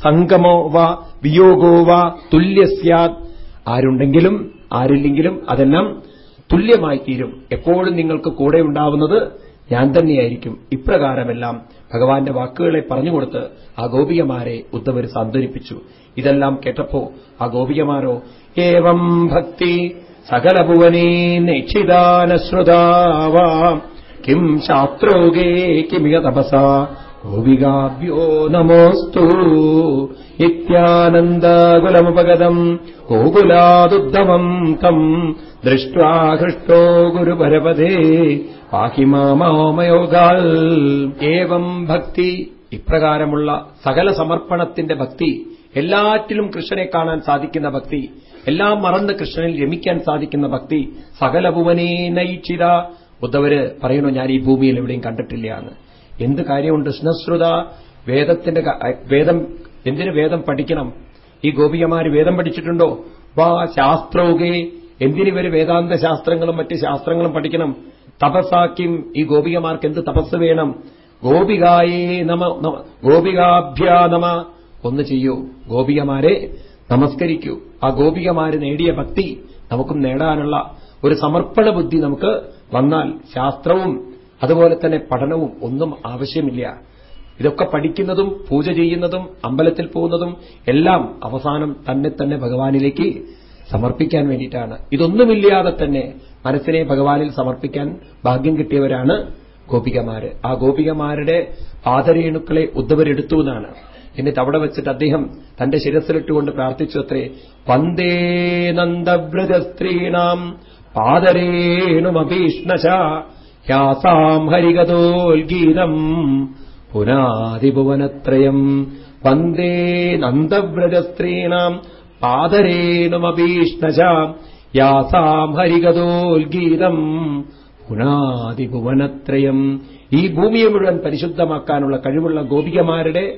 സംഗമോ വ വിയോഗോ വ തുല്യസ്യാത് ആരുണ്ടെങ്കിലും ആരില്ലെങ്കിലും അതെല്ലാം തുല്യമായി തീരും. എപ്പോഴും നിങ്ങൾക്ക് കൂടെ ഉണ്ടാവുന്നത് ഞാൻ തന്നെയായിരിക്കും. ഇപ്രകാരമെല്ലാം ഭഗവാന്റെ വാക്കുകളെ പറഞ്ഞുകൊടുത്ത് ആ ഗോപികമാരെ ഉദ്ധവർ സാന്ത്വനിപ്പിച്ചു. ഇതെല്ലാം കേട്ടപ്പോ ആ ഗോപികമാരോ ഏവം ഭക്തി സകലഭുവനേ നിക്ഷിതാനശ്രുതാവാം. കിം ശാസ്ത്രോഗേ കിമിക തപസ. ഗോപികാഭ്യോ നമോസ്തു. നിത്യാനന്ദകുലമുപഗതം. ഗോകുലാദുദ്ധമം തം ദൃഷ്ടോ ഗുരുപരപദേ. പാഹി മാമയോഗാൽ ഏവം ഭക്തി. ഇപ്രകാരമുള്ള സകല സമർപ്പണത്തിന്റെ ഭക്തി. എല്ലാറ്റിലും കൃഷ്ണനെ കാണാൻ സാധിക്കുന്ന ഭക്തി. എല്ലാം മറന്ന് കൃഷ്ണനിൽ രമിക്കാൻ സാധിക്കുന്ന ഭക്തി. സകല ഭുവനേ നയിച്ചിത. ഉദ്ധവര് പറയുന്നു ഞാൻ ഈ ഭൂമിയിൽ എവിടെയും കണ്ടിട്ടില്ല എന്ന്. എന്ത് കാര്യമുണ്ട്? സ്നശ്രുത വേദത്തിന്റെ വേദം എന്തിന് വേദം പഠിക്കണം? ഈ ഗോപികമാര് വേദം പഠിച്ചിട്ടുണ്ടോ? വാ ശാസ്ത്രവുകേ എന്തിനിവര് വേദാന്ത ശാസ്ത്രങ്ങളും മറ്റ് ശാസ്ത്രങ്ങളും പഠിക്കണം? തപസാക്കിം ഈ ഗോപികമാർക്ക് എന്ത് തപസ് വേണം? ഗോപികായേ നമ ഗോപികാഭ്യാ നമ. ഒന്ന് ചെയ്യൂ. ഗോപികമാരെ നമസ്കരിക്കൂ. ആ ഗോപികമാര് നേടിയ ഭക്തി നമുക്കും നേടാനുള്ള ഒരു സമർപ്പണ ബുദ്ധി നമുക്ക് വന്നാൽ ശാസ്ത്രവും അതുപോലെ തന്നെ പഠനവും ഒന്നും ആവശ്യമില്ല. ഇതൊക്കെ പഠിക്കുന്നതും പൂജ ചെയ്യുന്നതും അമ്പലത്തിൽ പോകുന്നതും എല്ലാം അവസാനം തന്നെ തന്നെ ഭഗവാനിലേക്ക് സമർപ്പിക്കാൻ വേണ്ടിയിട്ടാണ്. ഇതൊന്നുമില്ലാതെ തന്നെ മനസ്സിനെ ഭഗവാനിൽ സമർപ്പിക്കാൻ ഭാഗ്യം കിട്ടിയവരാണ് ഗോപികമാര്. ആ ഗോപികമാരുടെ പാതരേണുക്കളെ ഉദ്ധവരെടുത്തു എന്നാണ്. എന്നിട്ട് അവിടെ വെച്ചിട്ട് അദ്ദേഹം തന്റെ ശിരസിലിട്ടുകൊണ്ട് പ്രാർത്ഥിച്ചു അത്രേ വന്ദേ നന്ദവ്രജസ്ത്രീണാം പാതരേണുമഭീഷ്ണശ യാസാം ഹരിഗതോൽഗീതം പുനാതിഭുവനത്രയം. വന്ദേ നന്ദവ്രജസ്ത്രീണാം പാതരേണുമഭീഷ്ണശ യാസാം ഹരിഗതോൽഗീതം പുനാതിഭുവനത്രയം. ഈ ഭൂമിയെ മുഴുവൻ പരിശുദ്ധമാക്കാനുള്ള കഴിവുള്ള ഗോപികമാരുടെ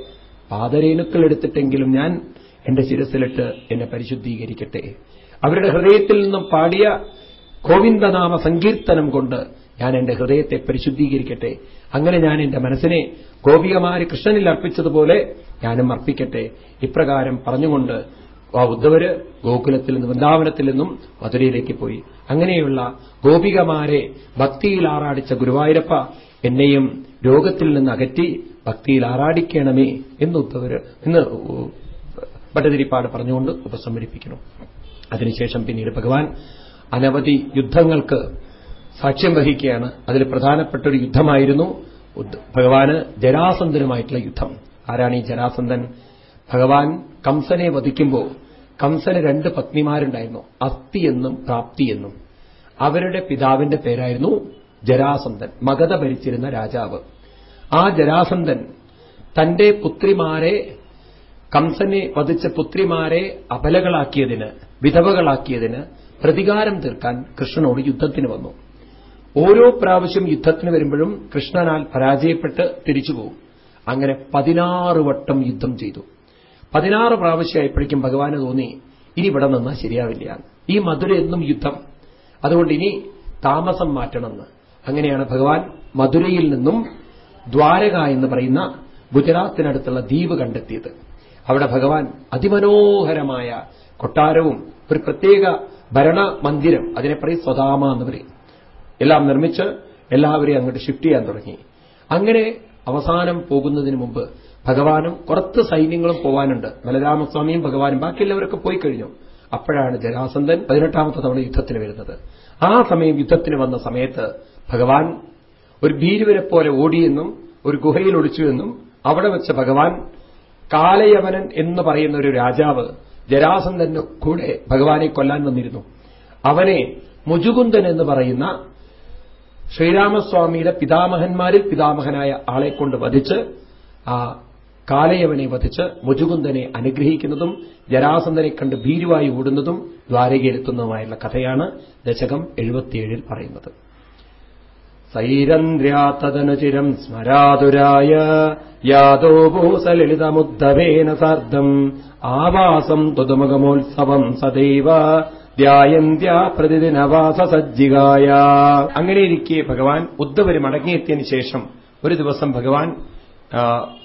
പാതരേണുക്കൾ എടുത്തിട്ടെങ്കിലും ഞാൻ എന്റെ ശിരസിലിട്ട് എന്നെ പരിശുദ്ധീകരിക്കട്ടെ. അവരുടെ ഹൃദയത്തിൽ നിന്നും പാടിയ ഗോവിന്ദനാമ സങ്കീർത്തനം കൊണ്ട് ഞാൻ എന്റെ ഹൃദയത്തെ പരിശുദ്ധീകരിക്കട്ടെ. അങ്ങനെ ഞാൻ എന്റെ മനസ്സിനെ ഗോപികമാര് കൃഷ്ണനിൽ അർപ്പിച്ചതുപോലെ ഞാനും അർപ്പിക്കട്ടെ. ഇപ്രകാരം പറഞ്ഞുകൊണ്ട് ആ ഉദ്ധവര് ഗോകുലത്തിൽ നിന്നും വൃന്ദാവനത്തിൽ നിന്നും മധുരയിലേക്ക് പോയി. അങ്ങനെയുള്ള ഗോപികമാരെ ഭക്തിയിൽ ആറാടിച്ച ഗുരുവായൂരപ്പ എന്നെയും രോഗത്തിൽ നിന്ന് അകറ്റി ഭക്തിയിൽ ആറാടിക്കണമേ എന്ന് ഉദ്ധവര് എന്ന് ഭട്ടതിരിപ്പാട് പറഞ്ഞുകൊണ്ട് ഉപസംഹരിപ്പിക്കണം അതിനുശേഷം പിന്നീട് ഭഗവാൻ അനവധി യുദ്ധങ്ങൾക്ക് സാക്ഷ്യം വഹിക്കുകയാണ്. അതിൽ പ്രധാനപ്പെട്ട ഒരു യുദ്ധമായിരുന്നു ഭഗവാന് ജരാസന്ധനുമായിട്ടുള്ള യുദ്ധം. ആരാണ് ഈ ജരാസന്ധൻ? ഭഗവാൻ കംസനെ വധിക്കുമ്പോൾ കംസന് രണ്ട് പത്നിമാരുണ്ടായിരുന്നു. അസ്ഥി എന്നും പ്രാപ്തി എന്നും. അവരുടെ പിതാവിന്റെ പേരായിരുന്നു ജരാസന്ധൻ. മഗധ ഭരിച്ചിരുന്ന രാജാവ്. ആ ജരാസന്ധൻ തന്റെ പുത്രിമാരെ കംസനെ വധിച്ച പുത്രിമാരെ അപലകളാക്കിയതിന് വിധവകളാക്കിയതിന് പ്രതികാരം തീർക്കാൻ കൃഷ്ണനോട് യുദ്ധത്തിന് വന്നു. ഓരോ പ്രാവശ്യം യുദ്ധത്തിന് വരുമ്പോഴും കൃഷ്ണനാൽ പരാജയപ്പെട്ട് തിരിച്ചുപോകും അങ്ങനെ പതിനാറ് വട്ടം യുദ്ധം ചെയ്തു. പതിനാറ് പ്രാവശ്യമായപ്പോഴേക്കും ഭഗവാന് തോന്നി ഇനി ഇവിടെ നിന്നാൽ ശരിയാവില്ല. ഈ മധുര എന്നും യുദ്ധം. അതുകൊണ്ട് ഇനി താമസം മാറ്റണമെന്ന്. അങ്ങനെയാണ് ഭഗവാൻ മധുരയിൽ നിന്നും ദ്വാരക എന്ന് പറയുന്ന ഗുജറാത്തിനടുത്തുള്ള ദ്വീപ് കണ്ടെത്തിയത്. അവിടെ ഭഗവാൻ അതിമനോഹരമായ കൊട്ടാരവും ഒരു പ്രത്യേക ഭരണ മന്ദിരം അതിനെ പറയും സ്വതാമ എന്ന് പറയും. എല്ലാം നിർമ്മിച്ച് എല്ലാവരെയും അങ്ങോട്ട് ഷിഫ്റ്റ് ചെയ്യാൻ തുടങ്ങി. അങ്ങനെ അവസാനം പോകുന്നതിന് മുമ്പ് ഭഗവാനും കുറച്ച് സൈന്യങ്ങളും പോവാനുണ്ട്. ബലരാമസ്വാമിയും ഭഗവാനും ബാക്കിയുള്ളവരൊക്കെ പോയി കഴിഞ്ഞു. അപ്പോഴാണ് ജരാസന്ധൻ പതിനെട്ടാമത്തെ തവണ യുദ്ധത്തിന് വരുന്നത്. ആ സമയം യുദ്ധത്തിന് വന്ന സമയത്ത് ഭഗവാൻ ഒരു ഭീരുവിനെ പോലെ ഓടിയെന്നും ഒരു ഗുഹയിൽ ഒളിച്ചുവെന്നും അവിടെ വെച്ച ഭഗവാൻ കാലയവനൻ എന്ന് പറയുന്ന ഒരു രാജാവ് ജരാസന്ധന്റെ കൂടെ ഭഗവാനെ കൊല്ലാൻ വന്നിരുന്നു. അവനെ മുജുകുന്ദൻ എന്ന് പറയുന്ന ശ്രീരാമസ്വാമിയുടെ പിതാമഹന്മാരിൽ പിതാമഹനായ ആളെ കൊണ്ട് വധിച്ച് ആ കാലയവനെ വധിച്ച് മുജുകുന്ദനെ അനുഗ്രഹിക്കുന്നതും ജരാസന്ധനെ കണ്ട് ഭീരുവായി ഓടുന്നതും ദ്വാരകയിലെത്തുന്നതുമായുള്ള കഥയാണ് ദശകം എഴുപത്തിയേഴിൽ പറയുന്നത്. സൈരന്ദ്രാതനുചിരം സ്മരാതുരായ യാദോ ഭൂസലളിതമുദ്ധവേന സാർദ്ധം ആവാസം തുതുമുഖമോത്സവം സദൈവ ധ്യായന്ത്യ പ്രതിദിനവാസ സജ്ജികായ അങ്ങനെയിരിക്കെ ഭഗവാൻ ഉദ്ധവര് മടങ്ങിയെത്തിയതിന് ശേഷം ഒരു ദിവസം ഭഗവാൻ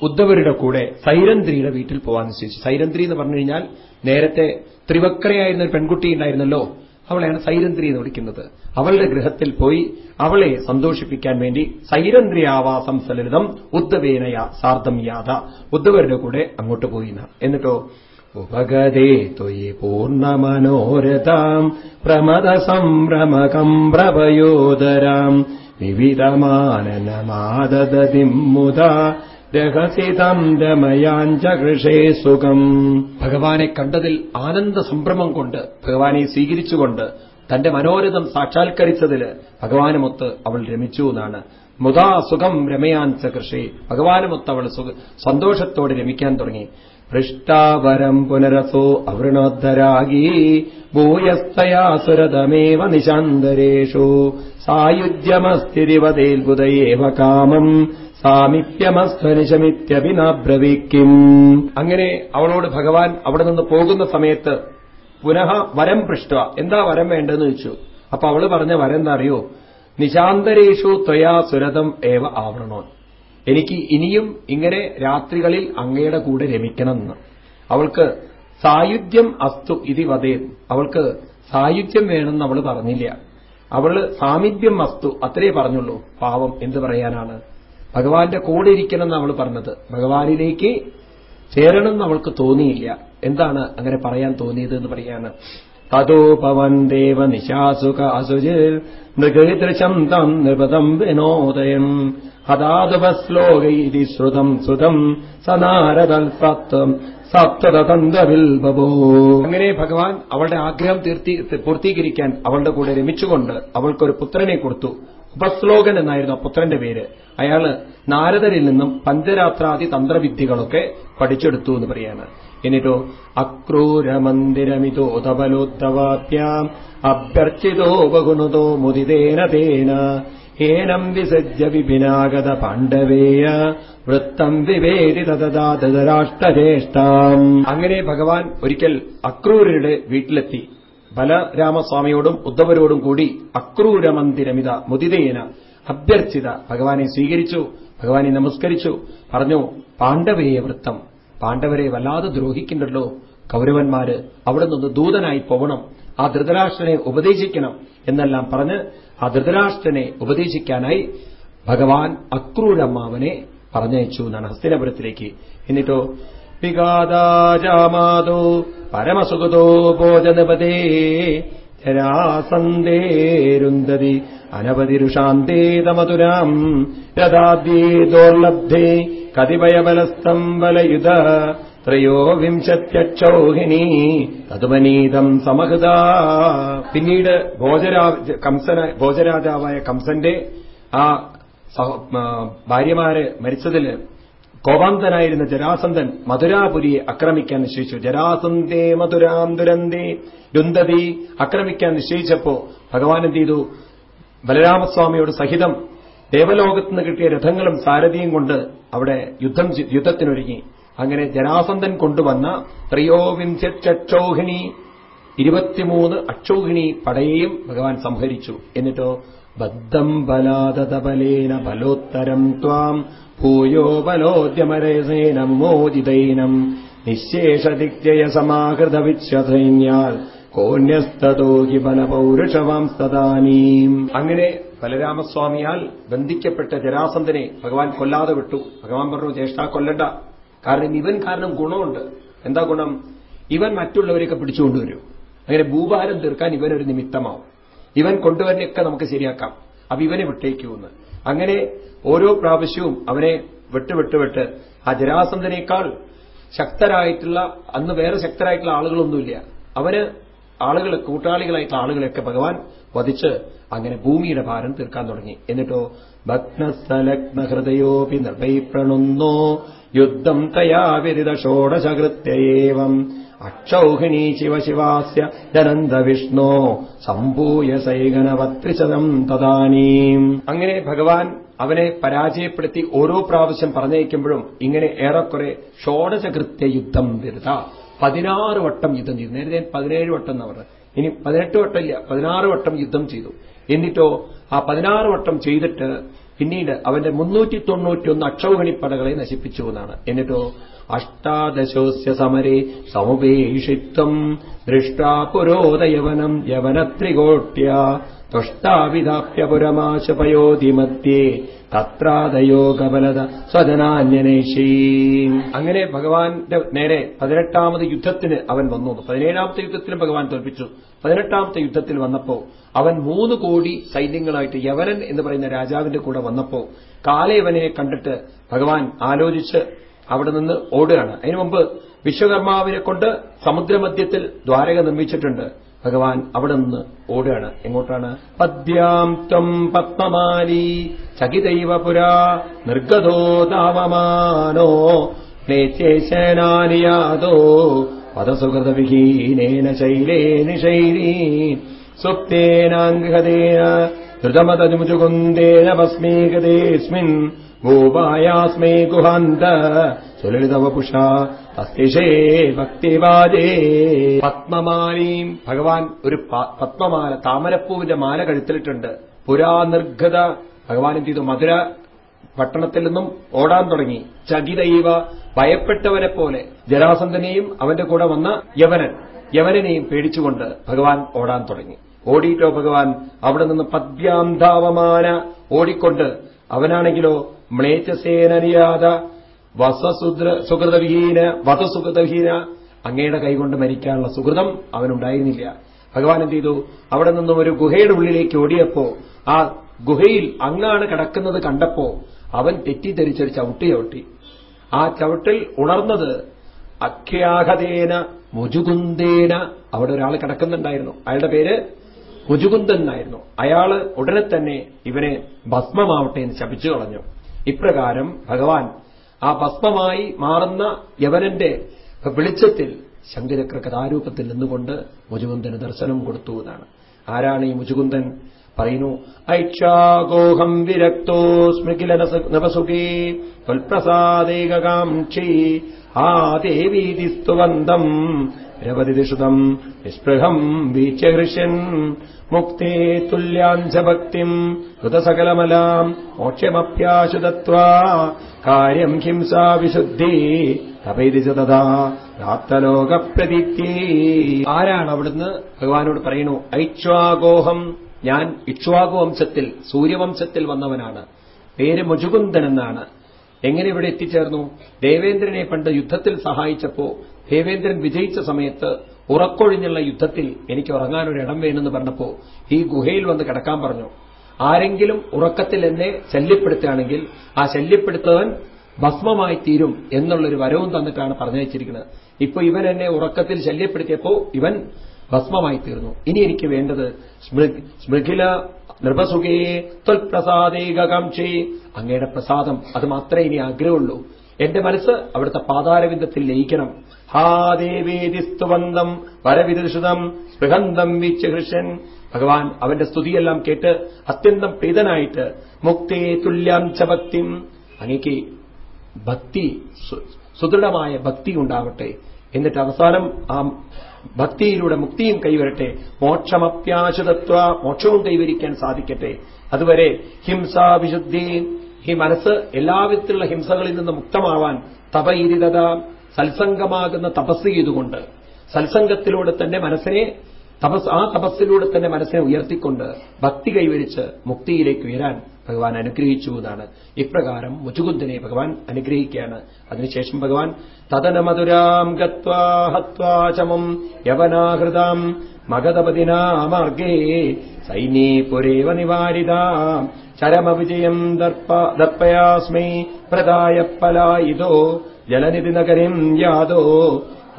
ഉദ്ധവരുടെ കൂടെ സൈരന്ത്രിയുടെ വീട്ടിൽ പോകാൻ നിശ്ചയിച്ചു. സൈരന്ത്രി എന്ന് പറഞ്ഞു കഴിഞ്ഞാൽ നേരത്തെ ത്രിവക്രയായിരുന്ന ഒരു പെൺകുട്ടി ഉണ്ടായിരുന്നല്ലോ. അവളെയാണ് സൈരന്ത്രി എന്ന് വിളിക്കുന്നത്. അവളുടെ ഗൃഹത്തിൽ പോയി അവളെ സന്തോഷിപ്പിക്കാൻ വേണ്ടി സൈരന്ത്രി ആവാസം സലിതം ഉദ്ധവേനയ സാർദ്ധം യാത ഉദ്ധവരുടെ കൂടെ അങ്ങോട്ട് പോയിന്ന്. എന്നിട്ടോ പൂർണമനോരഥാം പ്രമദ സംരമകം പ്രഭയോദരാം. വിവിധമാനനമാദതിം മുതാ രഹസിതം രമയാഞ്ച കൃഷേ സുഖം. ഭഗവാനെ കണ്ടതിൽ ആനന്ദ സംഭ്രമം കൊണ്ട് ഭഗവാനെ സ്വീകരിച്ചുകൊണ്ട് തന്റെ മനോരഥം സാക്ഷാത്കരിച്ചതിൽ ഭഗവാനുമൊത്ത് അവൾ രമിച്ചു എന്നാണ്. മുതാ സുഖം രമയാഞ്ച കൃഷി. ഭഗവാനുമൊത്ത് അവൾ സന്തോഷത്തോടെ രമിക്കാൻ തുടങ്ങി. പൃഷ്ടാവരം പുനരസോ അവൃണോദ്ധരാഗീ ഭൂയസ്തയാസുരതമേവ നിശാന്തരേഷു സായുജ്യമസ്ഥിതിവതേൽബുധയേവ കാമം സാമിപ്യമസ്തനിശമിത്യഭിനാബ്രവിക്കും. അങ്ങനെ അവളോട് ഭഗവാൻ അവിടെ നിന്ന് പോകുന്ന സമയത്ത് പുനഃ വരം പൃഷ്ട എന്താ വരം വേണ്ടെന്ന് വെച്ചു അപ്പൊ അവൾ പറഞ്ഞ വരം എന്താ അറിയോ നിശാന്തരേഷു ത്വയാ സുരതം ഏവ ആവരണോൻ എനിക്ക് ഇനിയും ഇങ്ങനെ രാത്രികളിൽ അങ്ങയുടെ കൂടെ രമിക്കണമെന്ന്. അവൾക്ക് സായുധ്യം അസ്തു ഇതി വധേ അവൾക്ക് സായുധ്യം വേണമെന്ന് അവൾ പറഞ്ഞില്ല. അവൾ സാമീപ്യം അസ്തു അത്രേ പറഞ്ഞുള്ളൂ. പാവം എന്ത് പറയാനാണ്? ഭഗവാന്റെ കൂടെ ഇരിക്കണം അവൾ പറഞ്ഞത്. ഭഗവാനിലേക്ക് ചേരണമെന്ന് അവൾക്ക് തോന്നിയില്ല. എന്താണ് അങ്ങനെ പറയാൻ തോന്നിയത് എന്ന് പറയാണ് തതോപവൻ ദേവ നിശാസുക അസുജ് മൃഗദൃശം തം നൃപതം വിനോദയം. ഹതാതുപശ്ലോകൈതി ശ്രുതം ശ്രുതം സനാരദൽ സത്വം സപ്തതന്തവിൽബോ അങ്ങനെ ഭഗവാൻ അവളുടെ ആഗ്രഹം പൂർത്തീകരിക്കാൻ അവളുടെ കൂടെ രമിച്ചുകൊണ്ട് അവൾക്കൊരു പുത്രനെ കൊടുത്തു. ഉപശ്ലോകൻ എന്നായിരുന്നു ആ പുത്രന്റെ പേര്. അയാൾ നാരദരിൽ നിന്നും പഞ്ചരാത്രാദി തന്ത്രവിദ്യകളൊക്കെ പഠിച്ചെടുത്തു എന്ന് പറയാണ്. എന്നിട്ടോ അക്രൂരമന്ദിരമിതോ അക്രൂരമന്ദിരമിതോതബലോദ്ധവാപ്യാം അഭ്യർച്ചിതോ ബഹുനുതോ മുദിതേന തേന ഹേനം വിസജ്ജ വിപിനാഗത പാണ്ഡവേയ വൃത്തം വിവേദി തദാതരാഷ്ടജ്യേഷ്ഠാം അങ്ങനെ ഭഗവാൻ ഒരിക്കൽ അക്രൂരരുടെ വീട്ടിലെത്തി. ബലരാമസ്വാമിയോടും ഉദ്ധവരോടും കൂടി അക്രൂരമന്ദിരമിത മുദിതേന അഭ്യർത്ഥിത ഭഗവാനെ സ്വീകരിച്ചു ഭഗവാനെ നമസ്കരിച്ചു. പറഞ്ഞു പാണ്ഡവേയ വൃത്തം പാണ്ഡവരെ വല്ലാതെ ദ്രോഹിക്കുന്നുണ്ടല്ലോ കൗരവന്മാര് അവിടെ നിന്ന് ദൂതനായി പോകണം ആ ധൃതരാഷ്ട്രനെ ഉപദേശിക്കണം. എന്നെല്ലാം പറഞ്ഞ് ആ ധൃതരാഷ്ട്രനെ ഉപദേശിക്കാനായി ഭഗവാൻ അക്രൂരമ്മാവനെ പറഞ്ഞയച്ചു എന്നാണ് ഹസ്തിനപുരത്തിലേക്ക്. എന്നിട്ടോ വികാദാജാമാതോ പരമസുഖതോ ഭോജനപദേ ജരാസന്ദേരുന്തതി അനവതിരുഷാന്തേതമധുരാം രഥാദ്യേ ദോർലബ്ധേ ബലയുധ ത്രയോവിംശത്യക്ഷോഹിണി തതുമനീതം സമഹൃത പിന്നീട് കംസന ഭോജരാജാവായ കംസന്റെ ആ ഭാര്യമാര് മരിച്ചതിൽ കോപാന്തനായിരുന്ന ജരാസന്ധൻ മധുരാപുരിയെ ആക്രമിക്കാൻ നിശ്ചയിച്ചു. ജരാസന്ധേ മധുരാം ദുരന്തേ രുന്തതി ആക്രമിക്കാൻ നിശ്ചയിച്ചപ്പോ ഭഗവാൻ എന്ത് ചെയ്തു? ബലരാമസ്വാമിയോട് സഹിതം ദേവലോകത്ത് കിട്ടിയ രഥങ്ങളും സാരഥിയും കൊണ്ട് അവിടെ യുദ്ധം യുദ്ധത്തിനൊരുങ്ങി. അങ്ങനെ ജരാസന്ധൻ കൊണ്ടുവന്ന ത്രയോവിംശക്ഷോഹിണി ഇരുപത്തിമൂന്ന് അക്ഷോഹിണി പടയെയും ഭഗവാൻ സംഹരിച്ചു. എന്നിട്ടോ ബദ്ധം ബലാദതബലേന ബലോത്തരം ത്വാം ഭൂയോ ബലോദ്യമരസേനം മോദിതൈനം നിശേഷദിഗ്ജയ സമാഹൃത വിശ്വസൈന്യാൽ കോന്യസ്തോ ഹി ബലപൗരുഷവാംസ്തദാനീം അങ്ങനെ ബലരാമസ്വാമിയാൽ ബന്ധിക്കപ്പെട്ട ജരാസന്ധനെ ഭഗവാൻ കൊല്ലാതെ വിട്ടു. ഭഗവാൻ പറഞ്ഞു ജ്യേഷ്ഠ കൊല്ലണ്ട. കാരണം ഇവൻ കാരണം ഗുണമുണ്ട്. എന്താ ഗുണം? ഇവൻ മറ്റുള്ളവരെയൊക്കെ പിടിച്ചുകൊണ്ടുവരും. അങ്ങനെ ഭൂഭാരം തീർക്കാൻ ഇവനൊരു നിമിത്തമാവും. ഇവൻ കൊണ്ടുവരുന്നൊക്കെ നമുക്ക് ശരിയാക്കാം. അപ്പൊ ഇവനെ വിട്ടേക്കുമെന്ന്. അങ്ങനെ ഓരോ പ്രാവശ്യവും അവനെ വിട്ട് വിട്ട് വിട്ട് ആ ജരാസന്ധനേക്കാൾ ശക്തരായിട്ടുള്ള അന്ന് വേറെ ശക്തരായിട്ടുള്ള ആളുകളൊന്നുമില്ല. അവന് ആളുകൾ കൂട്ടാളികളായിട്ടുള്ള ആളുകളെയൊക്കെ ഭഗവാൻ വധിച്ച് അങ്ങനെ ഭൂമിയുടെ ഭാരം തീർക്കാൻ തുടങ്ങി. എന്നിട്ടോ ഭഗ്നസ്ഥലഗ്ന ഹൃദയോപി നിർവൈപ്രണുന്നോ യുദ്ധം തയാ വിരിത ഷോഡശകൃത്യയേവം അക്ഷൗഹിണീ ശിവശിവാസ്യ ജനന്ത വിഷ്ണോ സംഭൂയ സൈകനവത്രിശതം തദാനീം. അങ്ങനെ ഭഗവാൻ അവനെ പരാജയപ്പെടുത്തി ഓരോ പ്രാവശ്യം പറഞ്ഞയക്കുമ്പോഴും ഇങ്ങനെ ഏറെക്കുറെ ഷോഡശകൃത്യ യുദ്ധം വിരുത. പതിനാറ് വട്ടം യുദ്ധം ചെയ്തു. നേരത്തെ പതിനേഴ് വട്ടം എന്ന് പറഞ്ഞത്. ഇനി പതിനെട്ട് വട്ടം ഇല്ല പതിനാറ് വട്ടം യുദ്ധം ചെയ്തു. എന്നിട്ടോ ആ പതിനാറ് വട്ടം ചെയ്തിട്ട് പിന്നീട് അവന്റെ മുന്നൂറ്റി തൊണ്ണൂറ്റിയൊന്ന് അക്ഷൗഹിണിപ്പടകളെ നശിപ്പിച്ചു എന്നാണ്. എന്നിട്ടോ അഷ്ടാദശോസ്യ സമരെ സമുപേക്ഷിത്വം ദൃഷ്ടാ പുരോദയവനം യവനത്രികോട്ട്യ തുഷ്ടാവിധാപ്യപുരമാശപയോതി മധ്യേ തത്രാദയോ സ്വജനാന്യനേശീ അങ്ങനെ ഭഗവാന്റെ നേരെ പതിനെട്ടാമത് യുദ്ധത്തിന് അവൻ വന്നു. പതിനേഴാമത്തെ യുദ്ധത്തിലും ഭഗവാൻ തോൽപ്പിച്ചു. പതിനെട്ടാമത്തെ യുദ്ധത്തിൽ വന്നപ്പോ അവൻ മൂന്ന് കോടി സൈന്യങ്ങളായിട്ട് യവനൻ എന്ന് പറയുന്ന രാജാവിന്റെ കൂടെ വന്നപ്പോ കാലയവനെ കണ്ടിട്ട് ഭഗവാൻ ആലോചിച്ച് അവിടെ നിന്ന് ഓടുകയാണ്. അതിനു മുമ്പ് വിശ്വകർമാവിനെ കൊണ്ട് സമുദ്രമധ്യത്തിൽ ദ്വാരക നിർമ്മിച്ചിട്ടുണ്ട്. ഭഗവാൻ അവിടെ നിന്ന് ഓടുകയാണ്. എങ്ങോട്ടാണ്? പദ്യാം ത്വം പത്മമാലി ചകിതൈവ പുരാ നിർഗതോ താവമാനോ പദസുഹൃതവിഹീനേന ശൈലേന ശൈലീ സുപ്തേനാംഗതേന ധൃതമതമുചുകുന്ദേന ഭസ്മീകതേസ്മിൻ ഗോപായാസ്മൈ ഗുഹാന്ത സുലളിതവപുഷ തസ്തിഷേ ഭക്തിവാദേ പത്മമാലയും ഭഗവാൻ ഒരു പത്മമാല താമരപ്പൂവിന്റെ മാല കഴുത്തിലിട്ടുണ്ട് പുരാനിർഘത ഭഗവാൻ എന്ത് ചെയ്തു മധുര പട്ടണത്തിൽ നിന്നും ഓടാൻ തുടങ്ങി. ചകിതൈവ ഭയപ്പെട്ടവനെ പോലെ ജരാസന്ധനെയും അവന്റെ കൂടെ വന്ന യവനൻ യവനെയും പേടിച്ചുകൊണ്ട് ഭഗവാൻ ഓടാൻ തുടങ്ങി. ഓടിയിട്ടോ ഭഗവാൻ അവിടെ നിന്ന് പദ്യാന്താവമാന ഓടിക്കൊണ്ട് അവനാണെങ്കിലോ മ്ലേച്ഛസേനനിയാത വസസുദ്ര സുഹൃതവിഹീന വധസുഹൃതവിഹീന അങ്ങയുടെ കൈകൊണ്ട് മരിക്കാനുള്ള സുഹൃതം അവനുണ്ടായിരുന്നില്ല. ഭഗവാൻ എന്ത് ചെയ്തു? അവിടെ നിന്നും ഒരു ഗുഹയുടെ ഉള്ളിലേക്ക് ഓടിയപ്പോ ആ ഗുഹയിൽ അങ്ങാണ് കിടക്കുന്നത് കണ്ടപ്പോ അവൻ തെറ്റിദ്ധരിച്ചൊരു ചവിട്ടി ചവിട്ടി. ആ ചവിട്ടിൽ ഉണർന്നത് അഖ്യാഹതേന മുജുകുന്ദേന അവിടെ ഒരാൾ കിടക്കുന്നുണ്ടായിരുന്നു. അയാളുടെ പേര് മുജുകുന്ദൻ എന്നായിരുന്നു. അയാൾ ഉടനെ തന്നെ ഇവനെ ഭസ്മമാവട്ടെ എന്ന് ശപിച്ചു കളഞ്ഞു. ഇപ്രകാരം ഭഗവാൻ ആ ഭസ്മമായി മാറുന്ന യവനന്റെ വെളിച്ചത്തിൽ ശങ്കരക്ര കഥാരൂപത്തിൽ നിന്നുകൊണ്ട് മുജുകുന്ദന് ദർശനം കൊടുത്തു എന്നാണ്. ആരാണ് ഈ മുജുകുന്ദൻ? പറയുന്നു ഐക്ഷാഗോഹം വിരക്തോ സ്മൃകില നവസുഖേ ത്വൽപ്രസാദേകാംക്ഷി ആ ദേവീതി സ്തുവന്തം രവതിഷുതം നിസ്പൃഹം വീച്യഹൃഷ്യൻ മുക്തേ തുല്യാഞ്ചഭക്തി ഹൃതസകലമലാം മോക്ഷമപ്യാശു ദത്വാ കാര്യം ഹിംസാ വിശുദ്ധി തപൈതി തഥാ പ്രാപ്തലോകപ്രതീത്യേ ആരാണ് അവിടുന്ന് ഭഗവാനോട് പറയുന്നു ഐക്ഷ്വാഗോഹം ഞാൻ ഇക്ഷ്വാകു വംശത്തിൽ സൂര്യവംശത്തിൽ വന്നവനാണ്. പേര് മുജുകുന്ദൻ എന്നാണ്. എങ്ങനെ ഇവിടെ എത്തിച്ചേർന്നു? ദേവേന്ദ്രനെ പണ്ട് യുദ്ധത്തിൽ സഹായിച്ചപ്പോ ദേവേന്ദ്രൻ വിജയിച്ച സമയത്ത് ഉറക്കൊഴിഞ്ഞുള്ള യുദ്ധത്തിൽ എനിക്ക് ഉറങ്ങാനൊരു ഇടം വേണമെന്ന് പറഞ്ഞപ്പോ ഈ ഗുഹയിൽ വന്ന് കിടക്കാൻ പറഞ്ഞു. ആരെങ്കിലും ഉറക്കത്തിൽ എന്നെ ശല്യപ്പെടുത്തുകയാണെങ്കിൽ ആ ശല്യപ്പെടുത്തവൻ ഭസ്മമായി തീരും എന്നുള്ളൊരു വരവും തന്നിട്ടാണ് പറഞ്ഞയച്ചിരിക്കുന്നത്. ഇപ്പൊ ഇവൻ എന്നെ ഉറക്കത്തിൽ ശല്യപ്പെടുത്തിയപ്പോ ഇവൻ ഭസ്മമായി തീർന്നു ഇനി എനിക്ക് വേണ്ടത് സ്മൃഖില നൃപസുഖേ ത്വൽപ്രസാദേകാംക്ഷേ അങ്ങയുടെ പ്രസാദം അത് മാത്രമേ ഇനി ആഗ്രഹമുള്ളൂ. എന്റെ മനസ്സ് അവിടുത്തെ പാതാരവിന്ദത്തിൽ ലയിക്കണം. ഹാ ദേവേദിസ്തുവന്തം വരവിദൃഷിതം സ്പൃഹന്തം വീച്ചഹൃഷ്യൻ ഭഗവാൻ അവന്റെ സ്തുതിയെല്ലാം കേട്ട് അത്യന്തം പ്രീതനായിട്ട് മുക്തേ തുല്യാം ച ഭക്തിം. അങ്ങേക്ക് ഭക്തി സുദൃഢമായ ഭക്തി ഉണ്ടാവട്ടെ. എന്നിട്ട് അവസാനം ആ ഭക്തിയിലൂടെ മുക്തിയും കൈവരട്ടെ. മോക്ഷമപ്യാശുതത്വ മോക്ഷവും കൈവരിക്കാൻ സാധിക്കട്ടെ. അതുവരെ ഹിംസാവിശുദ്ധി ഈ മനസ്സ് എല്ലാവിധത്തിലുള്ള ഹിംസകളിൽ നിന്ന് മുക്തമാവാൻ തപയിരിതത സത്സംഗമാകുന്ന തപസ് ചെയ്തുകൊണ്ട് സത്സംഗത്തിലൂടെ തന്നെ മനസ്സിനെ തപസ് ആ തപസ്സിലൂടെ തന്നെ മനസ്സിനെ ഉയർത്തിക്കൊണ്ട് ഭക്തി കൈവരിച്ച് മുക്തിയിലേക്ക് ഉയരാൻ ഭഗവാൻ അനുഗ്രഹിച്ചു എന്നാണ്. ഇപ്രകാരം മുചുകുന്ദനെ ഭഗവാൻ അനുഗ്രഹിക്കുകയാണ്. അതിനുശേഷം ഭഗവാൻ തദനമധുരാം ഗത്വാഹത്വാചമം യവനാഹൃതാം മഗധപതിനാ മാർഗേ സൈനീപുരേവ നിവാരിതാം ചരമവിജയം ദർപ്പയാസ്മൈ പ്രദായ പലായിതോ ജലനിധി നഗരം യാതോ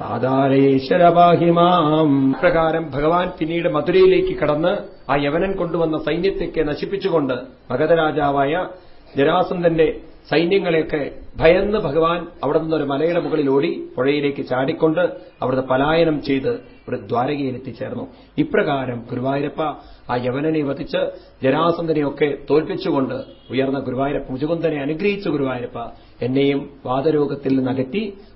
പാതാലേശ്വരപാഹിമാം പ്രകാരം ഭഗവാൻ പിന്നീട് മധുരയിലേക്ക് കടന്ന് ആ യവനൻ കൊണ്ടുവന്ന സൈന്യത്തെയൊക്കെ നശിപ്പിച്ചുകൊണ്ട് മഗധരാജാവായ ജരാസന്ധന്റെ സൈന്യങ്ങളെയൊക്കെ ഭയന്ന് ഭഗവാൻ അവിടെ നിന്നൊരു മലയുടെ മുകളിൽ ഓടി പുഴയിലേക്ക് ചാടിക്കൊണ്ട് അവിടുത്തെ പലായനം ചെയ്ത് ഇവിടെ ദ്വാരകയിൽ എത്തിച്ചേർന്നു. ഇപ്രകാരം ഗുരുവായൂരപ്പ ആ യവനനെ വധിച്ച് ജരാസന്ധനെയൊക്കെ തോൽപ്പിച്ചുകൊണ്ട് ഉയർന്ന ഗുരുവായൂരപ്പ മുജുകുന്ദനെ അനുഗ്രഹിച്ച ഗുരുവായൂരപ്പ എന്നെയും വാദരോഗത്തിൽ നിന്ന്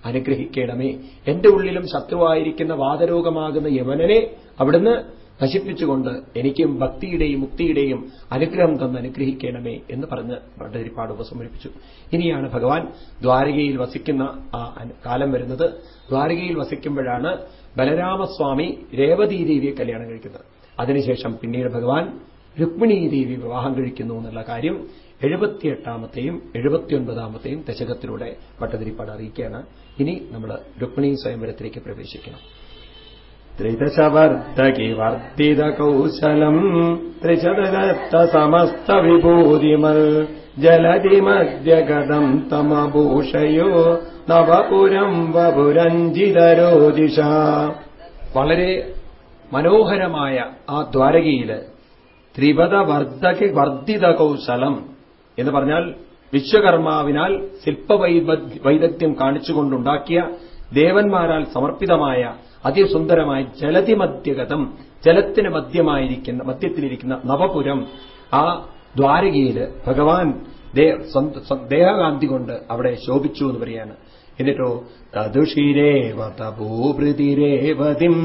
അനുഗ്രഹിക്കണമേ. എന്റെ ഉള്ളിലും ശത്രുവായിരിക്കുന്ന വാദരോഗമാകുന്ന യവനനെ അവിടുന്ന് നശിപ്പിച്ചുകൊണ്ട് എനിക്കും ഭക്തിയുടെയും മുക്തിയുടെയും അനുഗ്രഹം തന്ന് അനുഗ്രഹിക്കണമേ എന്ന് പറഞ്ഞ് ഭട്ടതിരിപ്പാട് ഉപസമരിപ്പിച്ചു ഇനിയാണ് ഭഗവാൻ ദ്വാരകയിൽ വസിക്കുന്ന ആ കാലം വരുന്നത്. ദ്വാരകയിൽ വസിക്കുമ്പോഴാണ് ബലരാമസ്വാമി രേവതീദേവിയെ കല്യാണം കഴിക്കുന്നത്. അതിനുശേഷം പിന്നീട് ഭഗവാൻ രുക്മിണീദേവി വിവാഹം കഴിക്കുന്നു എന്നുള്ള കാര്യം എഴുപത്തിയെട്ടാമത്തെയും എഴുപത്തിയൊൻപതാമത്തെയും ദശകത്തിലൂടെ പട്ടതിരിപ്പാട് അറിയിക്കുകയാണ്. ഇനി നമ്മൾ രുക്മിണി സ്വയംവരത്തിലേക്ക് പ്രവേശിക്കണം. ത്രിദശവർദ്ധകി വർദ്ധിത കൗശലം ത്രിശതരത്ത സമസ്ത വിഭൂതിമൽ ജലതിമദ്യഗതം തമഭൂഷയോ നവപുരം വപുരഞ്ജിതരോദിഷ വളരെ മനോഹരമായ ആ ദ്വാരകയിൽ ത്രിപദ വർദ്ധകി വർദ്ധിത കൗശലം എന്ന് പറഞ്ഞാൽ വിശ്വകർമാവിനാൽ ശില്പവൈദഗ്ധ്യം കാണിച്ചുകൊണ്ടുണ്ടാക്കിയ ദേവന്മാരാൽ സമർപ്പിതമായ അതിസുന്ദരമായ ജലതിമധ്യഗതം ജലത്തിന് മധ്യമായിരിക്കുന്ന മധ്യത്തിലിരിക്കുന്ന നവപുരം ആ ദ്വാരകയിൽ ഭഗവാൻ ദേഹകാന്തി കൊണ്ട് അവിടെ ശോഭിച്ചു എന്ന് പറയാണ് എന്നിട്ടോ തതുഷിരേവ തപൂഭൃതിരേവതിം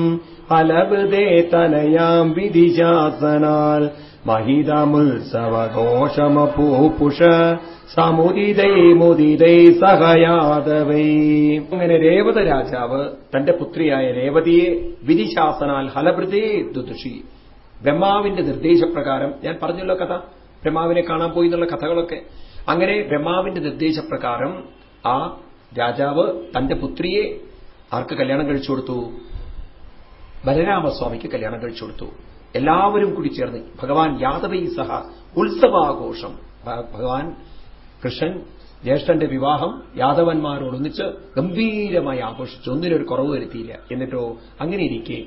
ഫലഭൃതേ തനയാം വിധിശാസനാൽ മഹിതമുത്സവഘോഷമപൂപുഷ സമുദിതൈ മുദിതൈ സഹയാദവൈ അങ്ങനെ രേവത രാജാവ് തന്റെ പുത്രിയായ രേവതിയെ വിധിശാസനാൽ ഹലഭൃതേ ദുദുഷി. ബ്രഹ്മാവിന്റെ നിർദ്ദേശപ്രകാരം ഞാൻ പറഞ്ഞല്ലോ കഥ ബ്രഹ്മാവിനെ കാണാൻ പോയി എന്നുള്ള കഥകളൊക്കെ. അങ്ങനെ ബ്രഹ്മാവിന്റെ നിർദ്ദേശപ്രകാരം ആ രാജാവ് തന്റെ പുത്രിയെ ആർക്ക് കല്യാണം കഴിച്ചു കൊടുത്തു? ബലരാമസ്വാമിക്ക് കല്യാണം കഴിച്ചു കൊടുത്തു. എല്ലാവരും കൂടി ചേർന്ന് ഭഗവാൻ യാദവൈ സഹ ഉത്സവാഘോഷം. ഭഗവാൻ കൃഷ്ണൻ ജ്യേഷ്ഠന്റെ വിവാഹം യാദവന്മാരോടൊന്നിച്ച് ഗംഭീരമായി ആഘോഷിച്ചു. ഒന്നിനൊരു കുറവ് വരുത്തിയില്ല. എന്നിട്ടോ അങ്ങനെ ഇരിക്കെ.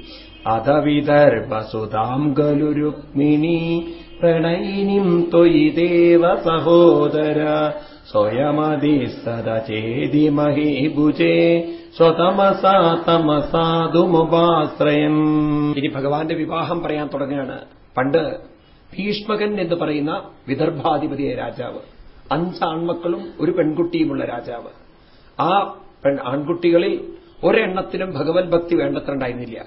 രുക്മിണി പ്രണയിനിം തൊയി ദേവ സഹോദര സ്വയമതി സദചേതി മഹീഭുജേ സ്വതമസാ തമസാതുമുപാശ്രയം ഇനി ഭഗവാന്റെ വിവാഹം പറയാൻ തുടങ്ങുകയാണ്. പണ്ട് ഭീഷ്മകൻ എന്ന് പറയുന്ന വിദർഭാധിപതിയായ രാജാവ്. അഞ്ച് ആൺമക്കളും ഒരു പെൺകുട്ടിയുമുള്ള രാജാവ്. ആ ആൺകുട്ടികളിൽ ഒരെണ്ണത്തിനും ഭഗവത് ഭക്തി വേണ്ടത്രണ്ടായിരുന്നില്ല.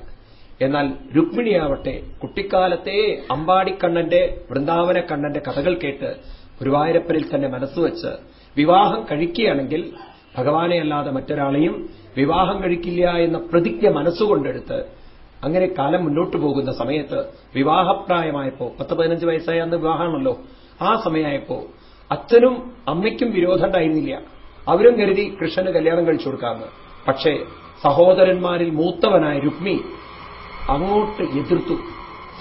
എന്നാൽ രുക്മിണിയാവട്ടെ കുട്ടിക്കാലത്തെ അമ്പാടിക്കണ്ണന്റെ വൃന്ദാവന കണ്ണന്റെ കഥകൾ കേട്ട് ഗുരുവായൂരപ്പനിൽ തന്നെ മനസ്സുവെച്ച് വിവാഹം കഴിക്കുകയാണെങ്കിൽ ഭഗവാനെ അല്ലാതെ മറ്റൊരാളെയും വിവാഹം കഴിക്കില്ല എന്ന പ്രതിജ്ഞ മനസ്സുകൊണ്ടെടുത്ത് അങ്ങനെ കാലം മുന്നോട്ടു പോകുന്ന സമയത്ത് വിവാഹപ്രായമായപ്പോ പത്ത് പതിനഞ്ച് വയസ്സായ അന്ന് വിവാഹമാണല്ലോ ആ സമയമായപ്പോ അച്ഛനും അമ്മയ്ക്കും വിരോധം ഉണ്ടായിരുന്നില്ല. അവരും കരുതി കൃഷ്ണന് കല്യാണം കഴിച്ചു കൊടുക്കാമെന്ന് പക്ഷേ സഹോദരന്മാരിൽ മൂത്തവനായ രുക്മി അങ്ങോട്ട് എതിർത്തു.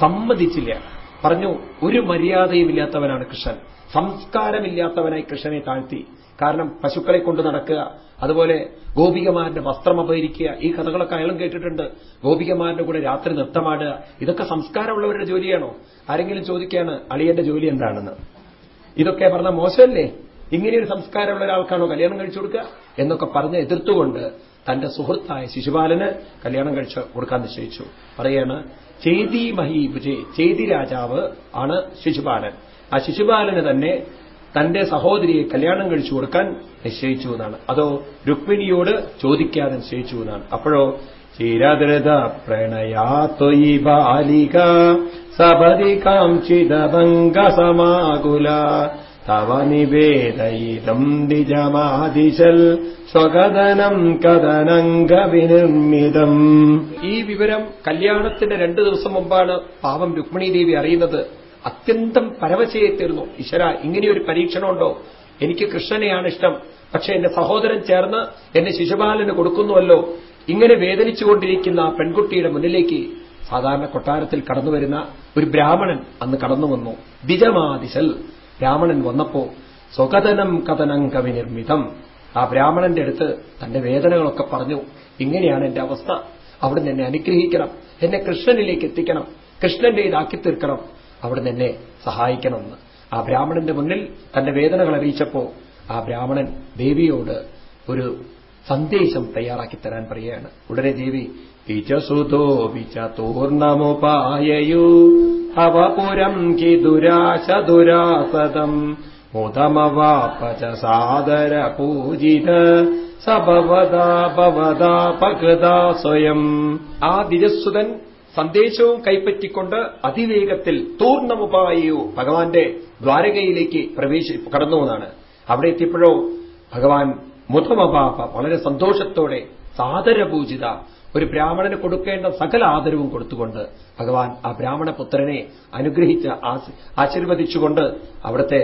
സമ്മതിച്ചില്ല. പറഞ്ഞു ഒരു മര്യാദയുമില്ലാത്തവനാണ് കൃഷ്ണൻ. സംസ്കാരമില്ലാത്തവനായി കൃഷ്ണനെ താഴ്ത്തി. കാരണം പശുക്കളെ കൊണ്ട് നടക്കുക അതുപോലെ ഗോപികമാരുടെ വസ്ത്രം അപഹരിക്കുക ഈ കഥകളൊക്കെ അയാളും കേട്ടിട്ടുണ്ട്. ഗോപികമാരുടെ കൂടെ രാത്രി നൃത്തമാടുക ഇതൊക്കെ സംസ്കാരമുള്ളവരുടെ ജോലിയാണോ? ആരെങ്കിലും ചോദിക്കുകയാണ് അളിയന്റെ ജോലി എന്താണെന്ന്? ഇതൊക്കെ പറഞ്ഞ മോശമല്ലേ? ഇങ്ങനെയൊരു സംസ്കാരമുള്ള ഒരാൾക്കാണോ കല്യാണം കഴിച്ചു കൊടുക്കുക? എന്നൊക്കെ പറഞ്ഞ് എതിർത്തുകൊണ്ട് തന്റെ സുഹൃത്തായ ശിശുപാലന് കല്യാണം കഴിച്ചു കൊടുക്കാൻ നിശ്ചയിച്ചു. പറയാണ് ചേതി മഹീപുജെ ചേതി രാജാവ് ആണ് ശിശുപാലൻ. ആ ശിശുപാലന് തന്നെ തന്റെ സഹോദരിയെ കല്യാണം കഴിച്ചു കൊടുക്കാൻ നിശ്ചയിച്ചു എന്നാണ്. അതോ രുക്മിണിയോട് ചോദിക്കാതെ നിശ്ചയിച്ചു എന്നാണ്. അപ്പോഴോ ചിരധൃത പ്രണയാത്തൊയി ബാലിക സപതി കാംക്ഷിതഭംഗസമാകുല തവ നിവേദയിതം നിജമാദിശൽ സ്വകഥനം കഥനംഗ വിനിർമ്മിതം. ഈ വിവരം കല്യാണത്തിന്റെ രണ്ടു ദിവസം മുമ്പാണ് പാവം രുക്മിണി ദേവി അറിയുന്നത്. അത്യന്തം പരവശയെ തീർന്നു ഈശ്വര ഇങ്ങനെയൊരു പരീക്ഷണമുണ്ടോ? എനിക്ക് കൃഷ്ണനെയാണ് ഇഷ്ടം. പക്ഷെ എന്റെ സഹോദരൻ ചേർന്ന് എന്നെ ശിശുപാലന് കൊടുക്കുന്നുവല്ലോ. ഇങ്ങനെ വേദനിച്ചുകൊണ്ടിരിക്കുന്ന ആ പെൺകുട്ടിയുടെ മുന്നിലേക്ക് സാധാരണ കൊട്ടാരത്തിൽ കടന്നുവരുന്ന ഒരു ബ്രാഹ്മണൻ അന്ന് കടന്നു വന്നു. ദിജമാദിശൽ ബ്രാഹ്മണൻ വന്നപ്പോ സ്വകഥനം കഥനം കവിനിർമ്മിതം ആ ബ്രാഹ്മണന്റെ അടുത്ത് തന്റെ വേദനകളൊക്കെ പറഞ്ഞു. ഇങ്ങനെയാണ് എന്റെ അവസ്ഥ. അവിടുന്ന് എന്നെ അനുഗ്രഹിക്കണം. എന്നെ കൃഷ്ണനിലേക്ക് എത്തിക്കണം. കൃഷ്ണന്റെ ഇതാക്കി തീർക്കണം അവിടുന്ന് എന്നെ സഹായിക്കണമെന്ന്. ആ ബ്രാഹ്മണന്റെ മുന്നിൽ തന്റെ വേദനകൾ അറിയിച്ചപ്പോ ആ ബ്രാഹ്മണൻ ദേവിയോട് ഒരു സന്ദേശം തയ്യാറാക്കി തരാൻ പറയുകയാണ്. ഉടനെ ദേവി മുതമവാപച സാദര പൂജിത സ്വയം. ആ ദിജസ്സുതൻ സന്ദേശവും കൈപ്പറ്റിക്കൊണ്ട് അതിവേഗത്തിൽ തൂർണമുപായോ ഭഗവാന്റെ ദ്വാരകയിലേക്ക് പ്രവേശി കടന്നുവെന്നാണ് അവിടെ എത്തിയപ്പോഴോ ഭഗവാൻ മുതമപാപ വളരെ സന്തോഷത്തോടെ സാദരപൂജിത ഒരു ബ്രാഹ്മണന് കൊടുക്കേണ്ട സകല ആദരവും കൊടുത്തുകൊണ്ട് ഭഗവാൻ ആ ബ്രാഹ്മണ പുത്രനെ അനുഗ്രഹിച്ച് ആശീർവദിച്ചുകൊണ്ട് അവിടുത്തെ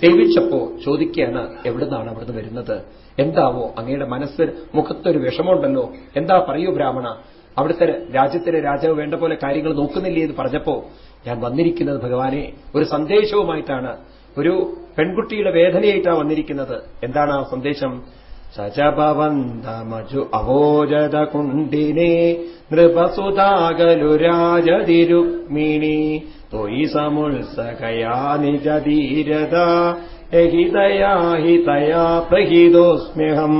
സേവിച്ചപ്പോ ചോദിക്കുകയാണ് എവിടുന്നാണ് അവിടുന്ന് വരുന്നത്? എന്താവോ? അങ്ങയുടെ മനസ്സിൽ മുഖത്തൊരു വിഷമമുണ്ടല്ലോ. എന്താ പറയൂ ബ്രാഹ്മണ? അവിടുത്തെ രാജ്യത്തിലെ രാജാവ് വേണ്ട പോലെ കാര്യങ്ങൾ നോക്കുന്നില്ലേ എന്ന് പറഞ്ഞപ്പോ ഞാൻ വന്നിരിക്കുന്നത് ഭഗവാനെ ഒരു സന്ദേശവുമായിട്ടാണ്. ഒരു പെൺകുട്ടിയുടെ വേദനയായിട്ടാണ് വന്നിരിക്കുന്നത്. എന്താണ് ആ സന്ദേശം? സചപവന്തമജു അവോജത കുണ്ടിനെ നൃപസുതാകലു രാജതിരുക്മിണി തൊയി സമുത്സകയാ നിജധീരത ഹിതയാ പ്രഹിതോസ്മ്യഹം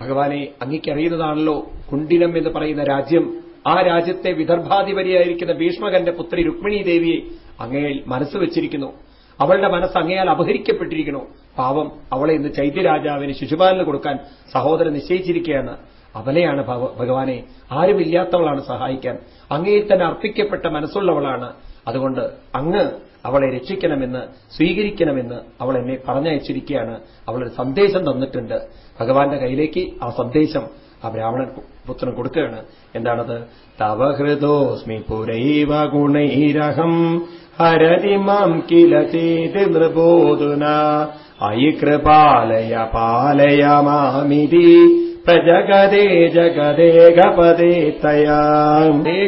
ഭഗവാനെ അങ്ങേക്കറിയുന്നതാണല്ലോ കുണ്ടിനം എന്ന് പറയുന്ന രാജ്യം ആ രാജ്യത്തെ വിദർഭാധിപതിയായിരിക്കുന്ന ഭീഷ്മകന്റെ പുത്രി രുക്മിണി ദേവിയെ അങ്ങയിൽ മനസ്സ് വെച്ചിരിക്കുന്നു. അവളുടെ മനസ്സ് അങ്ങയാൽ അപഹരിക്കപ്പെട്ടിരിക്കുന്നു. പാവം അവളെ ഇന്ന് ചൈത്യരാജാവിന് ശിശുപാലന് കൊടുക്കാൻ സഹോദരൻ നിശ്ചയിച്ചിരിക്കുകയാണ്. അവനെയാണ് ഭഗവാനെ ആരുമില്ലാത്തവളാണ് സഹായിക്കാൻ. അങ്ങയിൽ തന്നെ അർപ്പിക്കപ്പെട്ട മനസ്സുള്ളവളാണ്. അതുകൊണ്ട് അങ്ങ് അവളെ രക്ഷിക്കണമെന്ന് സ്വീകരിക്കണമെന്ന് അവൾ എന്നെ പറഞ്ഞയച്ചിരിക്കുകയാണ്. അവളൊരു സന്ദേശം തന്നിട്ടുണ്ട്. ഭഗവാന്റെ കയ്യിലേക്ക് ആ സന്ദേശം ആ ബ്രാഹ്മണൻ പുത്രൻ കൊടുക്കുകയാണ്. എന്താണത്? തവ ഹൃദോസ്മി പുരൈവ ഗുണൈരഹം ഹരതിമാം കില ചേത് നൃബോധുന. അയി കൃപാലയ പാലയ മാമിതി പ്രജഗതേ ജഗദേകപദേ തയാ.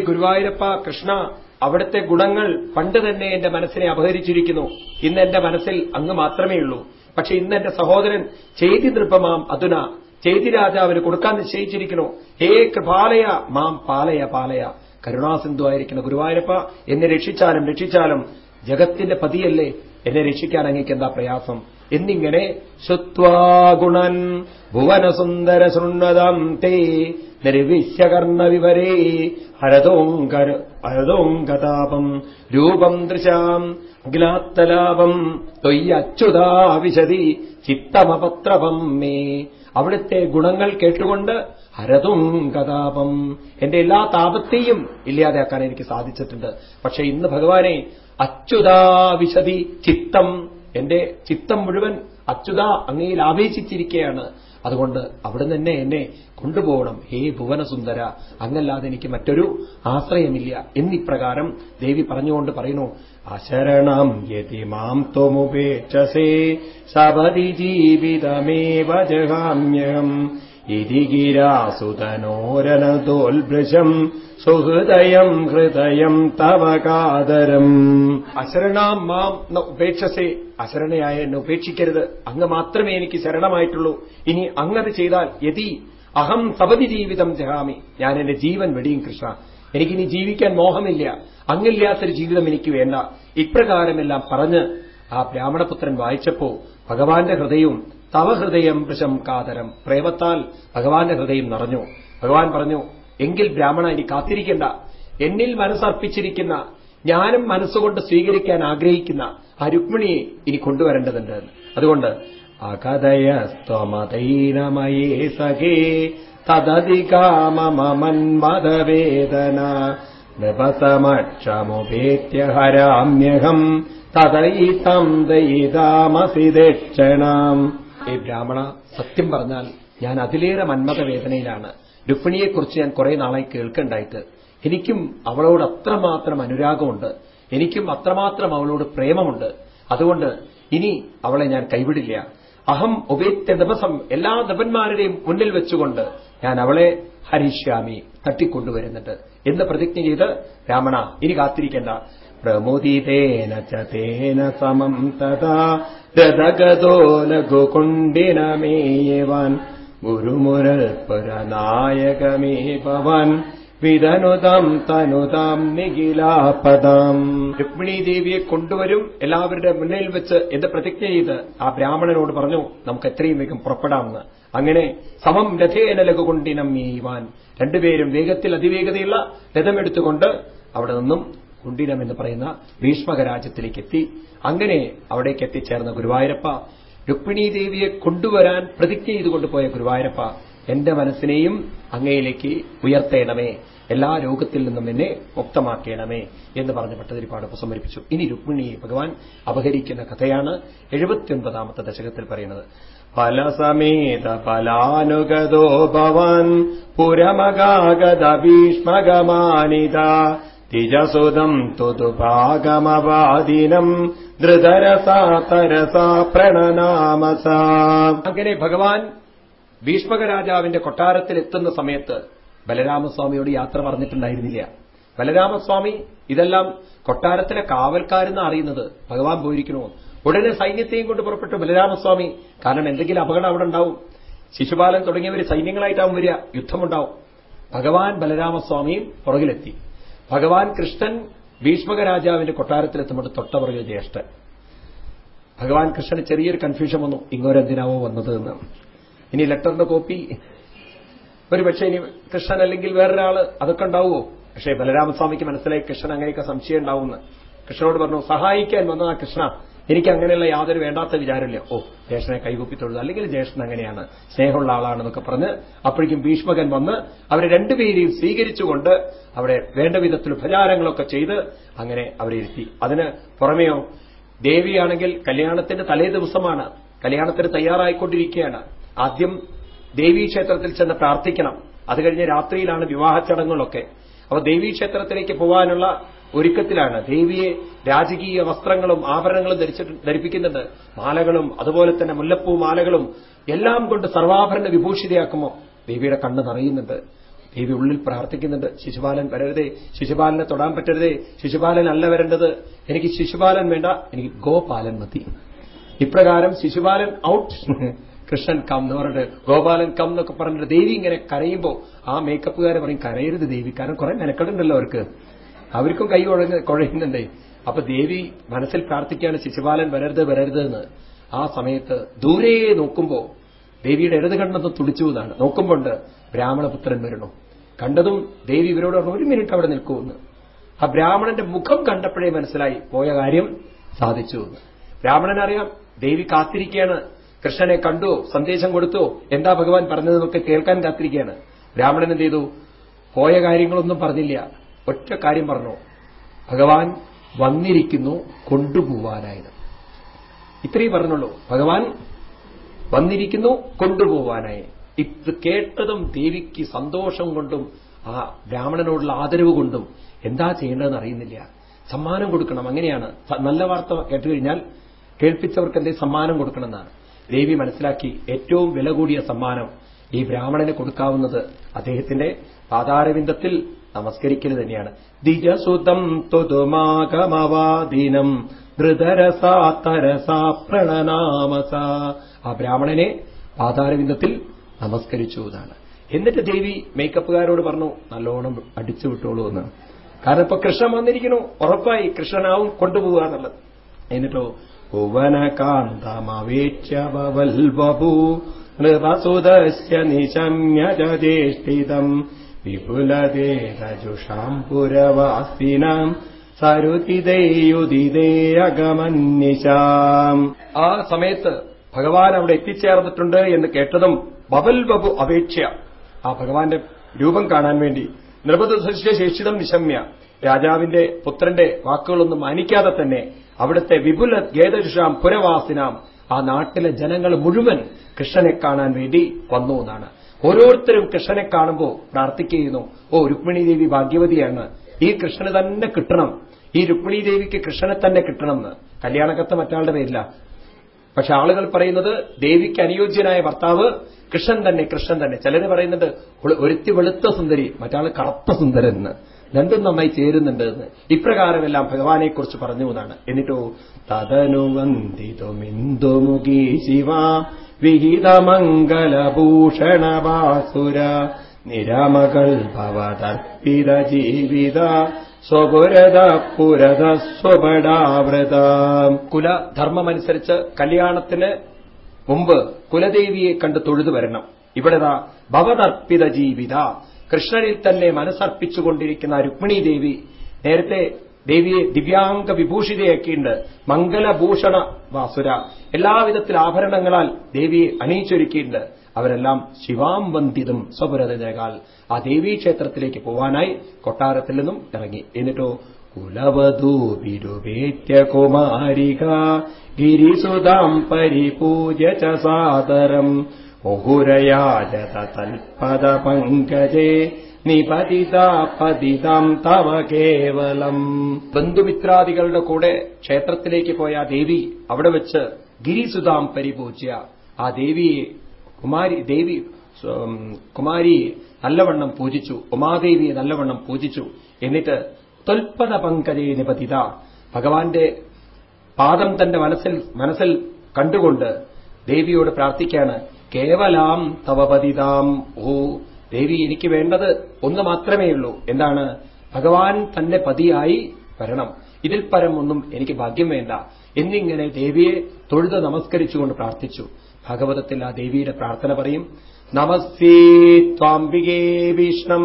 ഗുരുവായൂരപ്പ കൃഷ്ണ അവിടുത്തെ ഗുണങ്ങൾ പണ്ട് തന്നെ എന്റെ മനസ്സിനെ അപഹരിച്ചിരിക്കുന്നു. ഇന്ന് എന്റെ മനസ്സിൽ അങ്ങ് മാത്രമേ ഉള്ളൂ പക്ഷെ ഇന്ന് എന്റെ സഹോദരൻ ചെയ്തി നൃപ്പമാം അതുന. ചെയ്തി രാജാവിന് കൊടുക്കാൻ നിശ്ചയിച്ചിരിക്കുന്നു. ഹേ കൃപാലയ മാം പാലയ പാലയ. കരുണാസിന്ധു ആയിരിക്കുന്ന ഗുരുവായൂരപ്പ എന്നെ രക്ഷിച്ചാലും രക്ഷിച്ചാലും ജഗത്തിന്റെ പതിയല്ലേ? എന്നെ രക്ഷിക്കാൻ അങ്ങേക്ക് എന്താ പ്രയാസം? എന്നിങ്ങനെ ശുത്വാഗുണൻ ഭുവനസുന്ദര ശൃണ്ണതം തേ നിർവിശ്യകർണ വിവരേ ഹരതോങ്കതാപം രൂപം ദൃശാം ഗ്ലാത്തലാപം തൊയ്യച്യുതാ വിശതി ചിത്തമപത്രപം മേ. അവിടുത്തെ ഗുണങ്ങൾ കേട്ടുകൊണ്ട് ഹരതും കഥാപം. എന്റെ എല്ലാ താപത്തെയും ഇല്ലാതെയാക്കാൻ എനിക്ക് സാധിച്ചിട്ടുണ്ട്. പക്ഷേ ഇന്ന് ഭഗവാനെ അച്യുതാ വിശതി ചിത്തം. എന്റെ ചിത്തം മുഴുവൻ അച്യുത അങ്ങയിൽ ആവേശിച്ചിരിക്കുകയാണ് അതുകൊണ്ട് അവിടെ തന്നെ എന്നെ കൊണ്ടുപോകണം. ഹേ ഭുവനസുന്ദര അങ്ങല്ലാതെ എനിക്ക് മറ്റൊരു ആശ്രയമില്ല. എന്നിപ്രകാരം ദേവി പറഞ്ഞുകൊണ്ട് പറയുന്നു അശരണം യതി മാം ത്വമുപേക്ഷസേ സപതി ജീവിതമേവ ജഹാമ്യഹം ഇതി ഗിരാസുതനോരനതോൽഭൃശം സുഹൃദയം ഹൃദയം തവ കാതരം. അശരണാം മാം ഉപേക്ഷസേ അശരണയായ എന്നെ ഉപേക്ഷിക്കരുത്. അങ്ങ് മാത്രമേ എനിക്ക് ശരണമായിട്ടുള്ളൂ. ഇനി അങ്ങത് ചെയ്താൽ യതി അഹം തപതി ജീവിതം ജഹാമി. ഞാൻ എന്റെ ജീവൻ വെടിയും കൃഷ്ണ. എനിക്കിനി ജീവിക്കാൻ മോഹമില്ല. അങ്ങില്ലാത്തൊരു ജീവിതം എനിക്ക് വേണ്ട. ഇപ്രകാരമെല്ലാം പറഞ്ഞ് ആ ബ്രാഹ്മണപുത്രൻ വായിച്ചപ്പോ ഭഗവാന്റെ ഹൃദയവും തവ ഹൃദയം വൃശം കാതരം. പ്രേമത്താൽ ഭഗവാന്റെ ഹൃദയം നിറഞ്ഞു. ഭഗവാൻ പറഞ്ഞു എങ്കിൽ ബ്രാഹ്മണ ഇനി കാത്തിരിക്കണ്ട. എന്നിൽ മനസ്സർപ്പിച്ചിരിക്കുന്ന ഞാനും മനസ്സുകൊണ്ട് സ്വീകരിക്കാൻ ആഗ്രഹിക്കുന്ന ആ രുക്മിണിയെ ഇനി കൊണ്ടുവരേണ്ടതുണ്ട്. അതുകൊണ്ട് അകതയസ്ത്വമതൈനമയേ സഖേ തദധികാമമന്മദവേദന നൃപസമക്ഷമുപേത്യ ഹരാമ്യഹം തദയിതം ദയിതാമസി ദക്ഷിണാം. ഏ ബ്രാഹ്മണ സത്യം പറഞ്ഞാൽ ഞാൻ അതിലേറെ മന്മത വേദനയിലാണ് രുക്മിണിയെക്കുറിച്ച് ഞാൻ കുറെ നാളായി കേൾക്കണ്ടായിട്ട്. എനിക്കും അവളോട് അത്രമാത്രം അനുരാഗമുണ്ട്. എനിക്കും അത്രമാത്രം അവളോട് പ്രേമമുണ്ട്. അതുകൊണ്ട് ഇനി അവളെ ഞാൻ കൈവിടില്ല. അഹം ഉപേത്യ ദിവസം എല്ലാ ദപന്മാരുടെയും മുന്നിൽ വെച്ചുകൊണ്ട് ഞാൻ അവളെ ഹരിഷ്യാമി തട്ടിക്കൊണ്ടുവരുന്നുണ്ട്. എന്ന് പ്രതിജ്ഞ ചെയ്ത് രാമണ ഇനി കാത്തിരിക്കേണ്ട. പ്രമുദിതേന ചേന സമം തഥഗതോ രഥഗതോ ലഘുകുണ്ടിനമേയവാൻ. ഗുരുമുരൽപുരനായകമേ പവൻ വിതനുതം തനുതാം നിഖിലാപദാം. രുക്മിണി ദേവിയെ കൊണ്ടുവരും. എല്ലാവരുടെ മുന്നിൽ വെച്ച് എന്ത് പ്രതിജ്ഞ ചെയ്ത് ആ ബ്രാഹ്മണനോട് പറഞ്ഞു നമുക്ക് എത്രയും വേഗം പുറപ്പെടാമെന്ന്. അങ്ങനെ സമം രഥേന ലഘുകൊണ്ടിനം ഈവാൻ രണ്ടുപേരും വേഗത്തിൽ അതിവേഗതയുള്ള രഥമെടുത്തുകൊണ്ട് അവിടെ നിന്നും കുണ്ടിനം എന്ന് പറയുന്ന ഭീഷ്മക രാജ്യത്തിലേക്ക് എത്തി അങ്ങനെ അവിടേക്ക് എത്തിച്ചേർന്ന ഗുരുവായൂരപ്പ രുക്മിണി ദേവിയെ കൊണ്ടുവരാൻ പ്രതിജ്ഞ ചെയ്തുകൊണ്ട് പോയ ഗുരുവായൂരപ്പ എന്റെ മനസ്സിനെയും അങ്ങയിലേക്ക് ഉയർത്തേണമേ. എല്ലാ രോഗത്തിൽ നിന്നും എന്നെ മുക്തമാക്കേണമേ എന്ന് പറഞ്ഞ ഭട്ടതിരിപ്പാട് ഉപസമരിപ്പിച്ചു ഇനി രുക്മിണിയെ ഭഗവാൻ അപഹരിക്കുന്ന കഥയാണ് എഴുപത്തിയൊൻപതാമത്തെ ദശകത്തിൽ പറയുന്നത്. ഫലസമേത ഫലാനുഗതോ ഭവൻ പുരമഗാഗത ഭീഷ്മഗമാനിത തിജസുതം തുതുപാകമവാദിനം ധൃതരസാ തരസാ പ്രണനാമസ. അങ്ങനെ ഭഗവാൻ ഭീഷ്മക രാജാവിന്റെ കൊട്ടാരത്തിൽ എത്തുന്ന സമയത്ത് ബലരാമസ്വാമിയോട് യാത്ര പറഞ്ഞിട്ടുണ്ടായിരുന്നില്ല. ബലരാമസ്വാമി ഇതെല്ലാം കൊട്ടാരത്തിലെ കാവൽക്കാരെന്ന് അറിയുന്നത് ഭഗവാൻ പോയിരിക്കണോ ഉടനെ സൈന്യത്തെയും കൊണ്ട് പുറപ്പെട്ടു ബലരാമസ്വാമി. കാരണം എന്തെങ്കിലും അപകടം അവിടെ ഉണ്ടാവും. ശിശുപാലൻ തുടങ്ങിയവർ സൈന്യങ്ങളായിട്ടാവും വരിക. യുദ്ധമുണ്ടാവും. ഭഗവാൻ ബലരാമസ്വാമിയും പുറകിലെത്തി. ഭഗവാൻ കൃഷ്ണൻ ഭീഷ്മക രാജാവിന്റെ കൊട്ടാരത്തിലെത്തുമ്പോൾ തൊട്ടപുറകിൽ ജ്യേഷ്ഠൻ. ഭഗവാൻ കൃഷ്ണന് ചെറിയൊരു കൺഫ്യൂഷൻ വന്നു. ഇങ്ങോരെന്തിനാവോ വന്നത് എന്ന്. ഇനി ലെറ്ററിന്റെ കോപ്പി ഒരു പക്ഷേ ഇനി കൃഷ്ണൻ അല്ലെങ്കിൽ വേറൊരാൾ അതൊക്കെ ഉണ്ടാവുമോ? പക്ഷേ ബലരാമസ്വാമിക്ക് മനസ്സിലായി കൃഷ്ണൻ അങ്ങനെയൊക്കെ സംശയം ഉണ്ടാവുമെന്ന്. കൃഷ്ണനോട് പറഞ്ഞു സഹായിക്കാൻ വന്നതാ കൃഷ്ണ. എനിക്ക് അങ്ങനെയുള്ള യാതൊരു വേണ്ടാത്ത വിചാരമില്ല. ഓ ജ്യേഷ്ഠനെ കൈകൂപ്പി തൊഴുതു. അല്ലെങ്കിൽ ജ്യേഷ്ഠൻ അങ്ങനെയാണ് സ്നേഹമുള്ള ആളാണെന്നൊക്കെ പറഞ്ഞ് അപ്പോഴേക്കും ഭീഷ്മകൻ വന്ന് അവരെ രണ്ടുപേരെയും സ്വീകരിച്ചുകൊണ്ട് അവിടെ വേണ്ട വിധത്തിൽ ഉപചാരങ്ങളൊക്കെ ചെയ്ത് അങ്ങനെ അവരെ ഇരുത്തി. അതിന് പുറമെയോ ദേവിയാണെങ്കിൽ കല്യാണത്തിന്റെ തലേ ദിവസമാണ് കല്യാണത്തിന് തയ്യാറായിക്കൊണ്ടിരിക്കുകയാണ്. ആദ്യം ദേവീക്ഷേത്രത്തിൽ ചെന്ന് പ്രാർത്ഥിക്കണം. അത് കഴിഞ്ഞ് രാത്രിയിലാണ് വിവാഹ ചടങ്ങുകളൊക്കെ. അപ്പൊ ദേവീക്ഷേത്രത്തിലേക്ക് പോകാനുള്ള ഒരുക്കത്തിലാണ്. ദേവിയെ രാജകീയ വസ്ത്രങ്ങളും ആഭരണങ്ങളും ധരിച്ചിട്ട് ധരിപ്പിക്കുന്നുണ്ട് മാലകളും അതുപോലെ തന്നെ മുല്ലപ്പൂ മാലകളും എല്ലാം കൊണ്ട് സർവാഭരണ വിഭൂഷിതയാക്കുമോ ദേവിയുടെ കണ്ണ് നിറയുന്നുണ്ട്. ദേവി ഉള്ളിൽ പ്രാർത്ഥിക്കുന്നുണ്ട് ശിശുപാലൻ വരരുതേ. ശിശുപാലനെ തൊടാൻ പറ്റരുതേ. ശിശുപാലൻ അല്ല വരേണ്ടത്. എനിക്ക് ശിശുപാലൻ വേണ്ട. എനിക്ക് ഗോപാലൻ മതി. ഇപ്രകാരം ശിശുപാലൻ ഔട്ട് കൃഷ്ണൻ കം എന്ന് പറഞ്ഞിട്ട് ഗോപാലൻ കം എന്നൊക്കെ പറഞ്ഞിട്ട് ദേവി ഇങ്ങനെ കരയുമ്പോൾ ആ മേക്കപ്പുകാരെ പറയും കരയരുത് ദേവി. കാരണം കുറെ മെനക്കെടുണ്ടല്ലോ അവർക്ക്. അവർക്കും കൈ കുഴഞ്ഞ് കുഴയുന്നുണ്ടേ. അപ്പൊ ദേവി മനസ്സിൽ പ്രാർത്ഥിക്കുകയാണ് ശിശുപാലൻ വരരുത് വരരുത് എന്ന്. ആ സമയത്ത് ദൂരെ നോക്കുമ്പോൾ ദേവിയുടെ ഇടത് കണ്ണെന്ന് തുടിച്ചു എന്നാണ്. നോക്കുമ്പോണ്ട് ബ്രാഹ്മണപുത്രൻ വരണു കണ്ടതും ദേവി ഇവരോട് പറഞ്ഞു ഒരു മിനിറ്റ് അവിടെ നിൽക്കുമെന്ന് ആ ബ്രാഹ്മണന്റെ മുഖം കണ്ടപ്പോഴേ മനസ്സിലായി പോയ കാര്യം സാധിച്ചു എന്ന്. ബ്രാഹ്മണനറിയാം ദേവി കാത്തിരിക്കുകയാണ്. കൃഷ്ണനെ കണ്ടു സന്ദേശം കൊടുത്തു എന്താ ഭഗവാൻ പറഞ്ഞതെന്നൊക്കെ കേൾക്കാൻ കാത്തിരിക്കുകയാണ്. ബ്രാഹ്മണൻ എന്ത് ചെയ്തു? പോയ കാര്യങ്ങളൊന്നും പറഞ്ഞില്ല. ഒറ്റ കാര്യം പറഞ്ഞു. ഭഗവാൻ വന്നിരിക്കുന്നു കൊണ്ടുപോവാനായത് ഇത്രയും പറഞ്ഞുള്ളൂ. ഭഗവാൻ വന്നിരിക്കുന്നു കൊണ്ടുപോവാനായി ഇത് കേട്ടതും ദേവിക്ക് സന്തോഷം കൊണ്ടും ആ ബ്രാഹ്മണനോടുള്ള ആദരവ് കൊണ്ടും എന്താ ചെയ്യേണ്ടതെന്ന് അറിയുന്നില്ല. സമ്മാനം കൊടുക്കണം അങ്ങനെയാണ്. നല്ല വാർത്ത കേട്ടുകഴിഞ്ഞാൽ കേൾപ്പിച്ചവർക്ക് എന്തേ സമ്മാനം കൊടുക്കണമെന്നാണ്. ദേവി മനസ്സിലാക്കി ഏറ്റവും വില കൂടിയ സമ്മാനം ഈ ബ്രാഹ്മണന് കൊടുക്കാവുന്നത് അദ്ദേഹത്തിന്റെ പാതാരവിന്ദത്തിൽ നമസ്കരിക്കൽ തന്നെയാണ്. ദിജസുതം തൊതുമാകമവാദീനം ധൃതരസാ തരസാ പ്രണനാമസ. ആ ബ്രാഹ്മണനെ പാതാരവിന്ദത്തിൽ നമസ്കരിച്ചു എന്നാണ്. എന്നിട്ട് ദേവി മേക്കപ്പുകാരോട് പറഞ്ഞു നല്ലോണം അടിച്ചു വിട്ടോളൂ എന്ന്. കാരണം ഇപ്പൊ കൃഷ്ണൻ വന്നിരിക്കുന്നു ഉറപ്പായി കൃഷ്ണനാവും കൊണ്ടുപോവുക എന്നുള്ളത്. എന്നിട്ടോ ഭുവനകാന്തമവേക്ഷ്യവൽബഭൂ നൃപസുതസ്യ നിശമ്യ ജ്യേഷ്ഠിതം വിപുലദേഹജുഷാം പുരവാസിനാം സരുതിതേയുദിതേയഗമന്യശാം ആ സമയത്ത് ഭഗവാൻ അവിടെ എത്തിച്ചേർന്നിട്ടുണ്ട് എന്ന് കേട്ടതും ബബൽ ബബു അപേക്ഷ ആ ഭഗവാന്റെ രൂപം കാണാൻ വേണ്ടി നിർബന്ധ ശേഷിതം നിശമ്യ. രാജാവിന്റെ പുത്രന്റെ വാക്കുകളൊന്നും മാനിക്കാതെ തന്നെ അവിടുത്തെ വിപുല ഖേദരുഷാം പുരവാസിനാം ആ നാട്ടിലെ ജനങ്ങൾ മുഴുവൻ കൃഷ്ണനെ കാണാൻ വേണ്ടി വന്നു എന്നാണ്. ഓരോരുത്തരും കൃഷ്ണനെ കാണുമ്പോൾ പ്രാർത്ഥിക്കുന്നു ഓ രുക്മിണി ദേവി ഭാഗ്യവതിയാണ്. ഈ കൃഷ്ണന് തന്നെ കിട്ടണം. ഈ രുക്മിണി ദേവിക്ക് കൃഷ്ണനെ തന്നെ കിട്ടണമെന്ന് കല്യാണക്കത്ത് മറ്റാളുടെ പേരില്ല പക്ഷെ ആളുകൾ പറയുന്നത് ദേവിക്ക് അനുയോജ്യനായ ഭർത്താവ് കൃഷ്ണൻ തന്നെ കൃഷ്ണൻ തന്നെ. ചിലര് പറയുന്നത് ഒരുത്തി വെളുത്ത സുന്ദരി മറ്റാൾ കറുത്ത സുന്ദരൻ. എന്ന് രണ്ടും നന്നായി ചേരുന്നുണ്ട് എന്ന്. ഇപ്രകാരമെല്ലാം ഭഗവാനെക്കുറിച്ച് പറഞ്ഞു എന്നാണ്. എന്നിട്ടോ തദനുവന്ദിതുമിന്ദുമുഖി ശിവ വിഹിതമംഗലഭൂഷണ വാസുര നിരമകൾ ഭവതർപ്പിത ജീവിത സ്വപുരത പുരത കുല കുലധർമ്മമനുസരിച്ച് കല്യാണത്തിന് മുമ്പ് കുലദേവിയെ കണ്ട് തൊഴുതു വരണം. ഇവിടെതാ ഭവതർപ്പിത ജീവിത. കൃഷ്ണനിൽ തന്നെ മനസ്സർപ്പിച്ചുകൊണ്ടിരിക്കുന്ന രുക്മിണി ദേവി നേരത്തെ ദേവിയെ ദിവ്യാംഗ വിഭൂഷിതയൊക്കെയുണ്ട് മംഗലഭൂഷണ വാസുര. എല്ലാവിധത്തിൽ ആഭരണങ്ങളാൽ ദേവിയെ അണിയിച്ചൊരുക്കിയിട്ടുണ്ട്. അവരെല്ലാം ശിവാം വന്ദിതും സ്വപുരതേക്കാൾ ആ ദേവീക്ഷേത്രത്തിലേക്ക് പോവാനായി കൊട്ടാരത്തിൽ നിന്നും ഇറങ്ങി. എന്നിട്ടോ കുലവധൂ വിരുവേത്യ കുമാരിക ഗിരിസുതാം പരിപൂജ സാദരം മുഹുരയാജത പങ്കജേ നിപതിതാ പതിതാം തവ കേവലം. ബന്ധുമിത്രാദികളുടെ കൂടെ ക്ഷേത്രത്തിലേക്ക് പോയ ദേവി അവിടെ വെച്ച് ഗിരിസുതാം പരിപൂജ്യ ആ ദേവിയെ കുമാരി ദേവി കുമാരി കുമാരിയെ നല്ലവണ്ണം പൂജിച്ചു ഉമാദേവിയെ നല്ലവണ്ണം പൂജിച്ചു. എന്നിട്ട് തൊൽപ്പത പങ്കജേ നിപതിത ഭഗവാന്റെ പാദം തന്റെ മനസ്സിൽ മനസ്സിൽ കണ്ടുകൊണ്ട് ദേവിയോട് പ്രാർത്ഥിക്കാണ്. കേവലാം തവപതിതാം ഓ ദേവി എനിക്ക് വേണ്ടത് ഒന്ന് മാത്രമേ ഉള്ളൂ. എന്താണ്? ഭഗവാൻ തന്നെ പതിയായി വരണം. ഇതിൽ പരം ഒന്നും എനിക്ക് ഭാഗ്യം വേണ്ട. എന്നിങ്ങനെ ദേവിയെ തൊഴുത് നമസ്കരിച്ചുകൊണ്ട് പ്രാർത്ഥിച്ചു. ഭാഗവതത്തിൽ ആ ദേവിയുടെ പ്രാർത്ഥന പറയും. നമസ്തേ ത്വാംബികേ ഭീഷ്ണം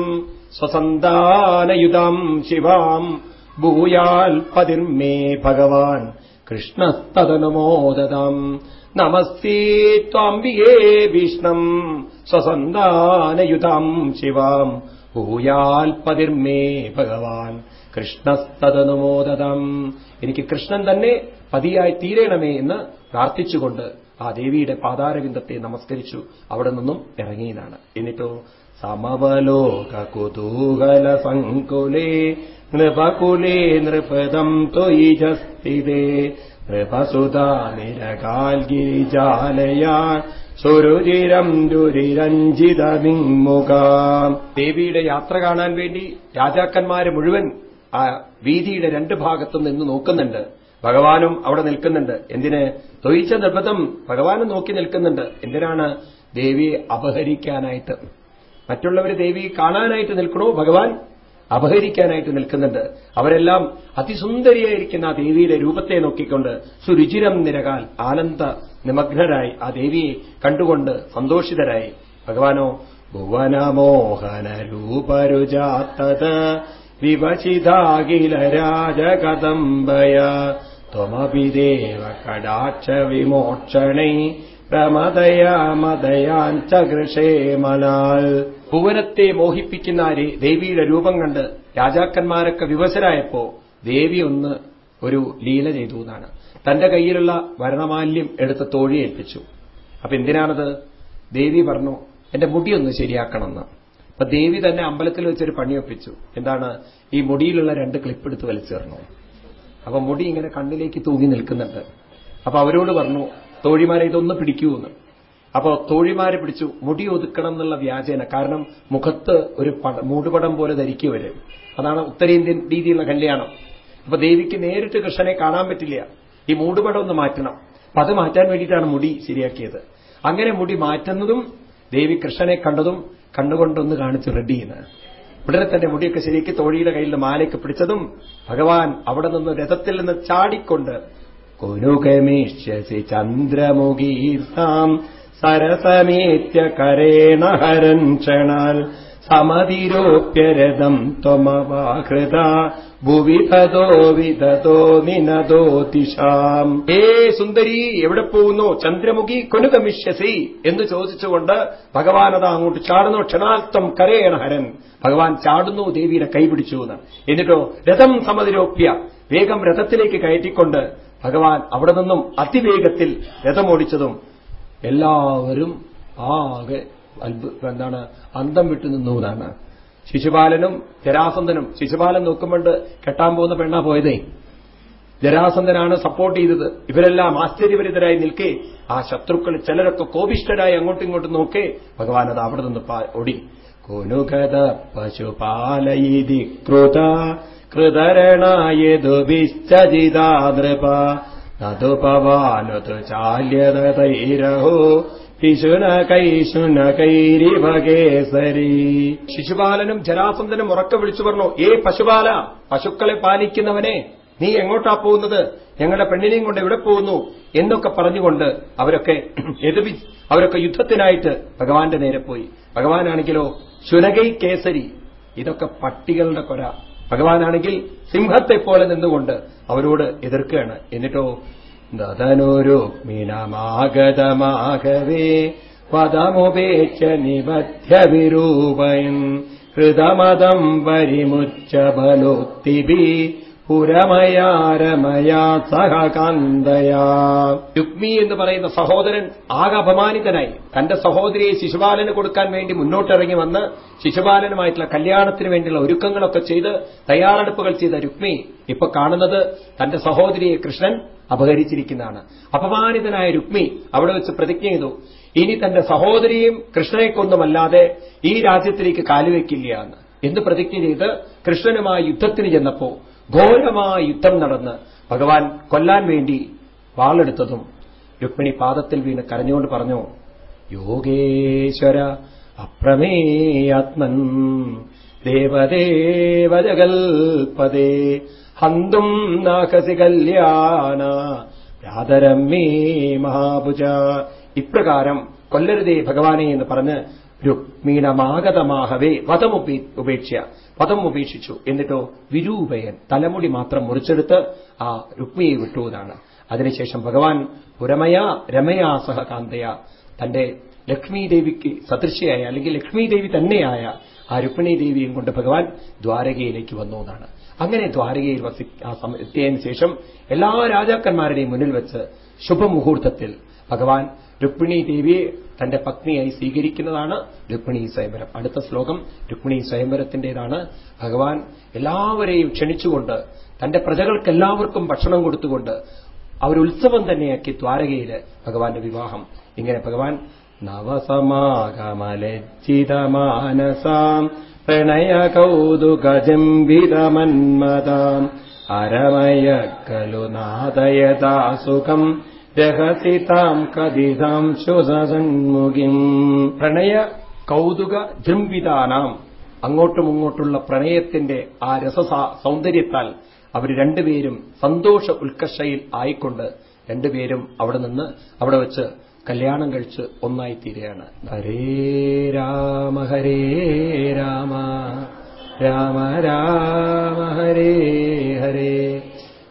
സ്വസന്താനയുതാം ശിവാം ഭൂയാൽ പതിർമേ ഭഗവാൻ കൃഷ്ണസ്തതനുമോദതാം നമസ്തേ ത്വാംബികേ ഭീഷ്ണം സ്വസന്താനയുതാം ശിവാം ഭൂയാൽ പതിർമേ ഭഗവാൻ കൃഷ്ണസ്തതനുമോദതാം എനിക്ക് കൃഷ്ണൻ തന്നെ പതിയായി തീരേണമേ എന്ന് പ്രാർത്ഥിച്ചുകൊണ്ട് ആ ദേവിയുടെ പാതാരവിന്ദത്തെ നമസ്കരിച്ചു അവിടെ നിന്നും ഇറങ്ങിയതാണ്. എന്നിട്ടോ സമവലോക കുതൂഹല സങ്കുലേ നൃപകുലേ നൃപദം ത്വയിജസ്ഥിതേ നൃപസുതാ നിരകാൽ ഗിരിജാലയാ സുരുചിരം ദുരിരഞ്ജിതവിങ്മുഖ ദേവിയുടെ യാത്ര കാണാൻ വേണ്ടി രാജാക്കന്മാര് മുഴുവൻ ആ വീതിയുടെ രണ്ട് ഭാഗത്തും നിന്ന് നോക്കുന്നുണ്ട്. ഭഗവാനും അവിടെ നിൽക്കുന്നുണ്ട്. എന്തിന്? തൊഴിച്ച നിർബന്ധം ഭഗവാനും നോക്കി നിൽക്കുന്നുണ്ട്. എന്തിനാണ് ദേവിയെ അപഹരിക്കാനായിട്ട്? മറ്റുള്ളവർ ദേവി കാണാനായിട്ട് നിൽക്കണോ? ഭഗവാൻ അപഹരിക്കാനായിട്ട് നിൽക്കുന്നുണ്ട്. അവരെല്ലാം അതിസുന്ദരിയായിരിക്കുന്ന ആ ദേവിയുടെ രൂപത്തെ നോക്കിക്കൊണ്ട് സുരുചിരം നിരകാൽ ആനന്ദ നിമഗ്നരായി ആ ദേവിയെ കണ്ടുകൊണ്ട് സന്തോഷിതരായി. ഭഗവാനോ ഭുവനമോഹന രൂപരുജാത്തത് വിവചിതാകില രാജകദംബയ ത്വമപി ദേവ കടാക്ഷ വിമോക്ഷണൈ പ്രമദയാ മദയാൻ ചകൃഷേ മനാൽ ഭുവനത്തെ മോഹിപ്പിക്കുന്ന ദേവിയുടെ രൂപം കണ്ട് രാജാക്കന്മാരൊക്കെ വിവശരായപ്പോ ദേവി ഒന്ന് ഒരു ലീല ചെയ്തു എന്നാണ് തന്റെ കയ്യിലുള്ള വരണമാല്യം എടുത്ത് തോഴി ഏൽപ്പിച്ചു അപ്പൊ എന്തിനാണത് ദേവി പറഞ്ഞു എന്റെ മുടിയൊന്ന് ശരിയാക്കണമെന്ന്. അപ്പൊ ദേവി തന്നെ അമ്പലത്തിൽ വെച്ചൊരു പണിയൊപ്പിച്ചു എന്താണ്? ഈ മുടിയിലുള്ള രണ്ട് ക്ലിപ്പ് എടുത്ത് വലിച്ചേർന്നു. അപ്പൊ മുടി ഇങ്ങനെ കണ്ണിലേക്ക് തൂങ്ങി നിൽക്കുന്നുണ്ട്. അപ്പൊ അവരോട് പറഞ്ഞു തോഴിമാരെ ഇതൊന്ന് പിടിക്കൂ എന്ന് അപ്പോ തോഴിമാരെ പിടിച്ചു മുടി ഒതുക്കണം എന്നുള്ള വ്യാജേന. കാരണം മുഖത്ത് ഒരു മൂടുപടം പോലെ ധരിക്കുവര് അതാണ് ഉത്തരേന്ത്യൻ രീതിയിലുള്ള കല്യാണം. അപ്പൊ ദേവിക്ക് നേരിട്ട് കൃഷ്ണനെ കാണാൻ പറ്റില്ല. ഈ മൂടുപടം ഒന്ന് മാറ്റണം. അപ്പൊ അത് മാറ്റാൻ വേണ്ടിയിട്ടാണ് മുടി ശരിയാക്കിയത്. അങ്ങനെ മുടി മാറ്റുന്നതും ദേവി കൃഷ്ണനെ കണ്ടതും കണ്ണുകൊണ്ടൊന്ന് കാണിച്ചു റെഡി ചെയ്യുന്നത് ഉടനെ തന്നെ മുടിയൊക്കെ ശരിയാക്കി തോഴിയുടെ കയ്യിൽ മാലയ്ക്ക് പിടിച്ചതും ഭഗവാൻ അവിടെ നിന്ന് രഥത്തിൽ നിന്ന് ചാടിക്കൊണ്ട് കുനുകമീഷ്യസി സാം സരസമേത്യ കരേണ ഹരൻ ക്ഷണാൽ സമതിരോപ്യരഥം ത്വമവാഹൃത ഭുവി തതോ വിതതോ തിഷാം ഏ സുന്ദരി എവിടെ പോകുന്നു? ചന്ദ്രമുഖി കൊനുഗമിഷ്യസി എന്ന് ചോദിച്ചുകൊണ്ട് ഭഗവാൻ അതാ അങ്ങോട്ട് ചാടുന്നു. ക്ഷണാർത്ഥം കരേണ ഹരൻ. ഭഗവാൻ ചാടുന്നു ദേവിയുടെ കൈപിടിച്ചു എന്ന്. എന്നിട്ടോ രഥം സമതിരോപ്യ. വേഗം രഥത്തിലേക്ക് കയറ്റിക്കൊണ്ട് ഭഗവാൻ അവിടെ നിന്നും അതിവേഗത്തിൽ രഥമോടിച്ചതും എല്ലാവരും ആകെ എന്താണ് അന്തം വിട്ടു നിന്നു എന്നാണ്. ശിശുപാലനും ജരാസന്ധനും ശിശുപാലൻ നോക്കുമ്പോണ്ട് കെട്ടാൻ പോകുന്ന പെണ്ണാ പോയതേ. ജരാസന്ധനാണ് സപ്പോർട്ട് ചെയ്തത്. ഇവരെല്ലാം ആശ്ചര്യപരിതരായി നിൽക്കേ ആ ശത്രുക്കൾ ചിലരൊക്കെ കോപിഷ്ഠരായി അങ്ങോട്ടും ഇങ്ങോട്ടും നോക്കേ ഭഗവാൻ അത് അവിടെ നിന്ന് ഓടി കുനുഗത പശുപാലയിതി കൃത കൃതരണായതുഭിശ്ചിതാ നൃപ നതുപവാനുതു ചാല്യതൈരഹോ. ശിശുനകൈശുനകൈരിവകേസരി ശിശുപാലനും ജരാസന്ധനും ഉറക്കെ വിളിച്ചു പറഞ്ഞു ഏ പശുപാല പശുക്കളെ പാലിക്കുന്നവനെ നീ എങ്ങോട്ടാ പോകുന്നത്? ഞങ്ങളുടെ പെണ്ണിനെയും കൊണ്ട് എവിടെ പോകുന്നു? എന്നൊക്കെ പറഞ്ഞുകൊണ്ട് അവരൊക്കെ എതിർ അവരൊക്കെ യുദ്ധത്തിനായിട്ട് ഭഗവാന്റെ നേരെ പോയി. ഭഗവാനാണെങ്കിലോ ശുനകൈ കേസരി ഇതൊക്കെ പട്ടികളുടെ കൊര. ഭഗവാനാണെങ്കിൽ സിംഹത്തെ പോലെ നിന്നുകൊണ്ട് അവരോട് എതിർക്കുകയാണ്. എന്നിട്ടോ ददनुरूक्मिणमागतमागवे निबध्यविरूपयन् हृदमदम् परिमुच्य बलोक्तिभिः പുരമയാരമയാ സഹകാന്തയാ രുക്മി എന്ന് പറയുന്ന സഹോദരൻ ആകെ അപമാനിതനായി. തന്റെ സഹോദരിയെ ശിശുപാലന് കൊടുക്കാൻ വേണ്ടി മുന്നോട്ടിറങ്ങി വന്ന് ശിശുപാലനുമായിട്ടുള്ള കല്യാണത്തിന് വേണ്ടിയുള്ള ഒരുക്കങ്ങളൊക്കെ ചെയ്ത് തയ്യാറെടുപ്പുകൾ ചെയ്ത രുക്മി ഇപ്പൊ കാണുന്നത് തന്റെ സഹോദരിയെ കൃഷ്ണൻ അപഹരിച്ചിരിക്കുന്നതാണ്. അപമാനിതനായ രുക്മി അവിടെ വെച്ച് പ്രതിജ്ഞ ചെയ്തു. ഇനി തന്റെ സഹോദരിയും കൃഷ്ണനെക്കൊന്നുമല്ലാതെ ഈ രാജ്യത്തിലേക്ക് കാലുവെക്കില്ല എന്ന് പ്രതിജ്ഞ ചെയ്ത് കൃഷ്ണനുമായി യുദ്ധത്തിന് ചെന്നപ്പോ ഘോരമായ യുദ്ധം നടന്ന് ഭഗവാൻ കൊല്ലാൻ വേണ്ടി വാളെടുത്തതും രുക്മിണി പാദത്തിൽ വീണ് കരഞ്ഞുകൊണ്ട് പറഞ്ഞു യോഗേശ്വര അപ്രമേയാത്മൻ ദേവദേവ ജഗൽപദേ ഹന്തും നാഹസി കല്യാണ രാതരമ്മേ മഹാഭുജ. ഇപ്രകാരം കൊല്ലരുതേ ഭഗവാനെ എന്ന് പറഞ്ഞ് രുക്മീണമാഗതമാഹവേ വധം ഉപേക്ഷ വധം ഉപേക്ഷിച്ചു. എന്നിട്ടോ വിരൂപയൻ തലമുടി മാത്രം മുറിച്ചെടുത്ത് ആ രുക്മിയെ വിട്ടു എന്നാണ്. അതിനുശേഷം ഭഗവാൻ പുരമയ രമയാ സഹ കാന്തയ തന്റെ ലക്ഷ്മി ദേവിക്ക് സദൃശയായ അല്ലെങ്കിൽ ലക്ഷ്മി ദേവി തന്നെയായ ആ രുക്മിണി ദേവിയും കൊണ്ട് ഭഗവാൻ ദ്വാരകയിലേക്ക് വന്നു എന്നാണ്. അങ്ങനെ ദ്വാരകയിൽ വസി എത്തിയതിനു ശേഷം എല്ലാ രാജാക്കന്മാരുടെയും മുന്നിൽ വെച്ച് ശുഭമുഹൂർത്തത്തിൽ ഭഗവാൻ രുക്മിണി ദേവിയെ തന്റെ പത്നിയായി സ്വീകരിക്കുന്നതാണ് രുക്മിണി സ്വയംവരം. അടുത്ത ശ്ലോകം രുക്മിണി സ്വയംവരത്തിന്റേതാണ്. ഭഗവാൻ എല്ലാവരെയും ക്ഷണിച്ചുകൊണ്ട് തന്റെ പ്രജകൾക്കെല്ലാവർക്കും ഭക്ഷണം കൊടുത്തുകൊണ്ട് അവരുത്സവം തന്നെയാക്കി ദ്വാരകയിൽ ഭഗവാന്റെ വിവാഹം. ഇങ്ങനെ ഭഗവാൻ നവസമാഗമലജ്ജിതമാനസാം പ്രണയ കൗതുകജംബിതമന്മതാം അരമയ ഖലു നാദയതാ സുഖം രഹസിതാം കതിതാം ശുസന്മുഖിം പ്രണയ കൗതുക ജംവിതാനാം। അങ്ങോട്ടും ഇങ്ങോട്ടുള്ള പ്രണയത്തിന്റെ ആ രസ സൗന്ദര്യത്താൽ അവർ രണ്ടുപേരും സന്തോഷ ഉത്കർഷയിൽ ആയിക്കൊണ്ട് രണ്ടുപേരും അവിടെ നിന്ന് അവിടെ വെച്ച് കല്യാണം കഴിച്ച് ഒന്നായിത്തീരുകയാണ്. ഹരേ രാമ ഹരേ രാമ രാമ രാമ ഹരേ ഹരേ.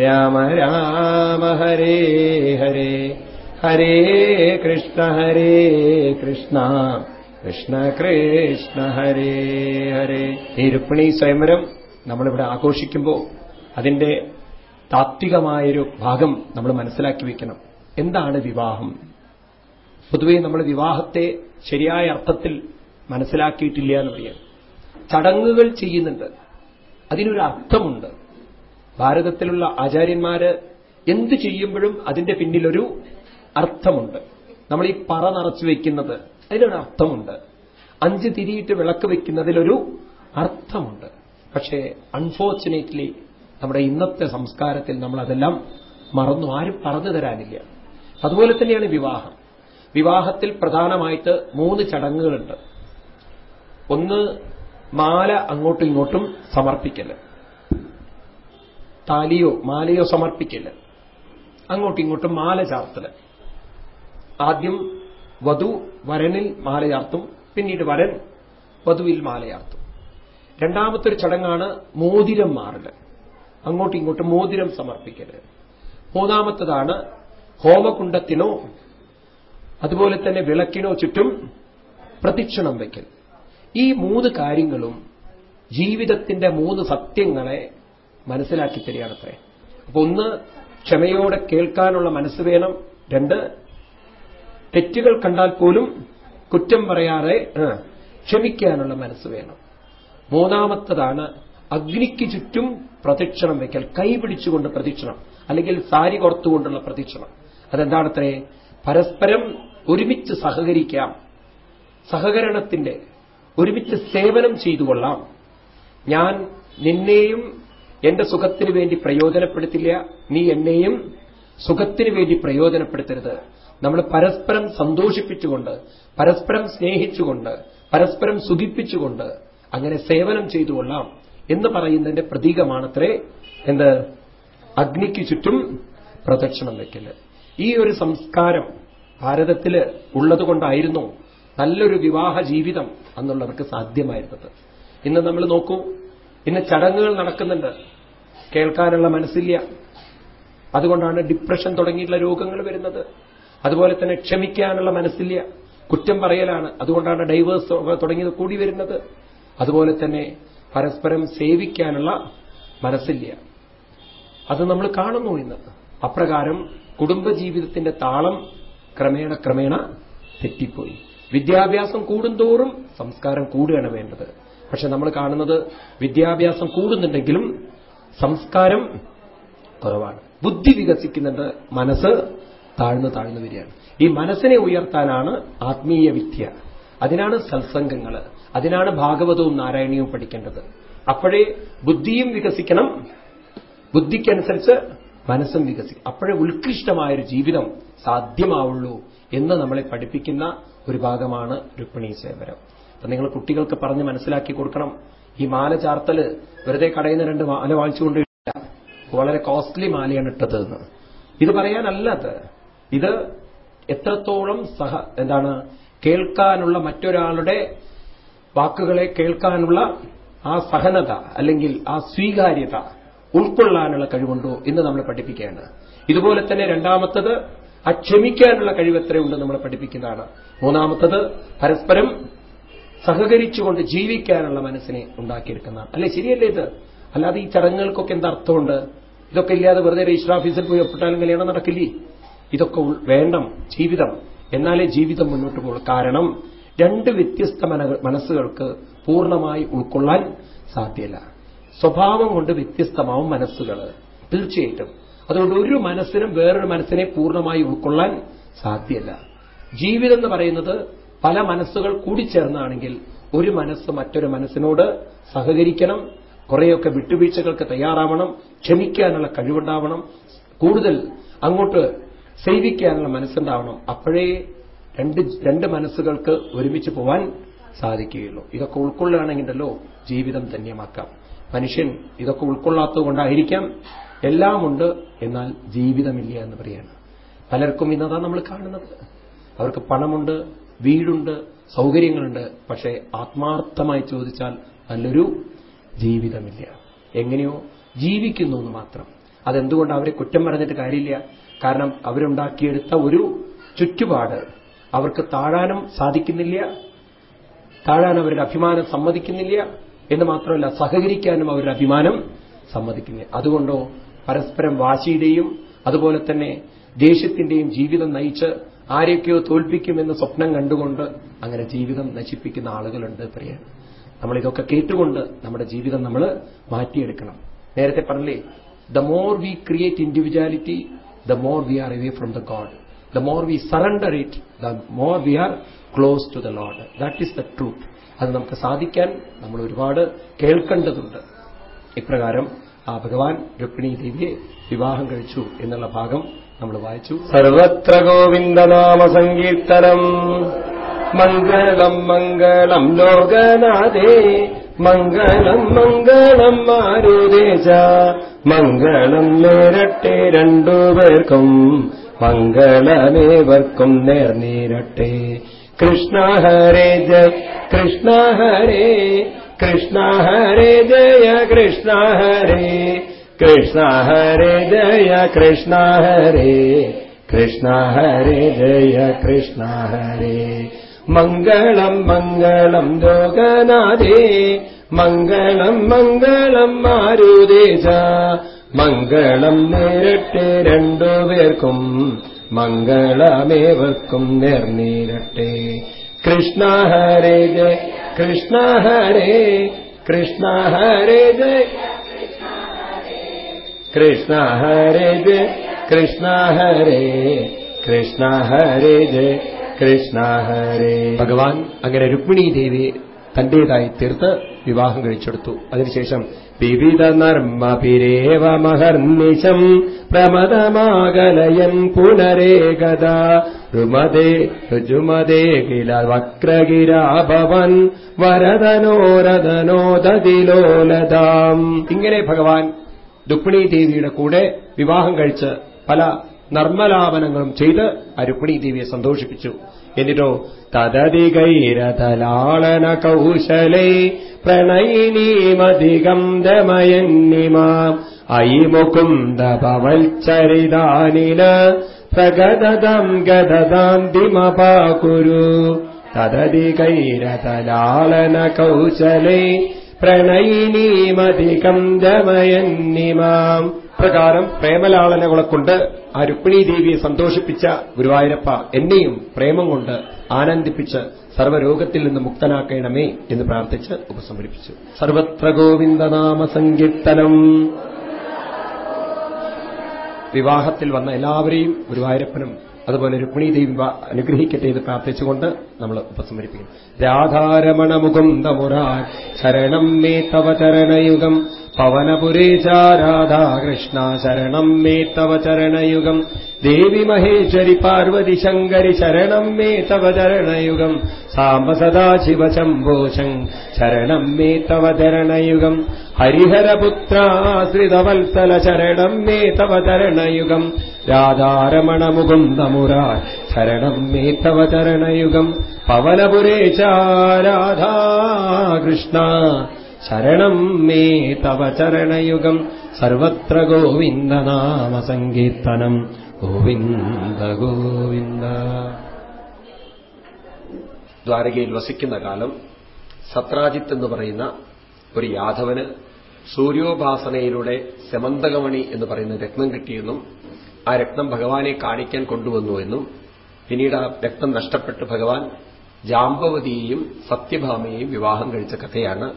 രാമ രാമ ഹരേ ഹരേ ഹരേ കൃഷ്ണ ഹരേ കൃഷ്ണ കൃഷ്ണ കൃഷ്ണ ഹരേ ഹരേ ഈ രുക്മിണി സ്വയംവരം നമ്മളിവിടെ ആഘോഷിക്കുമ്പോൾ അതിന്റെ താത്വികമായൊരു ഭാഗം നമ്മൾ മനസ്സിലാക്കി വെക്കണം. എന്താണ് വിവാഹം? പൊതുവെ നമ്മൾ വിവാഹത്തെ ശരിയായ അർത്ഥത്തിൽ മനസ്സിലാക്കിയിട്ടില്ല എന്ന് പറയാം ചടങ്ങുകൾ ചെയ്യുന്നുണ്ട്. അതിനൊരു അർത്ഥമുണ്ട് ഭാരതത്തിലുള്ള ആചാര്യന്മാര് എന്ത് ചെയ്യുമ്പോഴും അതിന്റെ പിന്നിലൊരു അർത്ഥമുണ്ട്. നമ്മൾ ഈ പറ നിറച്ചു വെക്കുന്നത് അതിലൊരു അർത്ഥമുണ്ട്. അഞ്ച് തിരിയിട്ട് വിളക്ക് വെക്കുന്നതിലൊരു അർത്ഥമുണ്ട്. പക്ഷേ അൺഫോർച്ചുനേറ്റ്ലി നമ്മുടെ ഇന്നത്തെ സംസ്കാരത്തിൽ നമ്മൾ അതെല്ലാം മറന്നു. ആരും പറഞ്ഞു തരാനില്ല. അതുപോലെ തന്നെയാണ് വിവാഹം. വിവാഹത്തിൽ പ്രധാനമായിട്ട് മൂന്ന് ചടങ്ങുകളുണ്ട്. ഒന്ന് മാല അങ്ങോട്ടും ഇങ്ങോട്ടും സമർപ്പിക്കൽ. താലിയോ മാലയോ സമർപ്പിക്കൽ. അങ്ങോട്ടും ഇങ്ങോട്ടും മാല ചാർത്തൽ. ആദ്യം വധു വരനിൽ മാല ചാർത്തും പിന്നീട് വരൻ വധുവിൽ മാല ചാർത്തും. രണ്ടാമത്തെ ഒരു ചടങ്ങാണ് മോതിരം മാറൽ. അങ്ങോട്ടും ഇങ്ങോട്ടും മോതിരം സമർപ്പിക്കൽ. മൂന്നാമത്തതാണ് ഹോമകുണ്ടത്തിനോ അതുപോലെ തന്നെ വിളക്കിനോ ചുറ്റും പ്രതിക്ഷണം വയ്ക്കൽ ഈ മൂന്ന് കാര്യങ്ങളും ജീവിതത്തിന്റെ മൂന്ന് സത്യങ്ങളെ മനസ്സിലാക്കി തരികയാണത്രേ. അപ്പൊ ഒന്ന് ക്ഷമയോടെ കേൾക്കാനുള്ള മനസ്സ് വേണം. രണ്ട് തെറ്റുകൾ കണ്ടാൽ പോലും കുറ്റം പറയാതെ ക്ഷമിക്കാനുള്ള മനസ്സ് വേണം. മൂന്നാമത്തതാണ് അഗ്നിക്ക് ചുറ്റും പ്രദക്ഷിണം വയ്ക്കൽ കൈ പിടിച്ചുകൊണ്ട് പ്രദക്ഷിണം അല്ലെങ്കിൽ സാരി കോർത്തുകൊണ്ടുള്ള പ്രദക്ഷിണം. അതെന്താണത്രേ? പരസ്പരം ഒരുമിച്ച് സഹകരിക്കാം. സഹകരണത്തിന്റെ ഒരുമിച്ച് സേവനം ചെയ്തുകൊള്ളാം ഞാൻ നിന്നെയും എന്റെ സുഖത്തിനു വേണ്ടി പ്രയോജനപ്പെടുത്തില്ല. നീ എന്നെയും സുഖത്തിനു വേണ്ടി പ്രയോജനപ്പെടുത്തരുത്. നമ്മൾ പരസ്പരം സന്തോഷിപ്പിച്ചുകൊണ്ട് പരസ്പരം സ്നേഹിച്ചുകൊണ്ട് പരസ്പരം സുഖിപ്പിച്ചുകൊണ്ട് അങ്ങനെ സേവനം ചെയ്തുകൊള്ളാം എന്ന് പറയുന്നതിന്റെ പ്രതീകമാണത്രേ എന്ത് അഗ്നിക്ക് ചുറ്റും പ്രദക്ഷിണം വയ്ക്കൽ ഈ ഒരു സംസ്കാരം ഭാരതത്തിൽ ഉള്ളതുകൊണ്ടായിരുന്നു നല്ലൊരു വിവാഹ ജീവിതം അന്നുള്ളവർക്ക് സാധ്യമായിരുന്നത്. ഇന്ന് നമ്മൾ നോക്കൂ ഇന്ന് ചടങ്ങുകൾ നടക്കുന്നുണ്ട്. കേൾക്കാനുള്ള മനസ്സില്ല. അതുകൊണ്ടാണ് ഡിപ്രഷൻ തുടങ്ങിയിട്ടുള്ള രോഗങ്ങൾ വരുന്നത്. അതുപോലെ തന്നെ ക്ഷമിക്കാനുള്ള മനസ്സില്ല. കുറ്റം പറയലാണ്. അതുകൊണ്ടാണ് ഡൈവേഴ്സ് തുടങ്ങിയത് കൂടി വരുന്നത്. അതുപോലെ തന്നെ പരസ്പരം സേവിക്കാനുള്ള മനസ്സില്ല. അത് നമ്മൾ കാണുന്നു ഇന്ന്. അപ്രകാരം കുടുംബജീവിതത്തിന്റെ താളം ക്രമേണ ക്രമേണ തെറ്റിപ്പോയി. വിദ്യാഭ്യാസം കൂടുന്തോറും സംസ്കാരം കൂടുകയാണ് വേണ്ടത്. പക്ഷെ നമ്മൾ കാണുന്നത് വിദ്യാഭ്യാസം കൂടുന്നുണ്ടെങ്കിലും സംസ്കാരം കുറവാണ്. ബുദ്ധി വികസിക്കുന്നുണ്ട് മനസ്സ് താഴ്ന്നു താഴ്ന്നു വരികയാണ്. ഈ മനസ്സിനെ ഉയർത്താനാണ് ആത്മീയ വിദ്യ. അതിനാണ് സത്സംഗങ്ങൾ. അതിനാണ് ഭാഗവതവും നാരായണീയവും പഠിക്കേണ്ടത്. അപ്പോഴേ ബുദ്ധിയും വികസിക്കണം. ബുദ്ധിക്കനുസരിച്ച് മനസ്സും വികസിക്കും അപ്പോഴേ ഉത്കൃഷ്ടമായൊരു ജീവിതം സാധ്യമാവുള്ളൂ എന്ന് നമ്മളെ പഠിപ്പിക്കുന്ന ഒരു ഭാഗമാണ് രുക്മിണീ സേവരം അപ്പൊ നിങ്ങൾ കുട്ടികൾക്ക് പറഞ്ഞ് മനസ്സിലാക്കി കൊടുക്കണം. ഈ മാല ചാർത്തൽ വെറുതെ കടയിൽ നിന്ന് രണ്ട് മാല വാങ്ങിച്ചുകൊണ്ട് വളരെ കോസ്റ്റ്ലി മാലയാണ് ഇട്ടത് എന്ന്. ഇത് പറയാനല്ലത് ഇത് എത്രത്തോളം സഹ എന്താണ് കേൾക്കാനുള്ള മറ്റൊരാളുടെ വാക്കുകളെ കേൾക്കാനുള്ള ആ സഹനത അല്ലെങ്കിൽ ആ സ്വീകാര്യത ഉൾക്കൊള്ളാനുള്ള കഴിവുണ്ടോ എന്ന് നമ്മൾ പഠിപ്പിക്കുകയാണ്. ഇതുപോലെ തന്നെ രണ്ടാമത്തത് ആ ക്ഷമിക്കാനുള്ള കഴിവ് എത്രയുണ്ട് നമ്മൾ പഠിപ്പിക്കുന്നതാണ്. മൂന്നാമത്തത് പരസ്പരം സഹകരിച്ചുകൊണ്ട് ജീവിക്കാനുള്ള മനസ്സിനെ ഉണ്ടാക്കിയെടുക്കുന്നതാണ്. അല്ലെ? ശരിയല്ലേ ഇത്? അല്ലാതെ ഈ ചടങ്ങുകൾക്കൊക്കെ എന്താ അർത്ഥമുണ്ട്? ഇതൊക്കെ ഇല്ലാതെ വെറുതെ രജിസ്റ്റർ ഓഫീസിൽ പോയി ഒപ്പിട്ടാലും കല്യാണം നടക്കില്ലേ? ഇതൊക്കെ വേണം ജീവിതം. എന്നാലേ ജീവിതം മുന്നോട്ട് പോകുള്ളൂ. കാരണം രണ്ട് വ്യത്യസ്ത മനസ്സുകൾക്ക് പൂർണമായി ഉൾക്കൊള്ളാൻ സാധ്യല്ല. സ്വഭാവം കൊണ്ട് വ്യത്യസ്തമാവും മനസ്സുകൾ തീർച്ചയായിട്ടും. അതുകൊണ്ട് ഒരു മനസ്സിനും വേറൊരു മനസ്സിനെ പൂർണമായി ഉൾക്കൊള്ളാൻ സാധ്യല്ല. ജീവിതം എന്ന് പറയുന്നത് പല മനസ്സുകൾ കൂടിച്ചേർന്നാണെങ്കിൽ ഒരു മനസ്സ് മറ്റൊരു മനസ്സിനോട് സഹകരിക്കണം കുറെയൊക്കെ വിട്ടുവീഴ്ചകൾക്ക് തയ്യാറാവണം ക്ഷമിക്കാനുള്ള കഴിവുണ്ടാവണം കൂടുതൽ അങ്ങോട്ട് സേവിക്കാനുള്ള മനസ്സുണ്ടാവണം. അപ്പോഴേ രണ്ട് രണ്ട് മനസ്സുകൾക്ക് ഒരുമിച്ച് പോവാൻ സാധിക്കുകയുള്ളൂ. ഇതൊക്കെ ഉൾക്കൊള്ളുകയാണെങ്കിലോ ജീവിതം ധന്യമാക്കാം. മനുഷ്യൻ ഇതൊക്കെ ഉൾക്കൊള്ളാത്തതുകൊണ്ടായിരിക്കാം എല്ലാമുണ്ട് എന്നാൽ ജീവിതമില്ല എന്ന് പറയാണ്. പലർക്കും ഇന്നതാ നമ്മൾ കാണുന്നത്. അവർക്ക് പണമുണ്ട് വീടുണ്ട് സൗകര്യങ്ങളുണ്ട് പക്ഷേ ആത്മാർത്ഥമായി ചോദിച്ചാൽ നല്ലൊരു ജീവിതമില്ല. എങ്ങനെയോ ജീവിക്കുന്നു എന്ന് മാത്രം. അതെന്തുകൊണ്ട് അവരെ കുറ്റം പറഞ്ഞിട്ട് കാര്യമില്ല? കാരണം അവരുണ്ടാക്കിയെടുത്ത ഒരു ചുറ്റുപാട് അവർക്ക് താഴാനും സാധിക്കുന്നില്ല താഴാൻ അവരുടെ അഭിമാനം സമ്മതിക്കുന്നില്ല എന്ന് മാത്രമല്ല സഹകരിക്കാനും അവരുടെ അഭിമാനം സമ്മതിക്കുന്നില്ല അതുകൊണ്ടോ പരസ്പരം വാശിയുടെയും അതുപോലെ തന്നെ ദേഷ്യത്തിന്റെയും ജീവിതം നയിച്ച് ആരെയൊക്കെയോ തോൽപ്പിക്കുമെന്ന് സ്വപ്നം കണ്ടുകൊണ്ട് അങ്ങനെ ജീവിതം നശിപ്പിക്കുന്ന ആളുകളുണ്ട് പ്രിയ. നമ്മൾ ഇതൊക്കെ കേട്ടുകൊണ്ട് നമ്മുടെ ജീവിതം നമ്മൾ മാറ്റിയെടുക്കണം. നേരത്തെ പറഞ്ഞില്ലേ the more we create individuality the more we are away from the god the more we surrender it the more we are close to the lord that is the truth അത് നമുക്ക് സാധിക്കാൻ നമ്മൾ ഒരുപാട് കേൾക്കേണ്ടതുണ്ട്. ഇപ്രകാരം ആ ഭഗവാൻ രുക്മിണി ദേവിയെ വിവാഹം കഴിച്ചു എന്നുള്ള ഭാഗം നമ്മൾ വായിച്ചു. സർവത്ര ഗോവിന്ദനാമ സങ്കീർത്തനം മംഗളം മംഗളം ലോകനാഥേ മംഗളം മംഗളം മാരുദേശ മംഗളം നേരട്ടെ രണ്ടുപേർക്കും മംഗളമേവർക്കും നേർനീരട്ടെ കൃഷ്ണ ഹരേ ജയ കൃഷ്ണ ഹരേ കൃഷ്ണ ഹരേ ജയ കൃഷ്ണ ഹരേ. കൃഷ്ണ ഹരേ ജയ കൃഷ്ണ ഹരേ കൃഷ്ണ ഹരേ ജയ കൃഷ്ണ ഹരേ. മംഗളം മംഗളം ലോകനാഥേ മംഗളം മംഗളം മാരുദേശ മംഗളം നേരട്ടെ രണ്ടുപേർക്കും മംഗളമേവർക്കും നേർനീരട്ടെ. കൃഷ്ണ ഹരേ ജയ കൃഷ്ണ ഹരേ കൃഷ്ണ ഹരേ ജയ. കൃഷ്ണ ഹരേ ജയ കൃഷ്ണ ഹരേ കൃഷ്ണ ഹരേ ജയ കൃഷ്ണ ഹരേ. ഭഗവാൻ അങ്ങനെ രുക്മിണി ദേവിയെ തന്റേതായി തീർത്ത് വിവാഹം കഴിച്ചെടുത്തു. അതിനുശേഷം വിവിധ നർമ്മപിരേവ മഹർനിശം പ്രമദമാകലയൻ പുനരേകത. രുമതേ ഋജുമദേ കില വക്രഗിരാഭവൻ വരദനോരദനോദതിലോലതാം. ഇങ്ങനെ ഭഗവാൻ രുക്മിണി ദേവിയുടെ കൂടെ വിവാഹം കഴിച്ച് പല നർമ്മലാപനങ്ങളും ചെയ്ത് ആ രുക്മിണി ദേവിയെ സന്തോഷിപ്പിച്ചു. എന്നിട്ടോ തദതികൈരതലാളന കൗശലേ പ്രണയിനീമധികം ദമയന്നിമാം അയി മുകുന്ദ പവൽച്ചരിതാനിന പ്രഗതദം ഗദദാന്തിമപാകുരു തദതികൈരതലാളന കൗശലേ പ്രണയിനീമധികം ദമയന്നിമാം പ്രകാരം പ്രേമലാളനകളെ കൊണ്ട് ആ രുക്മിണി ദേവിയെ സന്തോഷിപ്പിച്ച ഗുരുവായൂരപ്പ എന്നെയും പ്രേമം കൊണ്ട് ആനന്ദിപ്പിച്ച് സർവരോഗത്തിൽ നിന്ന് മുക്തനാക്കണമേ എന്ന് പ്രാർത്ഥിച്ച് ഉപസംഹരിപ്പിച്ചു സർവത്ര ഗോവിന്ദനാമ സങ്കീർത്തനം വിവാഹത്തിൽ വന്ന എല്ലാവരെയും ഗുരുവായൂരപ്പനും അതുപോലെ രുക്മിണി ദേവി അനുഗ്രഹിക്കട്ടെ എന്ന് പ്രാർത്ഥിച്ചുകൊണ്ട് നമ്മൾ ഉപസംഹരിപ്പിക്കും രാധാരമണ മുകുന്ദമുരാൻ ശരണം മേ തവ ചരണയുഗം. പവനപുരേശാ രാധാകൃഷ്ണ ശരണം മേ തവ ചരണയുഗം. ദേവി മഹേശ്വരി പാർവതി ശങ്കരി ശരണം മേ തവ ചരണയുഗം. സാംബ സദാശിവ ശംഭോ ശരണം മേ തവ ചരണയുഗം. ഹരിഹരപുത്രാശ്രിതവത്സല ശരണം മേ തവ ചരണയുഗം. രാധാരമണ മുകുന്ദമുരാ ശരണം മേ തവ ചരണയുഗം. പവനപുരേശാ രാധാകൃഷ്ണ ശരണം മേ തവ ചരണയുഗം. സർവത്ര ഗോവിന്ദനാമ സങ്കീർത്തനം ഗോവിന്ദ ഗോവിന്ദ. ദ്വാരകയിൽ വസിക്കുന്ന കാലം സത്രാജിത്ത് എന്ന് പറയുന്ന ഒരു യാദവന് സൂര്യോപാസനയിലൂടെ സമന്തകമണി എന്ന് പറയുന്ന രക്തം കിട്ടിയെന്നും ആ രക്തം ഭഗവാനെ കാണിക്കാൻ കൊണ്ടുവന്നുവെന്നും പിന്നീട് ആ രക്തം നഷ്ടപ്പെട്ട് ഭഗവാൻ ജാമ്പവതിയെയും സത്യഭാമയെയും വിവാഹം കഴിച്ച കഥയാണ്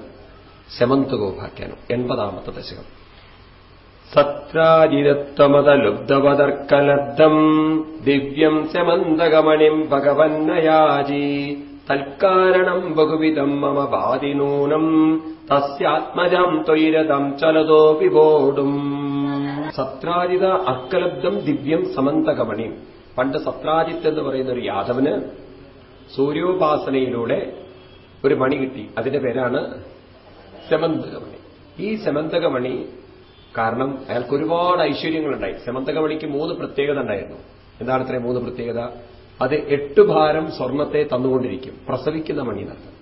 ശമന്തകോപാഖ്യാനം എൺപതാമത്തെ ദശകം. സത്രാജിതത്വമതലുബ്ധവതർക്കലബ്ധം ദിവ്യം ശമന്തകമണിം ഭഗവന്നയാജി. തൽക്കാരണം ബഹുവിധം മമ ബാധിനൂനം തസ്യാത്മജം ത്വരതം ചലതോ വിബോടും സത്രാജിത അർക്കലബ്ധം ദിവ്യം സമന്തകമണിം പണ്ട് സത്രാജിത്ത് എന്ന് പറയുന്ന ഒരു യാദവന് സൂര്യോപാസനയിലൂടെ ഒരു മണി കിട്ടി. അതിന്റെ പേരാണ് സെമന്തകമണി. ഈ ശമന്തകമണി കാരണം അയാൾക്ക് ഒരുപാട് ഐശ്വര്യങ്ങളുണ്ടായി. ശമന്തകമണിക്ക് മൂന്ന് പ്രത്യേകത ഉണ്ടായിരുന്നു. എന്താണ് ഇത്രയും മൂന്ന് പ്രത്യേകത? അത് എട്ട് ഭാരം സ്വർണത്തെ തന്നുകൊണ്ടിരിക്കും. പ്രസവിക്കുന്ന മണി നടത്തും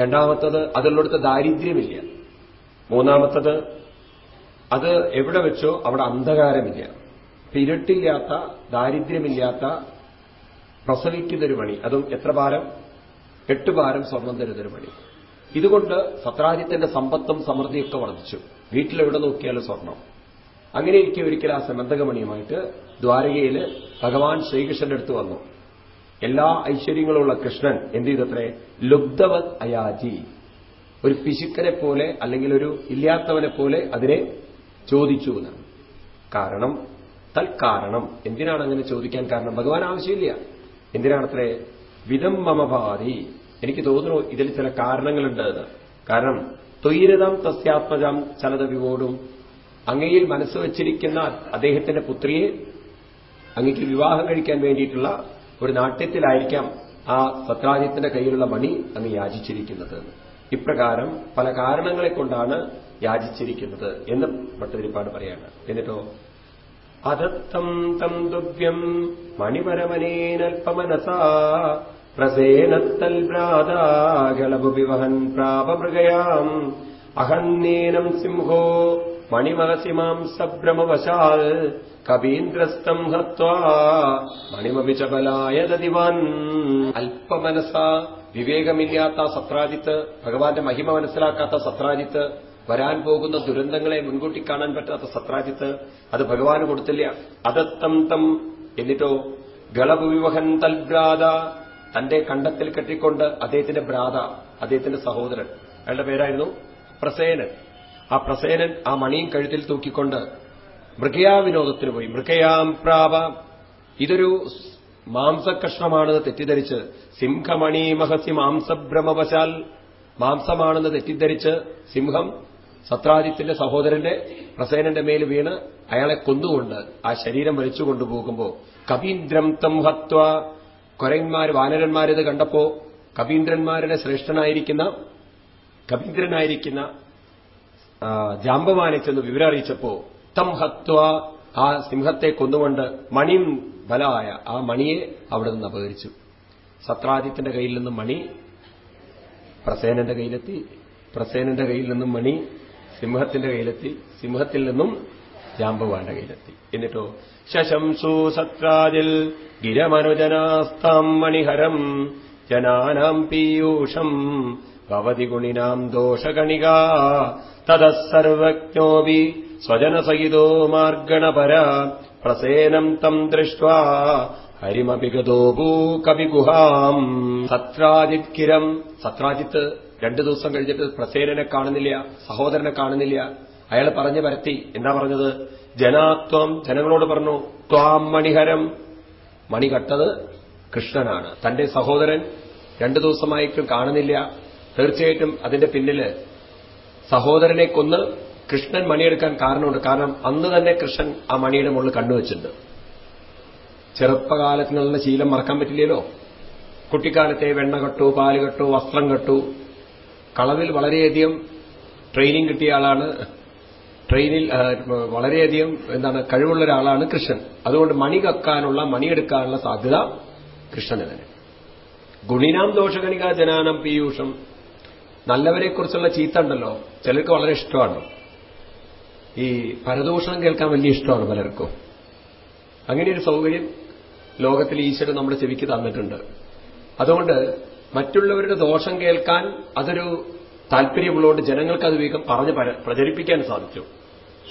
രണ്ടാമത്തത് അതിലുള്ളടുത്ത് ദാരിദ്ര്യമില്ല. മൂന്നാമത്തത് അത് എവിടെ വെച്ചോ അവിടെ അന്ധകാരമില്ല. അപ്പൊ ഇരുട്ടില്ലാത്ത ദാരിദ്ര്യമില്ലാത്ത പ്രസവിക്കുന്നൊരു മണി. അതും എത്ര ഭാരം? എട്ട് ഭാരം സ്വർണം തരുന്നൊരു മണി. ഇതുകൊണ്ട് സത്രാജിത്തിന്റെ സമ്പത്തും സമൃദ്ധിയൊക്കെ വർദ്ധിച്ചു. വീട്ടിലെവിടെ നോക്കിയാലും സ്വർണം. അങ്ങനെ ഇരിക്കെ ഒരിക്കൽ ആ സമന്തകമണിയുമായിട്ട് ദ്വാരകയിൽ ഭഗവാൻ ശ്രീകൃഷ്ണന്റെ അടുത്ത് വന്നു. എല്ലാ ഐശ്വര്യങ്ങളുള്ള കൃഷ്ണൻ എന്ത് ചെയ്തത്രേ? ലുബ്ധവത് അയാജി. ഒരു പിശുക്കനെ പോലെ അല്ലെങ്കിൽ ഒരു ഇല്ലാത്തവനെ പോലെ അതിനെ ചോദിച്ചു എന്നാണ് കാരണം തൽക്കാരണം. എന്തിനാണ് അങ്ങനെ ചോദിക്കാൻ കാരണം? ഭഗവാൻ ആവശ്യമില്ല. എന്തിനാണത്രേ? വിധം മമഭാതി എനിക്ക് തോന്നുന്നു ഇതിൽ ചില കാരണങ്ങളുണ്ട് എന്ന് കാരണം തൊയ്യരതാം തസ്യാത്മജാം ചലത വിവോടും അങ്ങയിൽ മനസ്സ് വച്ചിരിക്കുന്ന അദ്ദേഹത്തിന്റെ പുത്രിയെ അങ്ങയ്ക്ക് വിവാഹം കഴിക്കാൻ വേണ്ടിയിട്ടുള്ള ഒരു നാട്യത്തിലായിരിക്കാം ആ സത്രാജിത്തിന്റെ കയ്യിലുള്ള മണി അങ്ങ് യാചിച്ചിരിക്കുന്നത്. ഇപ്രകാരം പല കാരണങ്ങളെ കൊണ്ടാണ് യാചിച്ചിരിക്കുന്നത് എന്ന് ഭട്ടതിരിപ്പാട് പറയാണ്. എന്നിട്ടോ അതത്തം തം ദുഭ്യം മണിപരമനേനൽപമനസാ പ്രസേനത്തൽ ഭ്രാതാകളപുവിവഹൻ പ്രാപമൃഗയാം. അഹന്നേനം സിംഹോ മണിമഹസിമാം സഭ്രമവശാൽ കവീന്ദ്രസ്തം ഹത്വാ മണിമപി ചപലായ ദതിവാൻ അല്പമനസ വിവേകമില്ലാത്ത സത്രാജിത്ത് ഭഗവാന്റെ മഹിമ മനസ്സിലാക്കാത്ത സത്രാജിത്ത് വരാൻ പോകുന്ന ദുരന്തങ്ങളെ മുൻകൂട്ടി കാണാൻ പറ്റാത്ത സത്രാജിത്ത് അത് ഭഗവാന് കൊടുത്തില്ല. അതത്തം തം എന്നിട്ടോ ഗളഭുവിവഹൻ തൽഭ്രാത തന്റെ കണ്ടത്തിൽ കെട്ടിക്കൊണ്ട് അദ്ദേഹത്തിന്റെ ഭ്രാത അദ്ദേഹത്തിന്റെ സഹോദരൻ അയാളുടെ പേരായിരുന്നു പ്രസേനൻ. ആ പ്രസേനൻ ആ മണിയും കഴുത്തിൽ തൂക്കിക്കൊണ്ട് മൃഗയാ വിനോദത്തിന് പോയി. മൃഗയാം പ്രാവ ഇതൊരു മാംസകഷ്ണമാണെന്ന് തെറ്റിദ്ധരിച്ച് സിംഹമണി മഹസി മാംസഭ്രമവശാൽ മാംസമാണെന്ന് തെറ്റിദ്ധരിച്ച് സിംഹം സത്രാജിത്തിന്റെ സഹോദരന്റെ പ്രസേനന്റെ മേൽ വീണ് അയാളെ കൊന്നുകൊണ്ട് ആ ശരീരം വലിച്ചു കൊണ്ടുപോകുമ്പോൾ കവീന്ദ്രം തം ഹത്വ കൊരന്മാർ വാനരന്മാരിത് കണ്ടപ്പോ കവീന്ദ്രന്മാരുടെ ശ്രേഷ്ഠനായിരിക്കുന്ന കവീന്ദ്രനായിരിക്കുന്ന ജാമ്പവാനെ ചെന്ന് വിവരം അറിയിച്ചപ്പോ തം ഹത്വ ആ സിംഹത്തെ കൊന്നുകൊണ്ട് മണി ബലായ ആ മണിയെ അവിടെ നിന്ന് അപഹരിച്ചു. സത്രാദിത്യന്റെ കയ്യിൽ നിന്നും മണി പ്രസേനന്റെ കയ്യിലെത്തി പ്രസേനന്റെ കയ്യിൽ നിന്നും മണി സിംഹത്തിന്റെ കയ്യിലെത്തി സിംഹത്തിൽ നിന്നും ജാമ്പവാന്റെ കയ്യിലെത്തി. എന്നിട്ടോ ശശംസു ഗിരമനുജനാസ്താം മണിഹരം ജനാനാം പീയൂഷം ഭവതി ദോഷഗണിക തതഃ സർവജ്ഞോപി സ്വജനസഹിതോ മാർഗണപര പ്രസേനം തം ദൃഷ്ട്വാ ഹരിമപിഗതോപൂ കവിഗുഹാം സത്രാജിത് കിരം സത്രാജിത്ത് രണ്ടു ദിവസം കഴിഞ്ഞിട്ട് പ്രസേനനെ കാണുന്നില്ല സഹോദരനെ കാണുന്നില്ല. അയാൾ പറഞ്ഞു പരത്തി. എന്താ പറഞ്ഞത്? ജനാത്വം ജനങ്ങളോട് പറഞ്ഞു ത്വാം മണിഹരം മണി കട്ടത് കൃഷ്ണനാണ്. തന്റെ സഹോദരൻ രണ്ടു ദിവസമായിട്ടും കാണുന്നില്ല. തീർച്ചയായിട്ടും അതിന്റെ പിന്നിൽ സഹോദരനെ കൊന്ന് കൃഷ്ണൻ മണിയെടുക്കാൻ കാരണമുണ്ട്. കാരണം അന്ന് തന്നെ കൃഷ്ണൻ ആ മണിയുടെ മുകളിൽ കണ്ണുവച്ചിട്ടുണ്ട് ചെറുപ്പകാലത്തിനുള്ള ശീലം മറക്കാൻ പറ്റില്ലല്ലോ. കുട്ടിക്കാലത്തെ വെണ്ണ കെട്ടു പാൽ കെട്ടു വസ്ത്രം കെട്ടു. കളവിൽ വളരെയധികം ട്രെയിനിങ് കിട്ടിയ ആളാണ് ട്രെയിനിൽ വളരെയധികം എന്താണ് കഴിവുള്ള ഒരാളാണ് കൃഷ്ണൻ. അതുകൊണ്ട് മണി കക്കാനുള്ള മണിയെടുക്കാനുള്ള സാധ്യത കൃഷ്ണന് തന്നെ ഗുണിനാം ദോഷഗണിക ജനാനം പീയൂഷം. നല്ലവരെക്കുറിച്ചുള്ള ചീത്ത ഉണ്ടല്ലോ ചിലർക്ക് വളരെ ഇഷ്ടമാണ്. ഈ പരദൂഷണം കേൾക്കാൻ വലിയ ഇഷ്ടമാണ് പലർക്കും. അങ്ങനെ ഒരു സൗകര്യം ലോകത്തിൽ ഈശ്വരൻ നമ്മുടെ ചെവിക്ക് തന്നിട്ടുണ്ട്. അതുകൊണ്ട് മറ്റുള്ളവരുടെ ദോഷം കേൾക്കാൻ അതൊരു താല്പര്യമുള്ളതുകൊണ്ട് ജനങ്ങൾക്ക് അത് വേഗം പറഞ്ഞ് പര- പ്രചരിപ്പിക്കാൻ സാധിച്ചു.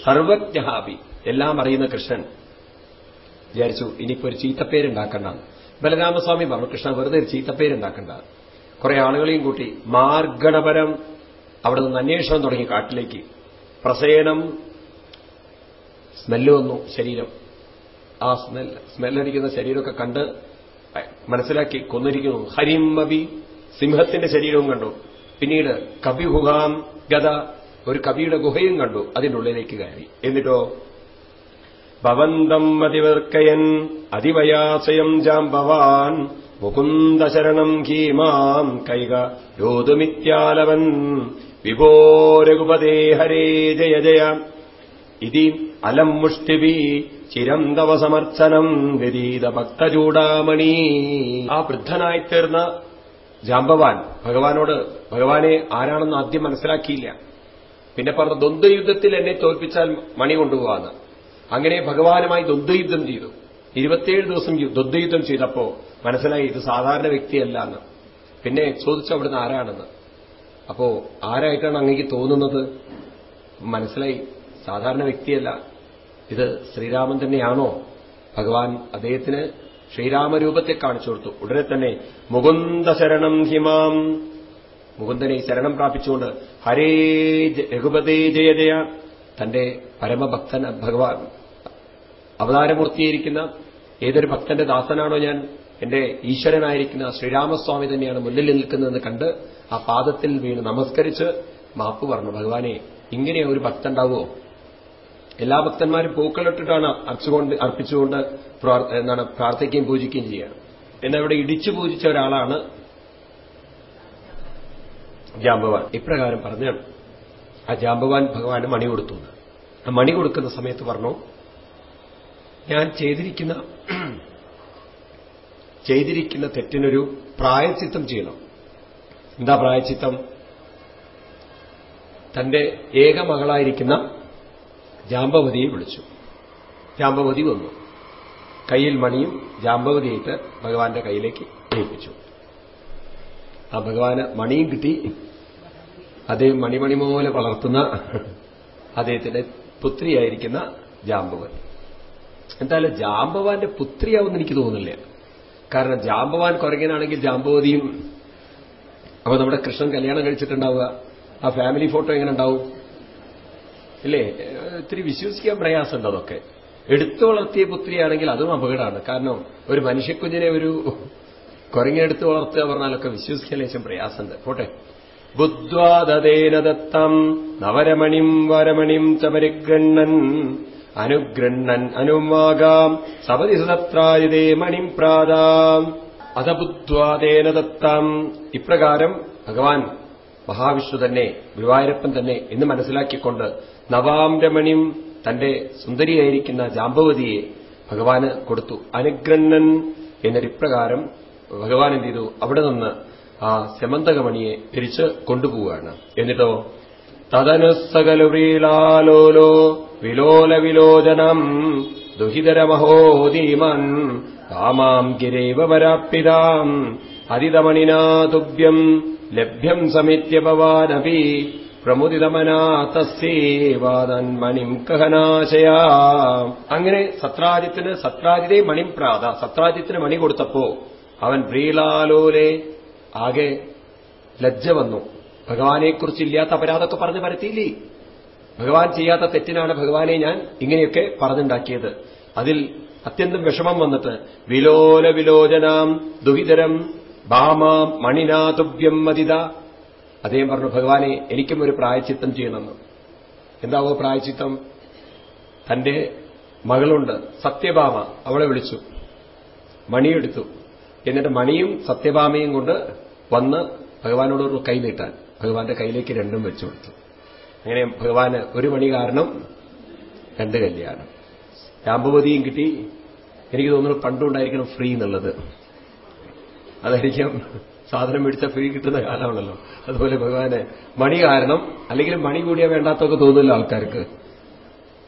സർവജ്ഞഹാബി എല്ലാം അറിയുന്ന കൃഷ്ണൻ. വിചാരിച്ചു ഇനിയിപ്പോ ഒരു ചീത്തപ്പേരുണ്ടാക്കണ്ട. ബലരാമസ്വാമി പറഞ്ഞു കൃഷ്ണ വെറുതെ ഒരു ചീത്തപ്പേരുണ്ടാക്കണ്ട. കുറെ ആളുകളെയും കൂട്ടി മാർഗണപരം അവിടെ നിന്ന് അന്വേഷണം തുടങ്ങി കാട്ടിലേക്ക്. പ്രസേനം സ്മെല്ല് വന്നു ശരീരം. ആ സ്മെൽ സ്മെല്ലടിക്കുന്ന ശരീരമൊക്കെ കണ്ട് മനസ്സിലാക്കി കൊന്നിരിക്കുന്നു. ഹരിമബി സിംഹത്തിന്റെ ശരീരവും കണ്ടു. പിന്നീട് കവിഗുഹാം ഗത ഒരു കവിയുടെ ഗുഹയും കണ്ടു അതിന്റെ ഉള്ളിലേക്ക് കയറി. എന്നിട്ടോ ഭവന്തം അതിവർക്കയൻ അതിവയാസയം ജാംബവാൻ മുകുന്ദശരണം ഖീമാം കൈക രോതുമിത്യാലവൻ വിഭോ രഘുപതേ ഹരേ ജയ ജയ. ഇതി അലം മുഷ്ടിവി ചിരം തവ സമർച്ചനം വിരീത ഭക്തചൂടാമണി ആ വൃദ്ധനായിത്തീർന്ന ജാമ്പവാൻ ഭഗവാനോട് ഭഗവാനെ ആരാണെന്ന് ആദ്യം മനസ്സിലാക്കിയില്ല. പിന്നെ പറഞ്ഞ ദ്വന്ദ്വയുദ്ധത്തിൽ എന്നെ തോൽപ്പിച്ചാൽ മണി കൊണ്ടുപോകാന്ന് അങ്ങനെ ഭഗവാനുമായി ദ്വന്ദ്വയുദ്ധം ചെയ്തു. ഇരുപത്തിയേഴ് ദിവസം ദ്വന്ദ്യുദ്ധം ചെയ്തപ്പോ മനസ്സിലായി ഇത് സാധാരണ വ്യക്തിയല്ല എന്ന് പിന്നെ ചോദിച്ചു അവിടുന്ന് ആരാണെന്ന്? അപ്പോ ആരായിട്ടാണ് അങ്ങേക്ക് തോന്നുന്നത്? മനസ്സിലായി സാധാരണ വ്യക്തിയല്ല. ഇത് ശ്രീരാമൻ തന്നെയാണോ? ഭഗവാൻ അദ്ദേഹത്തിന് ശ്രീരാമരൂപത്തെ കാണിച്ചു കൊടുത്തു ഉടനെ തന്നെ മുകുന്ദ ശരണം ഹിമാം മുകുന്ദനെ ശരണം പ്രാപിച്ചുകൊണ്ട് ഹരേ രഘുപതേ ജയ ജയ. തന്റെ പരമഭക്തൻ ഭഗവാൻ അവതാരമൂർത്തിയായിരിക്കുന്ന ഏതൊരു ഭക്തന്റെ ദാസനാണോ ഞാൻ എന്റെ ഈശ്വരനായിരിക്കുന്ന ശ്രീരാമസ്വാമി തന്നെയാണ് മുന്നിൽ നിൽക്കുന്നതെന്ന് കണ്ട് ആ പാദത്തിൽ വീണ് നമസ്കരിച്ച് മാപ്പ് പറഞ്ഞു ഭഗവാനെ ഇങ്ങനെ ഒരു ഭക്തൻ ഉണ്ടാവുമോ? എല്ലാ ഭക്തന്മാരും പൂക്കളിട്ടിട്ടാണ് അർച്ചുകൊണ്ട് അർപ്പിച്ചുകൊണ്ട് എന്താണ് പ്രാർത്ഥിക്കുകയും പൂജിക്കുകയും ചെയ്യുക. എന്നാൽ ഇവിടെ ഇടിച്ചു പൂജിച്ച ഒരാളാണ് ജാമ്പവാൻ ഇപ്രകാരം പറഞ്ഞാണ്. ആ ജാമ്പവാൻ ഭഗവാന് മണി കൊടുത്തു. ആ മണി കൊടുക്കുന്ന സമയത്ത് പറഞ്ഞു ഞാൻ ചെയ്തിരിക്കുന്ന ചെയ്തിരിക്കുന്ന തെറ്റിനൊരു പ്രായച്ചിത്തം ചെയ്യണം. എന്താ പ്രായച്ചിത്തം? തന്റെ ഏക മകളായിരിക്കുന്ന ജാമ്പവതിയെ വിളിച്ചു. ജാമ്പവതി വന്നു. കയ്യിൽ മണിയും ജാമ്പവതിയായിട്ട് ഭഗവാന്റെ കയ്യിലേക്ക് ഏൽപ്പിച്ചു. ആ ഭഗവാന് മണിയും കിട്ടി. അദ്ദേഹം മണിമണി പോലെ വളർത്തുന്ന അദ്ദേഹത്തിന്റെ പുത്രിയായിരിക്കുന്ന ജാമ്പവതി എന്തായാലും ജാമ്പവാന്റെ പുത്രിയാവുമെന്ന് എനിക്ക് തോന്നുന്നില്ല. കാരണം ജാമ്പവാൻ കുറയ്ക്കാനാണെങ്കിൽ ജാമ്പവതിയും അപ്പൊ നമ്മുടെ കൃഷ്ണൻ കല്യാണം കഴിച്ചിട്ടുണ്ടാവുക. ആ ഫാമിലി ഫോട്ടോ എങ്ങനെ ഉണ്ടാവും? ഇല്ലേ? ഇത്തിരി വിശ്വസിക്കാൻ പ്രയാസമുണ്ട് അതൊക്കെ എടുത്തു വളർത്തിയ പുത്രിയാണെങ്കിൽ അതും അപകടമാണ്. കാരണം ഒരു മനുഷ്യക്കുഞ്ഞിനെ ഒരു കുരങ്ങെടുത്ത് വളർത്തുക പറഞ്ഞാലൊക്കെ വിശ്വസിക്കാൻ ലേശം പ്രയാസമുണ്ട്. പോട്ടെ. ബുദ്ധ്വാദേന ദത്തം നവരമണിം വരമണിം ച അനുഗ്രണ്ണൻ അനുമാകാം സപതി സുതത്രാജിതേ മണിം പ്രാതാം അതബുദ്ധ്വാദേന ദത്താം. ഇപ്രകാരം ഭഗവാൻ മഹാവിഷ്ണു തന്നെ ഗുരുവായൂരപ്പൻ തന്നെ എന്ന് മനസ്സിലാക്കിക്കൊണ്ട് നവാം രമണിം തന്റെ സുന്ദരിയായിരിക്കുന്ന ജാമ്പവതിയെ ഭഗവാന് കൊടുത്തു. അനുഗ്രണ്ണൻ എന്നൊരിപ്രകാരം ഭഗവാൻ എന്ത് ചെയ്തു? അവിടെ നിന്ന് ആ സെമന്തകമണിയെ തിരിച്ച് കൊണ്ടുപോവുകയാണ്. എന്നിട്ടോ? തദനുസകലുവീളാലോലോ വിലോല വിലോചനം ദുഹിതരമഹോദീമൻ കാമാം ഗിരൈവ വരാപ്പിതാം. അതിതമണിനാ തുഭ്യം ലഭ്യം സമിത്യ ഭവാനപി പ്രമുദിതമനാ കഹനാശയാ. അങ്ങനെ സത്രാജിത്തിന് സത്രാജിതേ മണിം പ്രാത സത്രാജിത്തിന് മണി കൊടുത്തപ്പോ അവൻ വ്രീളാലോലെ ആകെ ലജ്ജ വന്നു. ഭഗവാനെക്കുറിച്ച് ഇല്ലാത്ത അപരാധമൊക്കെ പറഞ്ഞ് പരത്തിയില്ലേ? ഭഗവാൻ ചെയ്യാത്ത തെറ്റിനാണ് ഭഗവാനെ ഞാൻ ഇങ്ങനെയൊക്കെ പറഞ്ഞുണ്ടാക്കിയത്. അതിൽ അത്യന്തം വിഷമം വന്നിട്ട് വിലോല വിലോചനാം ദുഹിതരം ഭാമാം മണിനാതുഭ്യം മതിത. അദ്ദേഹം പറഞ്ഞു ഭഗവാനെ എനിക്കും ഒരു പ്രായച്ചിത്തം ചെയ്യണമെന്ന്. എന്താവോ പ്രായച്ചിത്തം? തന്റെ മകളുണ്ട് സത്യഭാമ. അവളെ വിളിച്ചു. മണിയെടുത്തു. എന്നിട്ട് മണിയും സത്യഭാമയും കൊണ്ട് വന്ന് ഭഗവാനോട് ഒരു കൈ നീട്ടാൻ ഭഗവാന്റെ കയ്യിലേക്ക് രണ്ടും വെച്ചു കൊടുത്തു. അങ്ങനെ ഭഗവാന് ഒരു മണി കാരണം രണ്ട് കല്യാണം. രാംഭവതിയും കിട്ടി. എനിക്ക് തോന്നുന്നു പണ്ടുണ്ടായിരിക്കണം ഫ്രീ എന്നുള്ളത്. അതായിരിക്കും. സാധനം മേടിച്ച ഫ്രീ കിട്ടുന്ന കാലമാണല്ലോ. അതുപോലെ ഭഗവാനെ മണി കാരണം അല്ലെങ്കിൽ മണി കൂടിയാ വേണ്ടാത്തൊക്കെ തോന്നില്ല ആൾക്കാർക്ക്.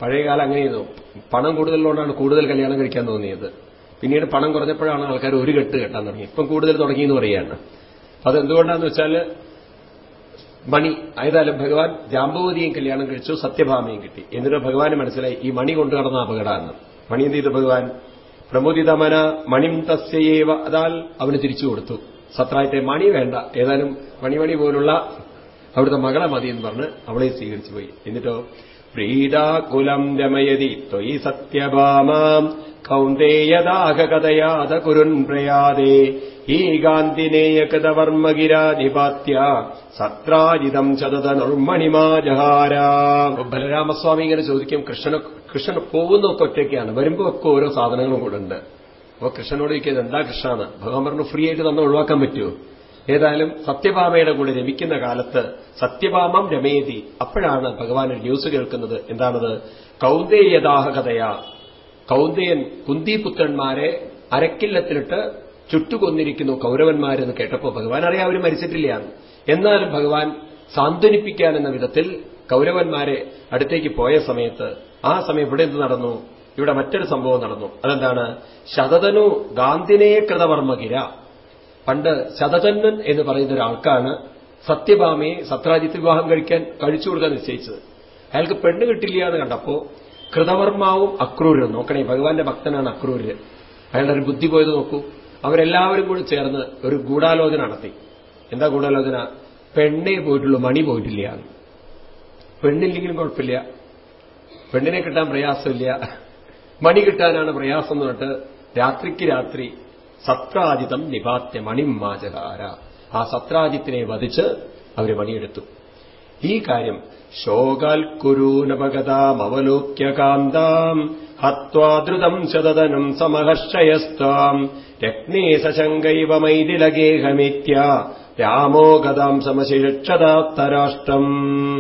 പഴയ കാലം അങ്ങനെയായിരുന്നു. പണം കൂടുതലുള്ളതുകൊണ്ടാണ് കൂടുതൽ കല്യാണം കഴിക്കാൻ തോന്നിയത്. പിന്നീട് പണം കുറഞ്ഞപ്പോഴാണ് ആൾക്കാർ ഒരു കെട്ട് കെട്ടാൻ തുടങ്ങി. ഇപ്പം കൂടുതൽ തുടങ്ങിയെന്ന് പറയാണ് അതെന്തുകൊണ്ടാന്ന് വെച്ചാൽ മണി ഏതായാലും ഭഗവാൻ ജാമ്പവതിയും കല്യാണം കഴിച്ചു സത്യഭാമയും കിട്ടി. എന്നിട്ട് ഭഗവാന് മനസ്സിലായി ഈ മണി കൊണ്ടു നടന്ന അപകടമാണ്. മണി എന്ത് ചെയ്തു ഭഗവാൻ? പ്രമോദിതമന മണിം തസ്യേവ അതാൽ അവന് തിരിച്ചു കൊടുത്തു. സത്രായത്തെ മണി വേണ്ട. ഏതായാലും മണിമണി പോലുള്ള അവിടുത്തെ മകളെ മതി എന്ന് പറഞ്ഞ് അവളെ സ്വീകരിച്ചു പോയി. എന്നിട്ടോ പ്രീതാകുലം രമയതി ത്വയി സത്യഭാമാം കൗന്ദേയദാഹ കഥയാത കുരുൻ പ്രയാതേ ഈ ഗാന്ധിനേയ കൃതവർമ്മഗിരാധിപാത്യ സത്രാജിതം ചതതനുർമണിമാജഹാര ബലരാമസ്വാമി ഇങ്ങനെ ചോദിക്കും കൃഷ്ണൻ കൃഷ്ണൻ പോകുന്നൊക്കെ ഒറ്റയ്ക്കാണ് വരുമ്പോ ഒക്കെ ഓരോ സാധനങ്ങളും കൂടെ ഉണ്ട്. അപ്പൊ കൃഷ്ണനോട് ചോദിക്കുന്നത് എന്താ കൃഷ്ണാണ് ഭഗവാൻ പറഞ്ഞു ഫ്രീ ആയിട്ട് തന്നെ ഒഴിവാക്കാൻ പറ്റുമോ? ഏതായാലും സത്യഭാമയുടെ കൂടെ രമിക്കുന്ന കാലത്ത് സത്യഭാമം രമേതി. അപ്പോഴാണ് ഭഗവാൻ ന്യൂസ് കേൾക്കുന്നത്. എന്താണത്? കൗന്ദേയദാഹകതയാ കൗന്ദേയൻ കുന്തിപുത്രന്മാരെ അരക്കില്ലത്തിലിട്ട് ചുട്ടുകൊന്നിരിക്കുന്നു കൗരവന്മാരെന്ന് കേട്ടപ്പോൾ ഭഗവാൻ അറിയാം അവർ മരിച്ചിട്ടില്ല എന്നാലും ഭഗവാൻ സാന്ത്വനിപ്പിക്കാൻ എന്ന വിധത്തിൽ കൗരവന്മാരെ അടുത്തേക്ക് പോയ സമയത്ത് ആ സമയം ഇവിടെ എന്ത് നടന്നു? ഇവിടെ മറ്റൊരു സംഭവം നടന്നു. അതെന്താണ്? ശതതനു ഗാന്ധിനേ കൃതവർമ്മഗിര പണ്ട് ശതതന്നൻ എന്ന് പറയുന്ന ഒരാൾക്കാണ് സത്യഭാമയെ സത്രാജിത്ത് വിവാഹം കഴിക്കാൻ കഴിച്ചു കൊടുക്കാൻ നിശ്ചയിച്ചത്. അയാൾക്ക് പെണ്ണ് കിട്ടില്ല എന്ന് കണ്ടപ്പോ കൃതവർമാവും അക്രൂരും നോക്കണേ ഭഗവാന്റെ ഭക്തനാണ് അക്രൂര്. അയാളുടെ ഒരു ബുദ്ധി പോയത് നോക്കൂ. അവരെല്ലാവരും കൂടി ചേർന്ന് ഒരു ഗൂഢാലോചന നടത്തി. എന്താ ഗൂഢാലോചന? പെണ്ണേ പോയിട്ടുള്ളൂ മണി പോയിട്ടില്ല പെണ്ണില്ലെങ്കിലും കുഴപ്പമില്ല. പെണ്ണിനെ കിട്ടാൻ പ്രയാസമില്ല. മണി കിട്ടാനാണ് പ്രയാസം എന്ന് പറഞ്ഞിട്ട് രാത്രിക്ക് രാത്രി സത്രാജിതം നിപാത്യ മണിമാചകാര ആ സത്രാജിത്തിനെ വധിച്ച് അവർ മണിയെടുത്തു ഈ കാര്യം ശോകാൽ കാന്താം ഹത്വാദ്രുതം ശതതനും സമഹർഷയസ്താം രക്നേ സശങ്കൈവ മൈതിലഗേഹമിത്യ രാമോ ഗതാം സമശിക്ഷതാത്തരാഷ്ട്രം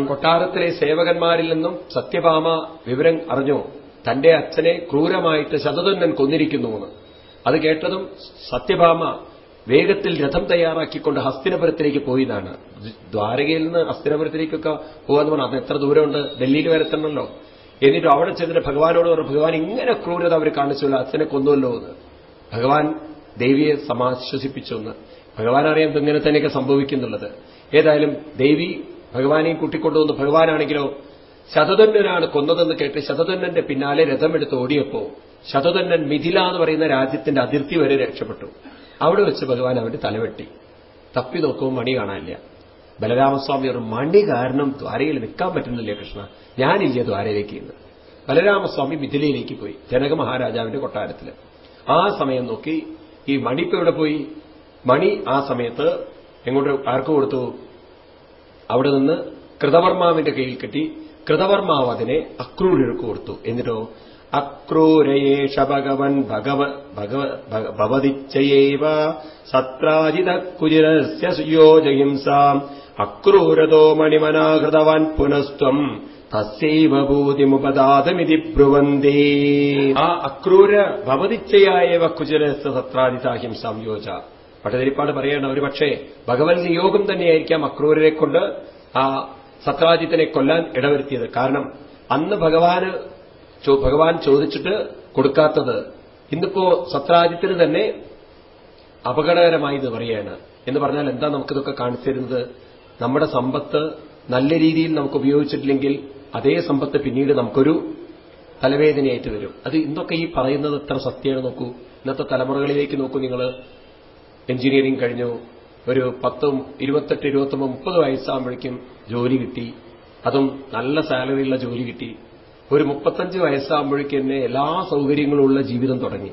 കൊട്ടാരത്തിലെ സേവകന്മാരിൽ നിന്നും സത്യഭാമ വിവരം അറിഞ്ഞു? തന്റെ അച്ഛനെ ക്രൂരമായിട്ട് ശതതുന്നൻ കൊന്നിരിക്കുന്നുവെന്ന്. അത് കേട്ടതും സത്യഭാമ വേഗത്തിൽ രഥം തയ്യാറാക്കിക്കൊണ്ട് ഹസ്തിനപുരത്തിലേക്ക് പോയതാണ്. ദ്വാരകയിൽ നിന്ന് ഹസ്തിനപുരത്തിലേക്കൊക്കെ പോകാന്ന് പറഞ്ഞാൽ അത് എത്ര ദൂരമുണ്ട്? ഡൽഹിയിൽ വരത്തണമല്ലോ എന്നിട്ട് അവിടെ ചെന്നിട്ട് ഭഗവാനോട് പറഞ്ഞു ഭഗവാൻ ഇങ്ങനെ ക്രൂരത അവർ കാണിച്ചല്ലോ അച്ഛനെ കൊന്നുവല്ലോ എന്ന്. ഭഗവാൻ ദേവിയെ സമാശ്വസിപ്പിച്ചു എന്ന് ഭഗവാൻ അറിയാം ഇങ്ങനെ തന്നെയൊക്കെ സംഭവിക്കുന്നുള്ളത്. ഏതായാലും ദേവി ഭഗവാനെയും കൂട്ടിക്കൊണ്ടുവന്ന് ഭഗവാനാണെങ്കിലോ ശതധന്വനാണ് കൊന്നതെന്ന് കേട്ട് ശതധന്വന്റെ പിന്നാലെ രഥമെടുത്ത് ഓടിയപ്പോ ശതധന്വൻ മിഥില എന്ന് പറയുന്ന രാജ്യത്തിന്റെ അതിർത്തി വരെ രക്ഷപ്പെട്ടു. അവിടെ വെച്ച് ഭഗവാൻ അവന്റെ തലവെട്ടി. തപ്പി നോക്കുമ്പോൾ മണി കാണാനില്ല. ബലരാമസ്വാമി ഒരു മണി കാരണം ദ്വാരയിൽ നിൽക്കാൻ പറ്റുന്നില്ല കൃഷ്ണ. ഞാനില്ല ദ്വാരയിലേക്ക് ഇന്ന്. ബലരാമസ്വാമി മിഥിലയിലേക്ക് പോയി ജനക മഹാരാജാവിന്റെ കൊട്ടാരത്തിൽ ആ സമയം നോക്കി ഈ മണി ഇപ്പൊ പോയി? മണി ആ സമയത്ത് എങ്ങോട്ട് ആർക്ക് കൊടുത്തു? അവിടെ നിന്ന് കൃതവർമാവിന്റെ കയ്യിൽ കിട്ടി കൃതവർമാവ് അതിനെ അക്രൂരർക്ക് കൊടുത്തു. എന്നിട്ടോ? അക്രൂരയേഷ ഭഗവൻ ഭഗവ ഭവതിച്ചയേവ സത്രാജിത സുയോജഹിംസാം അക്രൂരതോ മണിമനാഹൃതവാൻ പുനസ്ത്വം തസ്യൈവ ഭൂതിമുപദാതമിതി ബ്രുവന്തേ. ആ അക്രൂര ഭവതിച്ചയായവ കുജരസ്യ സത്രാജിതാഹിംസാം യോജ. പട്ടതിരിപ്പാട് പറയണം ഒരു പക്ഷേ ഭഗവൻ നിയോഗം തന്നെയായിരിക്കാം അക്രൂരരെ കൊണ്ട് ആ സത്രാജിത്തിനെ കൊല്ലാൻ ഇടവരുത്തിയത്. കാരണം അന്ന് ഭഗവാന് ഭഗവാൻ ചോദിച്ചിട്ട് കൊടുക്കാത്തത് ഇന്നിപ്പോ സത്രാജിത്തിന് തന്നെ അപകടകരമായി ഇത് പറയാണ് എന്ന് പറഞ്ഞാൽ എന്താ നമുക്കിതൊക്കെ കാണിച്ചു തരുന്നത്? നമ്മുടെ സമ്പത്ത് നല്ല രീതിയിൽ നമുക്ക് ഉപയോഗിച്ചിട്ടില്ലെങ്കിൽ അതേ സമ്പത്ത് പിന്നീട് നമുക്കൊരു തലവേദനയായിട്ട് വരും. അത് ഇന്നൊക്കെ ഈ പറയുന്നത് എത്ര സത്യമാണ് നോക്കൂ. ഇന്നത്തെ തലമുറകളിലേക്ക് നോക്കൂ നിങ്ങൾ. എഞ്ചിനീയറിംഗ് കഴിഞ്ഞു. ഒരു പത്തും ഇരുപത്തെട്ട് ഇരുപത്തൊമ്പത് മുപ്പത് വയസ്സാകുമ്പോഴേക്കും ജോലി കിട്ടി. അതും നല്ല സാലറിയുള്ള ജോലി കിട്ടി. ഒരു മുപ്പത്തഞ്ച് വയസ്സാകുമ്പോഴേക്കും തന്നെ എല്ലാ സൗകര്യങ്ങളുള്ള ജീവിതം തുടങ്ങി.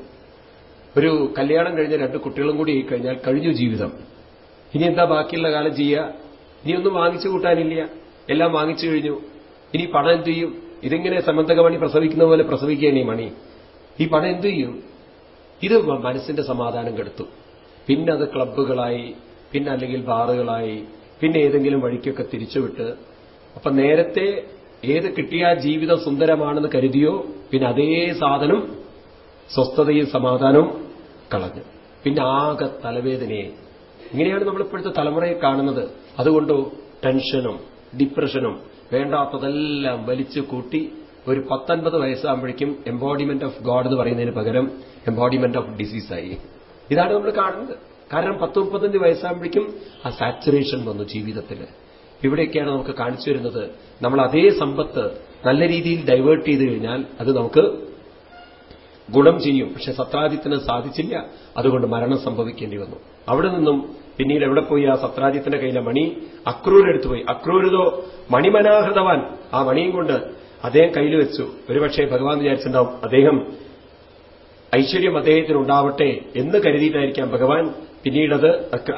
ഒരു കല്യാണം കഴിഞ്ഞ രണ്ട് കുട്ടികളും കൂടി കഴിഞ്ഞാൽ കഴിഞ്ഞു ജീവിതം. ഇനി എന്താ ബാക്കിയുള്ള കാലം ചെയ്യുക? ഇനിയൊന്നും വാങ്ങിച്ചു കൂട്ടാനില്ല. എല്ലാം വാങ്ങിച്ചു കഴിഞ്ഞു. ഇനി പണം എന്ത് ചെയ്യും? ഇതിങ്ങനെ സമന്തകമണി പ്രസവിക്കുന്ന പോലെ പ്രസവിക്കുകയാണ് ഈ മണി. ഈ പണം എന്തു ചെയ്യും? ഇത് മനസ്സിന്റെ സമാധാനം കെടുത്തു. പിന്നെ അത് ക്ലബ്ബുകളായി പിന്നെ അല്ലെങ്കിൽ ബാറുകളായി പിന്നെ ഏതെങ്കിലും വഴിക്കൊക്കെ തിരിച്ചുവിട്ട് അപ്പൊ നേരത്തെ ഏത് കിട്ടിയ ജീവിതം സുന്ദരമാണെന്ന് കരുതിയോ പിന്നെ അതേ സാധനം സ്വസ്ഥതയും സമാധാനവും കളഞ്ഞു. പിന്നെ ആകെ തലവേദനയെ. ഇങ്ങനെയാണ് നമ്മൾ ഇപ്പോഴത്തെ തലമുറയെ കാണുന്നത്. അതുകൊണ്ടോ ടെൻഷനും ഡിപ്രഷനും വേണ്ടാത്തതെല്ലാം വലിച്ചു കൂട്ടി ഒരു പത്തൊൻപത് വയസ്സാകുമ്പോഴേക്കും എംബോഡിമെന്റ് ഓഫ് ഗോഡ് എന്ന് പറയുന്നതിന് പകരം എംബോഡിമെന്റ് ഓഫ് ഡിസീസായി ഇതാണ് നമ്മൾ കാണുന്നത്. കാരണം പത്ത് മുപ്പത്തഞ്ച് വയസ്സാകുമ്പോഴേക്കും ആ സാച്ചുറേഷൻ വന്നു ജീവിതത്തിൽ ഇവിടെയൊക്കെയാണ് നമുക്ക് കാണിച്ചു വരുന്നത് നമ്മൾ അതേ സമ്പത്ത് നല്ല രീതിയിൽ ഡൈവേർട്ട് ചെയ്ത് കഴിഞ്ഞാൽ അത് നമുക്ക് ഗുണം ചെയ്യും. പക്ഷെ സത്രാജിത്തിന് സാധിച്ചില്ല. അതുകൊണ്ട് മരണം സംഭവിക്കേണ്ടി വന്നു. അവിടെ നിന്നും പിന്നീട് എവിടെ പോയി ആ സത്രാജിത്തിന്റെ കയ്യിലെ മണി? അക്രൂരെടുത്തു പോയി. അക്രൂരിതോ മണിമനാഹൃതവാൻ ആ മണിയും കൊണ്ട് അദ്ദേഹം കയ്യിൽ വെച്ചു. ഒരുപക്ഷെ ഭഗവാൻ വിചാരിച്ചിട്ടുണ്ടാവും അദ്ദേഹം ഐശ്വര്യം അദ്ദേഹത്തിന് ഉണ്ടാവട്ടെ എന്ന് കരുതിയിട്ടായിരിക്കാം ഭഗവാൻ പിന്നീടത്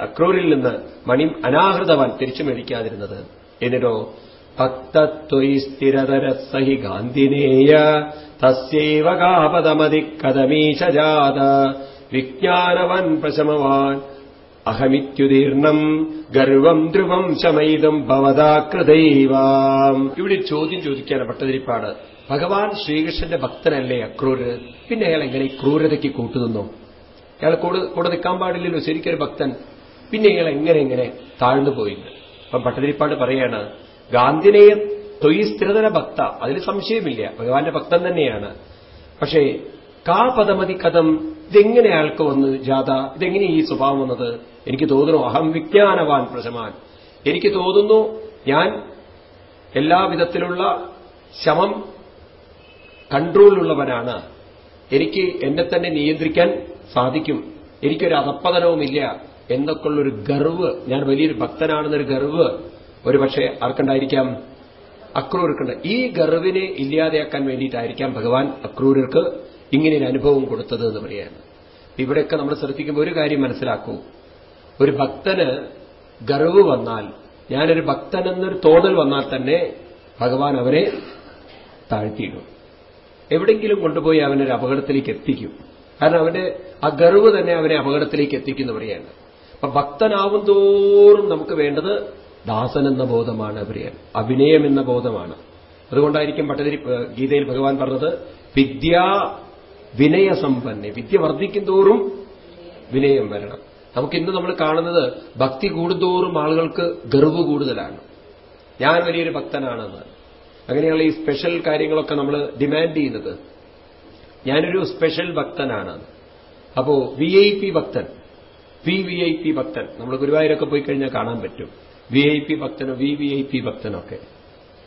അക്രൂരിൽ നിന്ന് മണി അനാഹൃതവാൻ തിരിച്ചു മേടിക്കാതിരുന്നത് എന്നിട്ടോ ഭക്തത്വയി സ്ഥിരതരസഹി ഗാന്ധിനേയ തസ്യൈവ കാപതമതി കഥമീശജാത വിജ്ഞാനവൻ പ്രശമവാൻ അഹമിത്യുതീർണം ഗർവം ധ്രുവം ശമയിതം ഭവതാകൃതൈവാം ഇവിടെ ചോദ്യം ചോദിക്കാൻ പട്ടതിരിപ്പാട് ഭഗവാൻ ശ്രീകൃഷ്ണന്റെ ഭക്തനല്ലേ അക്രൂര്? പിന്നെ അയാൾ എങ്ങനെ ക്രൂരതയ്ക്ക് കൂട്ടുനിന്നോ? അയാൾ കൂടെ കൂടെ നിൽക്കാൻ പാടില്ലല്ലോ ശരിക്കൊരു ഭക്തൻ. പിന്നെ ഇയാൾ എങ്ങനെ എങ്ങനെ താഴ്ന്നു പോയില്ല. അപ്പം ഭട്ടതിരിപ്പാട് പറയാണ് ഗാന്ധിനേയ തൊയ് സ്ഥിരതര ഭക്ത. അതിൽ സംശയമില്ല. ഭഗവാന്റെ ഭക്തൻ തന്നെയാണ്. പക്ഷേ കാ പദമതി കഥം ഇതെങ്ങനെ അയാൾക്ക് വന്ന് ജാഥ ഇതെങ്ങനെ ഈ സ്വഭാവം വന്നത്? എനിക്ക് തോന്നുന്നു അഹം വിജ്ഞാനവാൻ പ്രശമാൻ. എനിക്ക് തോന്നുന്നു ഞാൻ എല്ലാവിധത്തിലുള്ള ശമം കൺട്രോളിലുള്ളവനാണ്. എനിക്ക് എന്നെ തന്നെ നിയന്ത്രിക്കാൻ സാധിക്കും. എനിക്കൊരു അധപ്പതനവുമില്ല. എന്നൊക്കെയുള്ളൊരു ഗർവ്. ഞാൻ വലിയൊരു ഭക്തനാണെന്നൊരു ഗർവ്. ഒരു പക്ഷേ ആർക്കുണ്ടായിരിക്കാം? അക്രൂർക്കുണ്ട് ഈ ഗർവിനെ ഇല്ലാതെയാക്കാൻ വേണ്ടിയിട്ടായിരിക്കാം ഭഗവാൻ അക്രൂരർക്ക് ഇങ്ങനെ ഒരു അനുഭവം കൊടുത്തത് എന്ന് പറയാണ് ഇവിടെയൊക്കെ നമ്മൾ ശ്രദ്ധിക്കുമ്പോൾ ഒരു കാര്യം മനസ്സിലാക്കൂ. ഒരു ഭക്തന് ഗർവ് വന്നാൽ ഞാനൊരു ഭക്തനെന്നൊരു തോന്നൽ വന്നാൽ തന്നെ ഭഗവാൻ അവരെ താഴ്ത്തിയിടും. എവിടെങ്കിലും കൊണ്ടുപോയി അവനൊരു അപകടത്തിലേക്ക് എത്തിക്കും. കാരണം അവന്റെ ആ ഗർവ് തന്നെ അവനെ അപകടത്തിലേക്ക് എത്തിക്കുന്ന പറയാണ് അപ്പൊ ഭക്തനാവും തോറും നമുക്ക് വേണ്ടത് ദാസൻ എന്ന ബോധമാണ് പറയാൻ അഭിനയം എന്ന ബോധമാണ്. അതുകൊണ്ടായിരിക്കും പട്ടതിരി ഗീതയിൽ ഭഗവാൻ പറഞ്ഞത് വിദ്യ വിനയസമ്പന്നെ വിദ്യ വർദ്ധിക്കും തോറും വിനയം വരണം. നമുക്കിന്ന് നമ്മൾ കാണുന്നത് ഭക്തി കൂടുന്തോറും ആളുകൾക്ക് ഗർവ് കൂടുതലാണ്. ഞാൻ വലിയൊരു ഭക്തനാണെന്ന്. അങ്ങനെയുള്ള ഈ സ്പെഷ്യൽ കാര്യങ്ങളൊക്കെ നമ്മൾ ഡിമാൻഡ് ചെയ്യുന്നത് ഞാനൊരു സ്പെഷ്യൽ ഭക്തനാണ്. അപ്പോ വി ഐ പി ഭക്തൻ വി വി ഐ പി ഭക്തൻ. നമ്മൾ ഗുരുവായൂരൊക്കെ പോയി കഴിഞ്ഞാൽ കാണാൻ പറ്റും. വി ഐ പി ഭക്തനോ വി വി ഐ പി ഭക്തനൊക്കെ.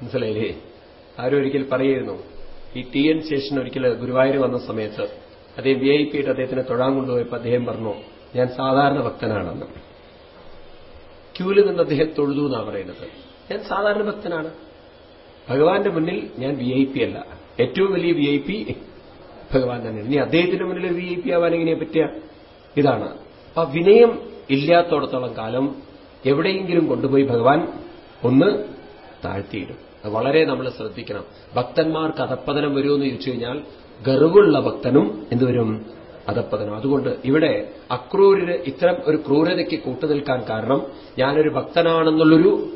മനസ്സിലായില്ലേ? ആരൊരിക്കൽ പറയുന്നു ഈ ടി എൻ ശേഷൻ ഒരിക്കൽ ഗുരുവായൂർ വന്ന സമയത്ത് അദ്ദേഹം വി ഐ പി അദ്ദേഹത്തിന് അദ്ദേഹത്തിനെ തൊഴാൻ കൊണ്ടുപോയപ്പോൾ അദ്ദേഹം പറഞ്ഞു ഞാൻ സാധാരണ ഭക്തനാണെന്ന്. ക്യൂൽ നിന്ന് അദ്ദേഹം തൊഴുതു എന്നാണ് പറയുന്നത്. ഞാൻ സാധാരണ ഭക്തനാണ്. ഭഗവാന്റെ മുന്നിൽ ഞാൻ വി ഐ പി അല്ല. ഏറ്റവും വലിയ വി ഐ പി ഭഗവാൻ തന്നെയാണ് ഇനി അദ്ദേഹത്തിന്റെ മുന്നിൽ വി ഐ പി ആവാൻ എങ്ങനെ പറ്റിയ ഇതാണ്. അപ്പൊ വിനയം ഇല്ലാത്തോടത്തോളം കാലം എവിടെയെങ്കിലും കൊണ്ടുപോയി ഭഗവാൻ ഒന്ന് താഴ്ത്തിയിടും. വളരെ നമ്മൾ ശ്രദ്ധിക്കണം. ഭക്തന്മാർക്ക് അധപ്പതനം വരുമെന്ന് ചോദിച്ചു കഴിഞ്ഞാൽ ഗർവുള്ള ഭക്തനും എന്തുവരും അധപ്പതനം അതുകൊണ്ട് ഇവിടെ അക്രൂരിന് ഇത്തരം ഒരു ക്രൂരതയ്ക്ക് കൂട്ടുനിൽക്കാൻ കാരണം ഞാനൊരു ഭക്തനാണെന്നുള്ളൊരു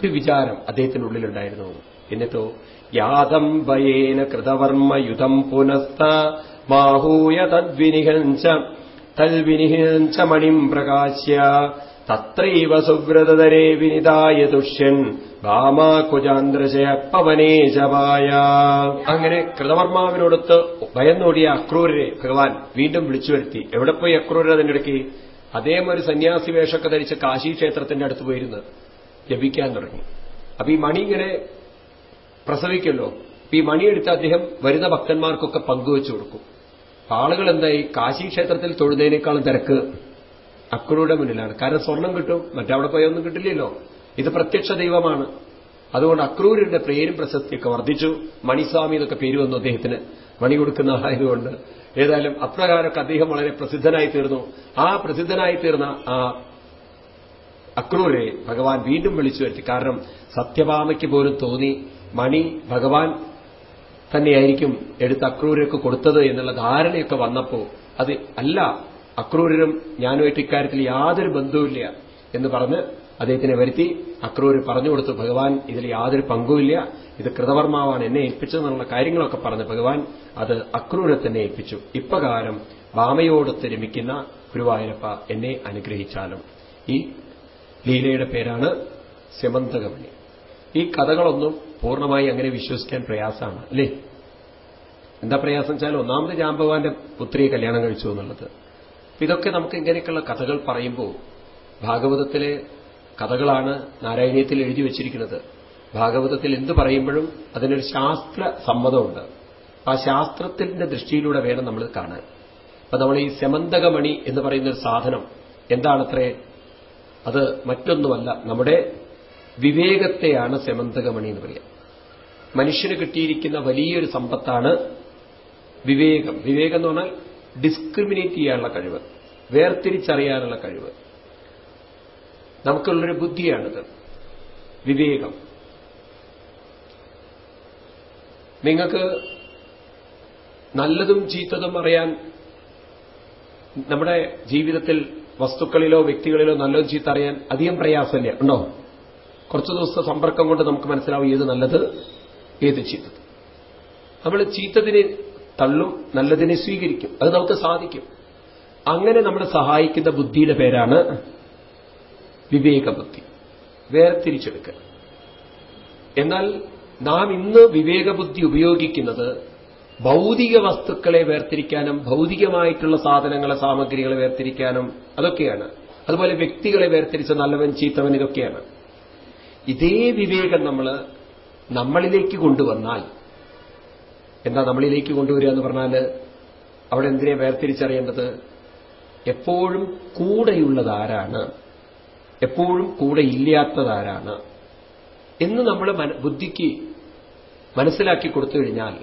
ഒരു വിചാരം അദ്ദേഹത്തിനുള്ളിലുണ്ടായിരുന്നു. എന്നിട്ടോ യാദംബയേന കൃതവർമ്മയുധം പുനസ്ത ബാഹൂയ തദ്വിനിഹഞ്ച തൽവിനിഹഞ്ച മണിം പ്രകാശ്യ തത്രൈവ സുബ്രതരെ വിനിതായ തുഷ്യൻ ഭാമാകുജാന്ദ്രശയ ജവായ അങ്ങനെ കൃതവർമാവിനോടൊത്ത് ഭയന്നോടിയ അക്രൂരരെ ഭഗവാൻ വീണ്ടും വിളിച്ചു വരുത്തി. എവിടെ പോയി അക്രൂരർ അതിന്റെ ഇടയ്ക്ക് അദ്ദേഹം ഒരു സന്യാസി വേഷമൊക്കെ ധരിച്ച് കാശി ക്ഷേത്രത്തിന്റെ അടുത്ത് പോയിരുന്ന് ജപിക്കാൻ തുടങ്ങി. അപ്പൊ ഈ മണി ഇങ്ങനെ പ്രസവിക്കല്ലോ ഈ മണിയെടുത്ത് അദ്ദേഹം വരുന്ന ഭക്തന്മാർക്കൊക്കെ പങ്കുവെച്ചു കൊടുക്കും. ആളുകൾ എന്തായി? കാശി ക്ഷേത്രത്തിൽ തൊഴുന്നതിനേക്കാളും തിരക്ക് അക്രൂരുടെ മുന്നിലാണ്. കാരണം സ്വർണം കിട്ടും മറ്റവിടെ പോയൊന്നും കിട്ടില്ലല്ലോ. ഇത് പ്രത്യക്ഷ ദൈവമാണ്. അതുകൊണ്ട് അക്രൂരിന്റെ പേരും പ്രശസ്തിയൊക്കെ വർദ്ധിച്ചു. മണിസ്വാമി എന്നൊക്കെ പേര് വന്നു അദ്ദേഹത്തിന്. മണി കൊടുക്കുന്ന ആയതുകൊണ്ട് ഏതായാലും അപ്രകാരമൊക്കെ അദ്ദേഹം വളരെ പ്രസിദ്ധനായി തീർന്നു. ആ പ്രസിദ്ധനായി തീർന്ന ആ അക്രൂരെ ഭഗവാൻ വീണ്ടും വിളിച്ചു വരുത്തി. കാരണം സത്യഭാമയ്ക്ക് പോലും തോന്നി. മണി ഭഗവാൻ തന്നെയായിരിക്കും എടുത്ത് അക്രൂരർക്ക് കൊടുത്തത് എന്നുള്ള ധാരണയൊക്കെ വന്നപ്പോ അത് അല്ല അക്രൂരരും ഞാനുമായിട്ട് ഇക്കാര്യത്തിൽ യാതൊരു ബന്ധവുമില്ല എന്ന് പറഞ്ഞ് അദ്ദേഹത്തിനെ വരുത്തി. അക്രൂര് പറഞ്ഞു കൊടുത്തു ഭഗവാൻ ഇതിൽ യാതൊരു പങ്കുമില്ല. ഇത് കൃതവർമാവാണ് എന്നെ ഏൽപ്പിച്ചതെന്നുള്ള കാര്യങ്ങളൊക്കെ പറഞ്ഞ് ഭഗവാൻ അത് അക്രൂരെ തന്നെ ഏൽപ്പിച്ചു. ഇപ്രകാരം ഭാമയോടൊത്ത് രമിക്കുന്ന ഗുരുവായൂരപ്പ എന്നെ അനുഗ്രഹിച്ചാലും. ഈ ലീലയുടെ പേരാണ് സെമന്തകമണി ഈ കഥകളൊന്നും പൂർണമായി അങ്ങനെ വിശ്വസിക്കാൻ പ്രയാസമാണ് അല്ലേ? എന്താ പ്രയാസം വെച്ചാൽ ഒന്നാമത് ജാമ്പവാന്റെ പുത്രിയെ കല്യാണം കഴിച്ചു എന്നുള്ളത്. ഇതൊക്കെ നമുക്ക് ഇങ്ങനെയൊക്കെയുള്ള കഥകൾ പറയുമ്പോൾ ഭാഗവതത്തിലെ കഥകളാണ് നാരായണീയത്തിൽ എഴുതി വച്ചിരിക്കുന്നത്. ഭാഗവതത്തിൽ എന്ത് പറയുമ്പോഴും അതിനൊരു ശാസ്ത്ര സമ്മതമുണ്ട്. ആ ശാസ്ത്രത്തിന്റെ ദൃഷ്ടിയിലൂടെ വേണം നമ്മൾ കാണാൻ. അപ്പൊ നമ്മൾ ഈ സെമന്തകമണി എന്ന് പറയുന്ന ഒരു സാധനം എന്താണത്രേ? അത് മറ്റൊന്നുമല്ല. നമ്മുടെ വിവേകത്തെയാണ് സെമന്തകമണി എന്ന് പറയാം. മനുഷ്യന് കിട്ടിയിരിക്കുന്ന വലിയൊരു സമ്പത്താണ് വിവേകം. വിവേകം എന്ന് പറഞ്ഞാൽ ഡിസ്ക്രിമിനേറ്റ് ചെയ്യാനുള്ള കഴിവ് വേർതിരിച്ചറിയാനുള്ള കഴിവ്. നമുക്കുള്ളൊരു ബുദ്ധിയാണിത് വിവേകം. നിങ്ങൾക്ക് നല്ലതും ചീത്തതും അറിയാൻ നമ്മുടെ ജീവിതത്തിൽ വസ്തുക്കളിലോ വ്യക്തികളിലോ നല്ലതും ചീത്ത അറിയാൻ അധികം പ്രയാസമില്ല. ഉണ്ടോ? കുറച്ചു ദിവസത്തെ സമ്പർക്കം കൊണ്ട് നമുക്ക് മനസ്സിലാവും ഏത് നല്ലത്. ഏത് ചീത്തത്? നമ്മൾ ചീത്തതിനെ തള്ളും നല്ലതിനെ സ്വീകരിക്കും. അത് നമുക്ക് സാധിക്കും. അങ്ങനെ നമ്മളെ സഹായിക്കുന്ന ബുദ്ധിയുടെ പേരാണ് വിവേകബുദ്ധി. വേർതിരിച്ചെടുക്കുക എന്നാൽ നാം ഇന്ന് വിവേകബുദ്ധി ഉപയോഗിക്കുന്നത് ഭൗതിക വസ്തുക്കളെ വേർതിരിക്കാനും ഭൗതികമായിട്ടുള്ള സാധനങ്ങളെ സാമഗ്രികളെ വേർതിരിക്കാനും അതൊക്കെയാണ്. അതുപോലെ വ്യക്തികളെ വേർതിരിച്ച നല്ലവൻ ചീത്തവൻ ഇതൊക്കെയാണ്. ഇതേ വിവേകം നമ്മൾ നമ്മളിലേക്ക് കൊണ്ടുവന്നാൽ എന്താ നമ്മളിലേക്ക് കൊണ്ടുവരിക എന്ന് പറഞ്ഞാൽ അവിടെ എന്തിനെ വേർതിരിച്ചറിയേണ്ടത്? എപ്പോഴും കൂടെയുള്ളതാരാണ്? എപ്പോഴും കൂടെ ഇല്ലാത്തതാരാണ്? എന്ന് നമ്മൾ ബുദ്ധിക്ക് മനസ്സിലാക്കി കൊടുത്തു കഴിഞ്ഞാൽ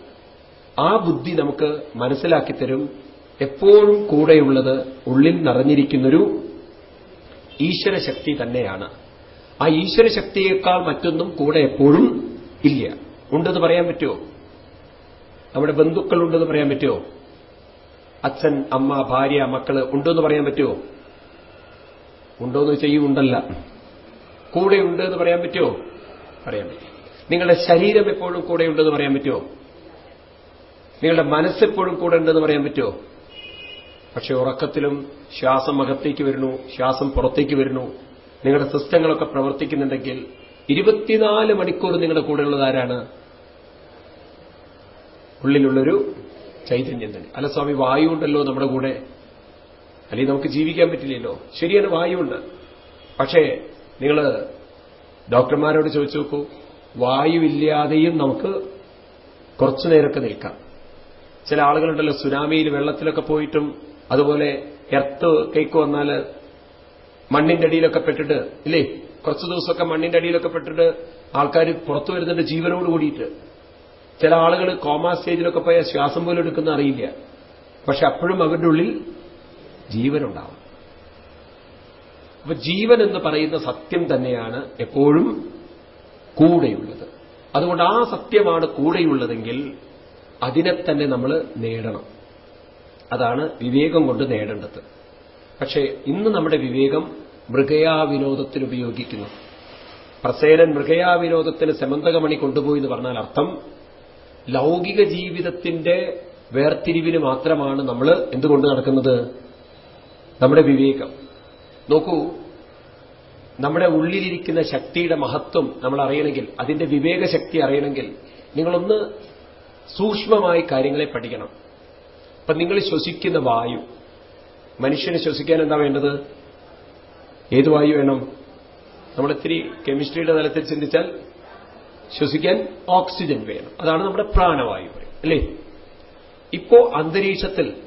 ആ ബുദ്ധി നമുക്ക് മനസ്സിലാക്കി തരും. എപ്പോഴും കൂടെയുള്ളത് ഉള്ളിൽ നിറഞ്ഞിരിക്കുന്നൊരു ഈശ്വരശക്തി തന്നെയാണ്. ആ ഈശ്വരശക്തിയേക്കാൾ മറ്റൊന്നും കൂടെ എപ്പോഴും ഇല്ല. ഉണ്ടെന്ന് പറയാൻ പറ്റുമോ നമ്മുടെ ബന്ധുക്കളുണ്ടെന്ന് പറയാൻ പറ്റുമോ അച്ഛൻ അമ്മ ഭാര്യ മക്കൾ ഉണ്ടെന്ന് പറയാൻ പറ്റുമോ ഉണ്ടോന്ന് വെച്ചാൽ ഈ ഉണ്ടല്ല. കൂടെ ഉണ്ട് എന്ന് പറയാൻ പറ്റുമോ പറയാൻ പറ്റും. നിങ്ങളുടെ ശരീരം എപ്പോഴും കൂടെ ഉണ്ടെന്ന് പറയാൻ പറ്റുമോ നിങ്ങളുടെ മനസ്സെപ്പോഴും കൂടെ ഉണ്ടെന്ന് പറയാൻ പറ്റുമോ പക്ഷെ ഉറക്കത്തിലും ശ്വാസം അകത്തേക്ക് വരുന്നു ശ്വാസം പുറത്തേക്ക് വരുന്നു. നിങ്ങളുടെ സിസ്റ്റങ്ങളൊക്കെ പ്രവർത്തിക്കുന്നുണ്ടെങ്കിൽ ഇരുപത്തിനാല് മണിക്കൂർ നിങ്ങളുടെ കൂടെയുള്ളത് ആരാണ്? ഉള്ളിലുള്ളൊരു ചൈതന്യം തന്നെ. അല്ല സ്വാമി വായു ഉണ്ടല്ലോ നമ്മുടെ കൂടെ. അല്ലെങ്കിൽ നമുക്ക് ജീവിക്കാൻ പറ്റില്ലല്ലോ. ശരിയാണ് വായുണ്ട് പക്ഷേ നിങ്ങൾ ഡോക്ടർമാരോട് ചോദിച്ചു നോക്കൂ. വായുവില്ലാതെയും നമുക്ക് കുറച്ചു നേരമൊക്കെ നിൽക്കാം. ചില ആളുകളുണ്ടല്ലോ സുനാമിയിൽ വെള്ളത്തിലൊക്കെ പോയിട്ടും അതുപോലെ എർത്ത് കൈക്ക് വന്നാൽ മണ്ണിന്റെ അടിയിലൊക്കെ പെട്ടിട്ട് ഇല്ലേ? കുറച്ചു ദിവസമൊക്കെ മണ്ണിന്റെ അടിയിലൊക്കെ പെട്ടിട്ട് ആൾക്കാർ പുറത്തു വരുന്നുണ്ട് ജീവനോട് കൂടിയിട്ട്. ചില ആളുകൾ കോമാ സ്റ്റേജിലൊക്കെ പോയാൽ ശ്വാസം പോലും എടുക്കുന്ന അറിയില്ല. പക്ഷെ അപ്പോഴും അവരുടെ ഉള്ളിൽ ജീവനുണ്ടാവും. അപ്പൊ ജീവൻ എന്ന് പറയുന്ന സത്യം തന്നെയാണ് എപ്പോഴും കൂടെയുള്ളത്. അതുകൊണ്ട് ആ സത്യമാണ് കൂടെയുള്ളതെങ്കിൽ അതിനെ തന്നെ നമ്മൾ നേടണം. അതാണ് വിവേകം കൊണ്ട് നേടേണ്ടത്. പക്ഷേ ഇന്ന് നമ്മുടെ വിവേകം മൃഗയാവിനോദത്തിന് ഉപയോഗിക്കുന്നു പ്രസേനൻ മൃഗയാ വിനോദത്തിന് സെമന്തകമണി കൊണ്ടുപോയി എന്ന് പറഞ്ഞാൽ അർത്ഥം ലൗകിക ജീവിതത്തിന്റെ വേർതിരിവിന് മാത്രമാണ് നമ്മൾ എന്തുകൊണ്ട് നടക്കുന്നത്? നമ്മുടെ വിവേകം. നോക്കൂ നമ്മുടെ ഉള്ളിലിരിക്കുന്ന ശക്തിയുടെ മഹത്വം നമ്മൾ അറിയണമെങ്കിൽ അതിന്റെ വിവേകശക്തി അറിയണമെങ്കിൽ നിങ്ങളൊന്ന് സൂക്ഷ്മമായി കാര്യങ്ങളെ പഠിക്കണം. അപ്പൊ നിങ്ങൾ ശ്വസിക്കുന്ന വായു മനുഷ്യന് ശ്വസിക്കാൻ എന്താ വേണ്ടത്? ഏത് വായു വേണം? നമ്മളിത്തിരി കെമിസ്ട്രിയുടെ തലത്തിൽ ചിന്തിച്ചാൽ ശ്വസിക്കാൻ ഓക്സിജൻ വേണം. അതാണ് നമ്മുടെ പ്രാണവായു അല്ലേ? ഇപ്പോ അന്തരീക്ഷത്തിൽ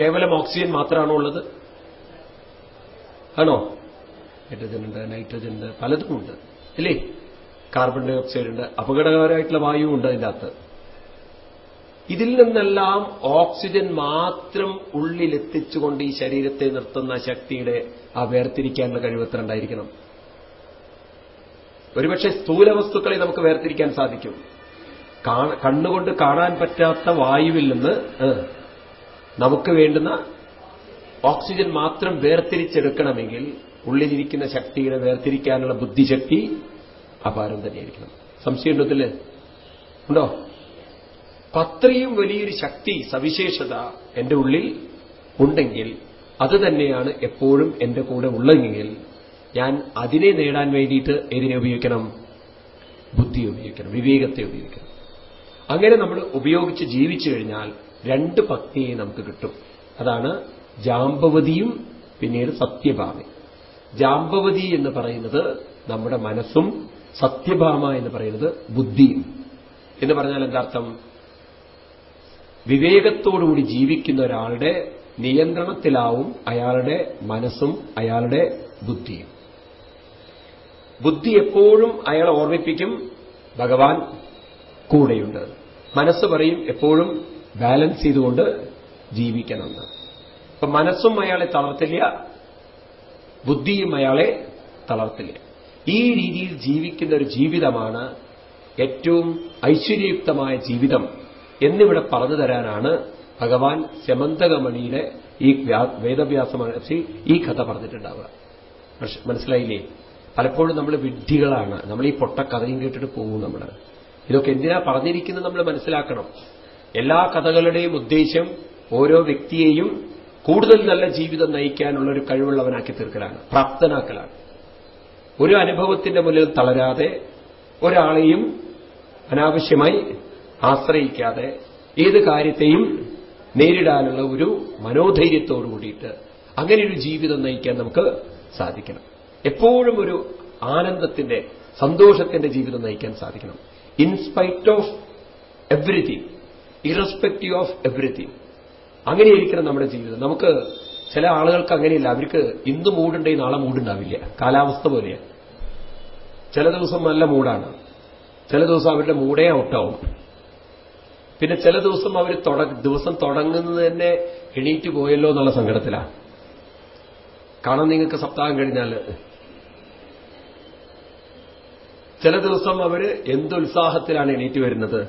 കേവലം ഓക്സിജൻ മാത്രമാണോ ഉള്ളത്? ആണോ? ഹൈഡ്രജൻ ഉണ്ട് നൈട്രജൻ ഉണ്ട് പലതും ഉണ്ട് ഇല്ലേ കാർബൺ ഡൈ ഓക്സൈഡ് ഉണ്ട് അപകടകരമായിട്ടുള്ള വായു ഉണ്ട് അകത്ത്. ഇതിൽ നിന്നെല്ലാം ഓക്സിജൻ മാത്രം ഉള്ളിലെത്തിച്ചുകൊണ്ട് ഈ ശരീരത്തെ നിർത്തുന്ന ശക്തിയുടെ ആ വേർതിരിക്കാനുള്ള കഴിവത്ര ഉണ്ടായിരിക്കണം. ഒരുപക്ഷെ സ്ഥൂല വസ്തുക്കളെ നമുക്ക് വേർതിരിക്കാൻ സാധിക്കും. കണ്ണുകൊണ്ട് കാണാൻ പറ്റാത്ത വായുവിൽ നിന്ന് നമുക്ക് വേണ്ടുന്ന ഓക്സിജൻ മാത്രം വേർതിരിച്ചെടുക്കണമെങ്കിൽ ഉള്ളിലിരിക്കുന്ന ശക്തിയുടെ വേർതിരിക്കാനുള്ള ബുദ്ധിശക്തി അപാരം തന്നെയായിരിക്കണം. സംശയമുണ്ടോ ഉണ്ടോ? അത്രയും വലിയൊരു ശക്തി സവിശേഷത എന്റെ ഉള്ളിൽ ഉണ്ടെങ്കിൽ അത് തന്നെയാണ് എപ്പോഴും എന്റെ കൂടെ ഉള്ളതെങ്കിൽ ഞാൻ അതിനെ നേടാൻ വേണ്ടിയിട്ട് ഏതിനെ ഉപയോഗിക്കണം? ബുദ്ധി ഉപയോഗിക്കണം വിവേകത്തെ ഉപയോഗിക്കണം. അങ്ങനെ നമ്മൾ ഉപയോഗിച്ച് ജീവിച്ചു കഴിഞ്ഞാൽ രണ്ട് ഭക്തിയെ നമുക്ക് കിട്ടും. അതാണ് ജാമ്പവതിയും പിന്നീട് സത്യഭാമയും ജാമ്പവതി എന്ന് പറയുന്നത് നമ്മുടെ മനസ്സും സത്യഭാമ എന്ന് പറയുന്നത് ബുദ്ധിയും. എന്ന് പറഞ്ഞാൽ എന്താർത്ഥം? വിവേകത്തോടുകൂടി ജീവിക്കുന്ന ഒരാളുടെ നിയന്ത്രണത്തിലാവും അയാളുടെ മനസ്സും അയാളുടെ ബുദ്ധിയും. ബുദ്ധി എപ്പോഴും അയാളെ ഓർമ്മിപ്പിക്കും ഭഗവാൻ കൂടെയുണ്ട്. മനസ്സ് പറയും എപ്പോഴും ബാലൻസ് ചെയ്തുകൊണ്ട് ജീവിക്കണമെന്ന് അപ്പൊ മനസ്സും അയാളെ തളർത്തില്ല ബുദ്ധിയും അയാളെ തളർത്തില്ല. ഈ രീതിയിൽ ജീവിക്കുന്ന ഒരു ജീവിതമാണ് ഏറ്റവും ഐശ്വര്യയുക്തമായ ജീവിതം എന്നിവിടെ പറഞ്ഞു തരാനാണ് ഭഗവാൻ ശമന്തകമണിയിലെ ഈ വേദവ്യാസ മഹർഷി ഈ കഥ പറഞ്ഞിട്ടുണ്ടാവുക. മനസ്സിലായില്ലേ? പലപ്പോഴും നമ്മൾ വിഡ്ഢികളാണ്. നമ്മൾ ഈ പൊട്ട കഥയും കേട്ടിട്ട് പോകും നമ്മൾ ഇതൊക്കെ എന്തിനാ പറഞ്ഞിരിക്കുന്നത് നമ്മൾ മനസ്സിലാക്കണം. എല്ലാ കഥകളുടെയും ഉദ്ദേശ്യം ഓരോ വ്യക്തിയെയും കൂടുതൽ നല്ല ജീവിതം നയിക്കാനുള്ള ഒരു കഴിവുള്ളവനാക്കി തീർക്കലാണ്. പ്രാപ്തനാക്കലാണ്. ഒരു അനുഭവത്തിന്റെ മുന്നിൽ തളരാതെ ഒരാളെയും അനാവശ്യമായി ആശ്രയിക്കാതെ ഏത് കാര്യത്തെയും നേരിടാനുള്ള ഒരു മനോധൈര്യത്തോടു കൂടിയിട്ട് അങ്ങനെ ഒരു ജീവിതം നയിക്കാൻ നമുക്ക് സാധിക്കണം. എപ്പോഴും ഒരു ആനന്ദത്തിന്റെ സന്തോഷത്തിന്റെ ജീവിതം നയിക്കാൻ സാധിക്കണം. In spite of everything irrespective of everything അങ്ങനെയായിരിക്കണം നമ്മുടെ ജീവിതം. നമുക്ക് ചില ആളുകൾക്ക് അങ്ങനെയില്ല. അവർക്ക് ഇന്ന് മൂടുണ്ടെങ്കിൽ നാളെ മൂടുണ്ടാവില്ല. കാലാവസ്ഥ പോലെയാണ് ചില ദിവസം നല്ല മൂടാണ്. ചില ദിവസം അവരുടെ മൂടേ ഔട്ടാവും പിന്നെ ചില ദിവസം അവർ ദിവസം തുടങ്ങുന്നത് തന്നെ എണീറ്റ് പോയല്ലോ എന്നുള്ള സങ്കടത്തിലാണ് കാണാൻ നിങ്ങൾക്ക് സപ്താഹം കഴിഞ്ഞാൽ ചില ദിവസം അവർ എന്തുത്സാഹത്തിലാണ് എണീറ്റ് വരുന്നത്?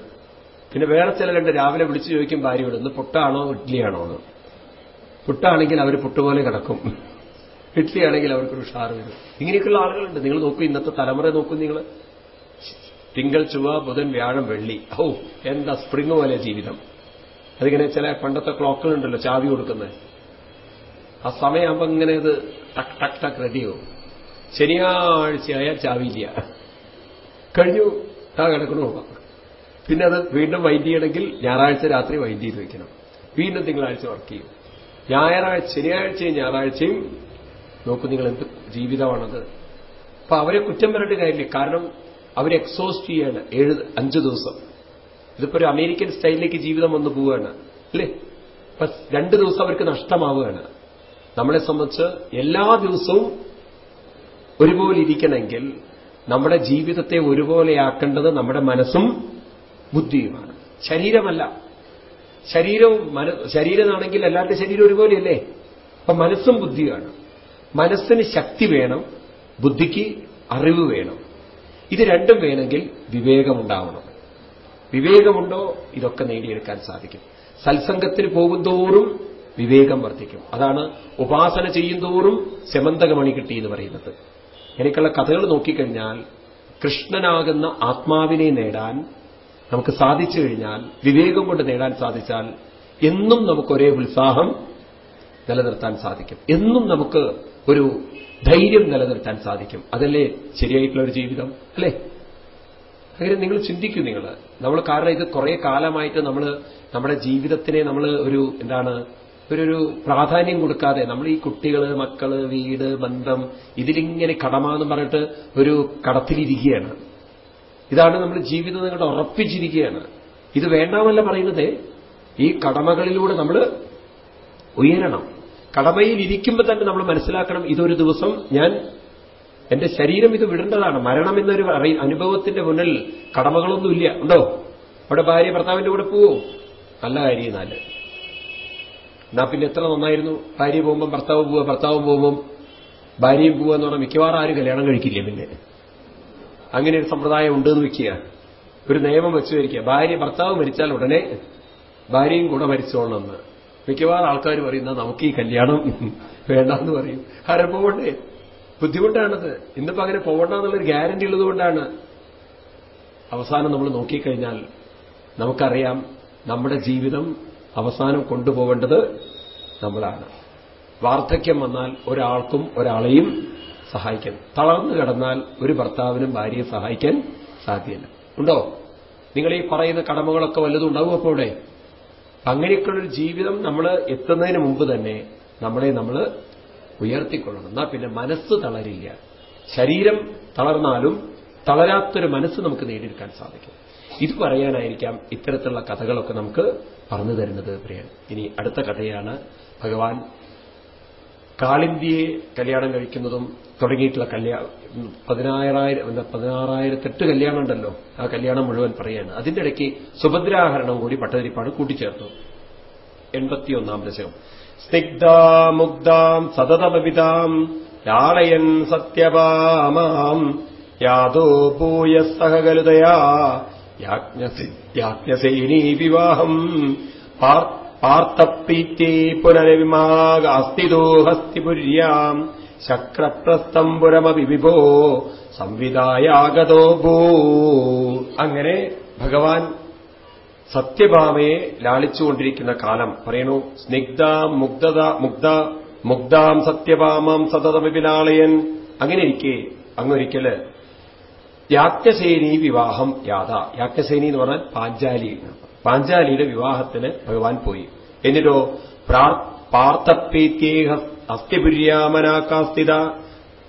പിന്നെ വേറെ ചിലരുണ്ട് രാവിലെ വിളിച്ചു ചോദിക്കും ഭാര്യയോട് ഇന്ന് പുട്ടാണോ ഇഡ്ഡലിയാണോ എന്ന്. പുട്ടാണെങ്കിൽ അവർ പുട്ടുപോലെ കിടക്കും. ഇഡ്ഡലിയാണെങ്കിൽ അവർക്കൊരു ഉഷാറ് വരും. ഇങ്ങനെയൊക്കെയുള്ള ആളുകളുണ്ട്. നിങ്ങൾ നോക്കൂ ഇന്നത്തെ തലമുറ നോക്കൂ നിങ്ങൾ. തിങ്കൾ ചൊവ്വ ബുധൻ വ്യാഴം വെള്ളി. ഓ എന്താ സ്പ്രിങ് പോലെ ജീവിതം. അതിങ്ങനെ ചില പണ്ടത്തെ ക്ലോക്കുകളുണ്ടല്ലോ ചാവി കൊടുക്കുന്നത്. ആ സമയമാകുമ്പോൾ ഇങ്ങനെ ഇത് ടക്ക് ടക്ക് ടക്ക് റെഡിയാവും ശനിയാഴ്ചയായാൽ ചാവിയില്ല കഴിഞ്ഞു ആ കിടക്കണു പിന്നെ അത് വീണ്ടും ചെയ്യണമെങ്കിൽ ഞായറാഴ്ച രാത്രി വൈൻഡ് ചെയ്ത് വയ്ക്കണം വീണ്ടും തിങ്കളാഴ്ച വർക്ക് ചെയ്യും. ഞായറാഴ്ച ശനിയാഴ്ചയും ഞായറാഴ്ചയും നോക്കൂ നിങ്ങൾ എന്ത് ജീവിതമാണത്. അപ്പൊ അവരെ കുറ്റം പറഞ്ഞിട്ട് കാര്യമില്ല. കാരണം അവർ എക്സോസ്റ്റ് ചെയ്യാണ് ഏഴ് അഞ്ചു ദിവസം. ഇതിപ്പോ ഒരു അമേരിക്കൻ സ്റ്റൈലിലേക്ക് ജീവിതം വന്നു പോവുകയാണ്. അല്ലേ? അപ്പൊ രണ്ടു ദിവസം അവർക്ക് നഷ്ടമാവുകയാണ്. നമ്മളെ സംബന്ധിച്ച് എല്ലാ ദിവസവും ഒരുപോലെ ഇരിക്കണമെങ്കിൽ നമ്മുടെ ജീവിതത്തെ ഒരുപോലെയാക്കേണ്ടത് നമ്മുടെ മനസ്സും ബുദ്ധിയുമാണ്. ശരീരമല്ല. ശരീരവും ശരീരമാണെങ്കിൽ എല്ലാവരുടെ ശരീരം ഒരുപോലെയല്ലേ? അപ്പൊ മനസ്സും ബുദ്ധിയാണ് മനസ്സിന് ശക്തി വേണം ബുദ്ധിക്ക് അറിവ് വേണം. ഇത് രണ്ടും വേണമെങ്കിൽ വിവേകമുണ്ടാവണം. വിവേകമുണ്ടോ? ഇതൊക്കെ നേടിയെടുക്കാൻ സാധിക്കും. സത്സംഗത്തിന് പോകുന്തോറും വിവേകം വർദ്ധിക്കും. അതാണ് ഉപാസന ചെയ്യുന്തോറും ശമന്തകമണി കിട്ടി എന്ന് പറയുന്നത്. എനിക്കുള്ള കഥകൾ നോക്കിക്കഴിഞ്ഞാൽ കൃഷ്ണനാകുന്ന ആത്മാവിനെ നേടാൻ നമുക്ക് സാധിച്ചു കഴിഞ്ഞാൽ വിവേകം കൊണ്ട് നേടാൻ സാധിച്ചാൽ എന്നും നമുക്കൊരേ ഉത്സാഹം നിലനിർത്താൻ സാധിക്കും. എന്നും നമുക്ക് ഒരു ധൈര്യം നിലനിർത്താൻ സാധിക്കും. അതല്ലേ ശരിയായിട്ടുള്ള ഒരു ജീവിതം? അല്ലേ? അങ്ങനെ നിങ്ങൾ ചിന്തിക്കൂ നിങ്ങൾ. നമ്മൾ കാരണം ഇത് കുറെ കാലമായിട്ട് നമ്മൾ നമ്മുടെ ജീവിതത്തിനെ നമ്മൾ ഒരു എന്താണ് ഒരു പ്രാധാന്യം കൊടുക്കാതെ നമ്മൾ ഈ കുട്ടികൾ മക്കൾ വീട് ബന്ധം ഇതിലിങ്ങനെ കടമാന്ന് പറഞ്ഞിട്ട് ഒരു കടത്തിലിരിക്കുകയാണ്. ഇതാണ് നമ്മൾ ജീവിതം നിങ്ങളുടെ ഉറപ്പിച്ചിരിക്കുകയാണ്. ഇത് വേണ്ടാമല്ല പറയുന്നത്. ഈ കടമകളിലൂടെ നമ്മൾ ഉയരണം. കടമയിൽ ഇരിക്കുമ്പോൾ തന്നെ നമ്മൾ മനസ്സിലാക്കണം ഇതൊരു ദിവസം ഞാൻ എന്റെ ശരീരം ഇത് വിടേണ്ടതാണ്. മരണം എന്നൊരു അനുഭവത്തിന്റെ മുന്നിൽ കടമകളൊന്നുമില്ല ഉണ്ടോ? അവിടെ ഭാര്യ ഭർത്താവിന്റെ കൂടെ പോവോ? നല്ല കാര്യം നല്ല എന്നാ പിന്നെ എത്ര നന്നായിരുന്നു? ഭാര്യ പോകുമ്പോൾ ഭർത്താവ് പോവുക ഭർത്താവ് പോകുമ്പോൾ ഭാര്യയും പോവുക എന്ന് പറഞ്ഞാൽ മിക്കവാറും ആരും കല്യാണം കഴിക്കില്ല പിന്നെ? അങ്ങനെ ഒരു സമ്പ്രദായം ഉണ്ടെന്ന് വെക്കുക. ഒരു നിയമം വെച്ചു വരിക്കുക. ഭാര്യ ഭർത്താവ് മരിച്ചാൽ ഉടനെ ഭാര്യയും കൂടെ മരിച്ചോളണമെന്ന് മിക്കവാറും ആൾക്കാർ പറയുന്ന നമുക്ക് ഈ കല്യാണം വേണ്ടെന്ന് പറയും. ആരെ പോകണ്ടേ? ബുദ്ധിമുട്ടാണത്. ഇന്നിപ്പോ അങ്ങനെ പോകണ്ട എന്നുള്ളൊരു ഗ്യാരണ്ടി ഉള്ളതുകൊണ്ടാണ്. അവസാനം നമ്മൾ നോക്കിക്കഴിഞ്ഞാൽ നമുക്കറിയാം നമ്മുടെ ജീവിതം അവസാനം കൊണ്ടുപോകേണ്ടത് നമ്മളാണ്. വാർദ്ധക്യം വന്നാൽ ഒരാൾക്കും ഒരാളെയും സഹായിക്കാൻ. തളർന്നു കിടന്നാൽ ഒരു ഭർത്താവിനും ഭാര്യയെ സഹായിക്കാൻ സാധ്യമല്ല ഉണ്ടോ? നിങ്ങൾ ഈ പറയുന്ന കടമകളൊക്കെ വല്ലതും ഉണ്ടാവും ഇവിടെ അങ്ങനെയൊക്കെയുള്ളൊരു ജീവിതം നമ്മൾ എത്തുന്നതിന് മുമ്പ് തന്നെ നമ്മളെ നമ്മൾ ഉയർത്തിക്കൊള്ളണം. എന്നാൽ പിന്നെ മനസ്സ് തളരില്ല. ശരീരം തളർന്നാലും തളരാത്തൊരു മനസ്സ് നമുക്ക് നേടിയെടുക്കാൻ സാധിക്കും. ഇത് പറയാനായിരിക്കാം ഇത്തരത്തിലുള്ള കഥകളൊക്കെ നമുക്ക് പറഞ്ഞു തരുന്നത് പ്രിയൻ. ഇനി അടുത്ത കഥയാണ് ഭഗവാൻ കാളിന്തിയെ കല്യാണം കഴിക്കുന്നതും തുടങ്ങിയിട്ടുള്ള കല്യാണം പതിനായിരം എന്താ പതിനാറായിരത്തെട്ട് കല്യാണം ഉണ്ടല്ലോ ആ കല്യാണം മുഴുവൻ പറയാണ് അതിന്റെ ഇടയ്ക്ക് സുഭദ്രാഹരണം കൂടി പട്ടതിരിപ്പാട് കൂട്ടിച്ചേർത്തു. എൺപത്തിയൊന്നാം ദശകം. സ്നിഗ്ധാമുഗ്ധാം സതതമവിതാം ലാളയൻ സത്യപാമാം യാതോ ഭൂയ സഹകലുതയാ യാജ്ഞസേനീ വിവാഹം പാർത്തപ്രീത്യേ പുര്യാം ശക്രപ്രസ്ഥം പുരമവി വിഭോ സംവിധായാഗതോ ഭൂ അങ്ങനെ ഭഗവാൻ സത്യഭാമയെ ലാളിച്ചുകൊണ്ടിരിക്കുന്ന കാലം പറയണു. സ്നിഗ്ധാം മുഗ്ധത മുഗ്ധ മുഗ്ധാം സത്യഭാമം സതതമിപിലാളയൻ. അങ്ങനെ ഇരിക്കെ അങ്ങൊരിക്കൽ. യാജ്ഞസേനി വിവാഹം യാത യാജ്ഞസേനി എന്ന് പറഞ്ഞാൽ പാഞ്ചാലി പാഞ്ചാലിയുടെ വിവാഹത്തിന് ഭഗവാൻ പോയി. എന്നിട്ടോ പാർത്ഥപ്രീത്യേ അസ്ഥിപുര്യാമനാക്കാസ്ഥിത.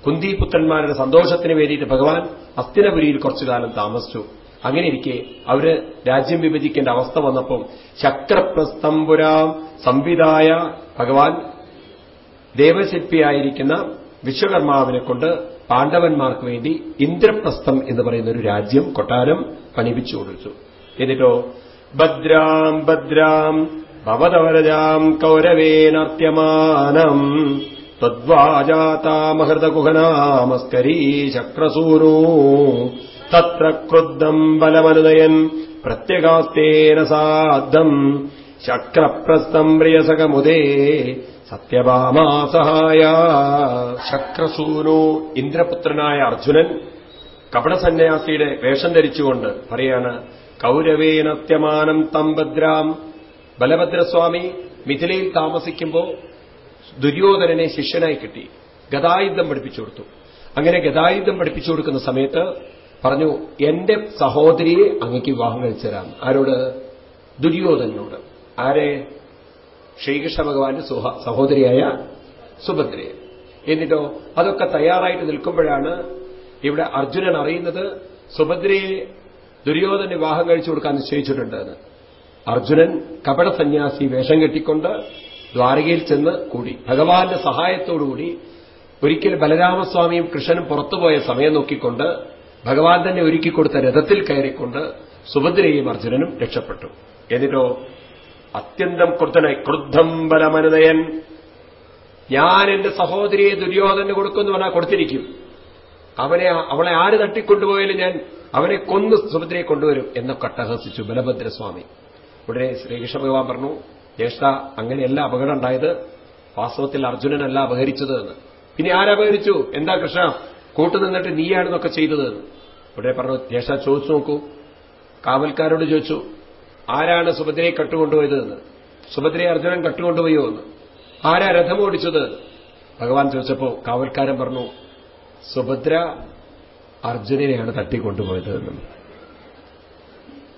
കുന്തിപുത്രന്മാരുടെ സന്തോഷത്തിന് വേണ്ടിയിട്ട് ഭഗവാൻ അസ്ഥിരപുരിയിൽ കുറച്ചു കാലം താമസിച്ചു. അങ്ങനെ ഇരിക്കെ അവർ രാജ്യം വിഭജിക്കേണ്ട അവസ്ഥ വന്നപ്പോൾ ശക്രപ്രസ്തംപുരാം സംവിധായ ഭഗവാൻ ദേവശില്പിയായിരിക്കുന്ന വിശ്വകർമാവിനെ കൊണ്ട് പാണ്ഡവന്മാർക്ക് വേണ്ടി ഇന്ദ്രപ്രസ്ഥം എന്ന് പറയുന്ന ഒരു രാജ്യം കൊട്ടാരം പണിപ്പിച്ചു കൊടുത്തു. എന്നിട്ടോ ഭദ്രാം ഭദ്രാം ഭവതവരജാം കൗരവേനർത്യമാനം ത്വദ്വാജാതാമഹൃതകുഹനാമസ്കരീ ശക്രസൂനൂ തത്ര ക്രുദ്ധം ബലമനുദയൻ പ്രത്യഗാസ്തേന സാദ്ധം ശക്രപ്രസ്ഥം പ്രിയസകമുദേ സത്യഭാമാ സഹായ ശക്രസൂനു ഇന്ദ്രപുത്രനായ അർജുനൻ കപടസന്യാസിയുടെ വേഷം ധരിച്ചുകൊണ്ട് പറയാണ് കൗരവേനത്യമാനം തമ്പദ്രാം ബലഭദ്രസ്വാമി മിഥിലയിൽ താമസിക്കുമ്പോൾ ദുര്യോധനനെ ശിഷ്യനായി കിട്ടി. ഗതായുദ്ധം പഠിപ്പിച്ചു കൊടുത്തു. അങ്ങനെ ഗതായുദ്ധം പഠിപ്പിച്ചു കൊടുക്കുന്ന സമയത്ത് പറഞ്ഞു എന്റെ സഹോദരിയെ അങ്ങക്ക് വിവാഹം കഴിച്ചു തരാം ആരോട്? ദുര്യോധനോട് ആരെ? ശ്രീകൃഷ്ണ ഭഗവാന്റെ സഹോദരിയായ സുഭദ്രയെ. എന്നിട്ടോ അതൊക്കെ തയ്യാറായിട്ട് നിൽക്കുമ്പോഴാണ് ഇവിടെ അർജുനൻ അറിയുന്നത് സുഭദ്രയെ ദുര്യോധന വിവാഹം കഴിച്ചു കൊടുക്കാൻ നിശ്ചയിച്ചിട്ടുണ്ടെന്ന്. അർജുനൻ കപട സന്യാസി വേഷം കെട്ടിക്കൊണ്ട് ദ്വാരകയിൽ ചെന്ന് കൂടി. ഭഗവാന്റെ സഹായത്തോടുകൂടി ഒരിക്കൽ ബലരാമസ്വാമിയും കൃഷ്ണനും പുറത്തുപോയ സമയം നോക്കിക്കൊണ്ട് ഭഗവാൻ തന്നെ ഒരുക്കിക്കൊടുത്ത രഥത്തിൽ കയറിക്കൊണ്ട് സുഭദ്രയും അർജുനനും രക്ഷപ്പെട്ടു. എന്നിട്ടോ അത്യന്തം ക്രുദ്ധനായി ക്രുദ്ധം ബലമനുദയൻ ഞാൻ എന്റെ സഹോദരിയെ ദുര്യോധന കൊടുക്കുമെന്ന് പറഞ്ഞാൽ കൊടുത്തിരിക്കും. അവനെ അവളെ ആര് തട്ടിക്കൊണ്ടുപോയാലും ഞാൻ അവനെ കൊന്ന് സുഭദ്രയെ കൊണ്ടുവരും എന്നൊക്കെ അട്ടഹസിച്ചു ബലഭദ്രസ്വാമി. ഉടനെ ശ്രീകൃഷ്ണ ഭഗവാൻ പറഞ്ഞു ജ്യേഷ്ഠ അങ്ങനെയല്ല അപകടം ഉണ്ടായത്. വാസ്തവത്തിൽ അർജുനനല്ല അപഹരിച്ചത് എന്ന്. പിന്നെ ആരപഹരിച്ചു എന്താ കൃഷ്ണ? കൂട്ടുനിന്നിട്ട് നീയാണെന്നൊക്കെ ചെയ്തത് ഉടനെ പറഞ്ഞു ജ്യേഷ്ഠ ചോദിച്ചു നോക്കൂ. കാവൽക്കാരോട് ചോദിച്ചു ആരാണ് സുഭദ്രയെ കട്ടുകൊണ്ടുപോയത് എന്ന്? സുഭദ്രയെ അർജുനൻ കട്ടുകൊണ്ടുപോയോ എന്ന്. ആരാ രഥം ഓടിച്ചത്? ഭഗവാൻ ചോദിച്ചപ്പോ കാവൽക്കാരൻ പറഞ്ഞു സുഭദ്ര അർജുനനെയാണ് തട്ടിക്കൊണ്ടുപോയത് എന്നും.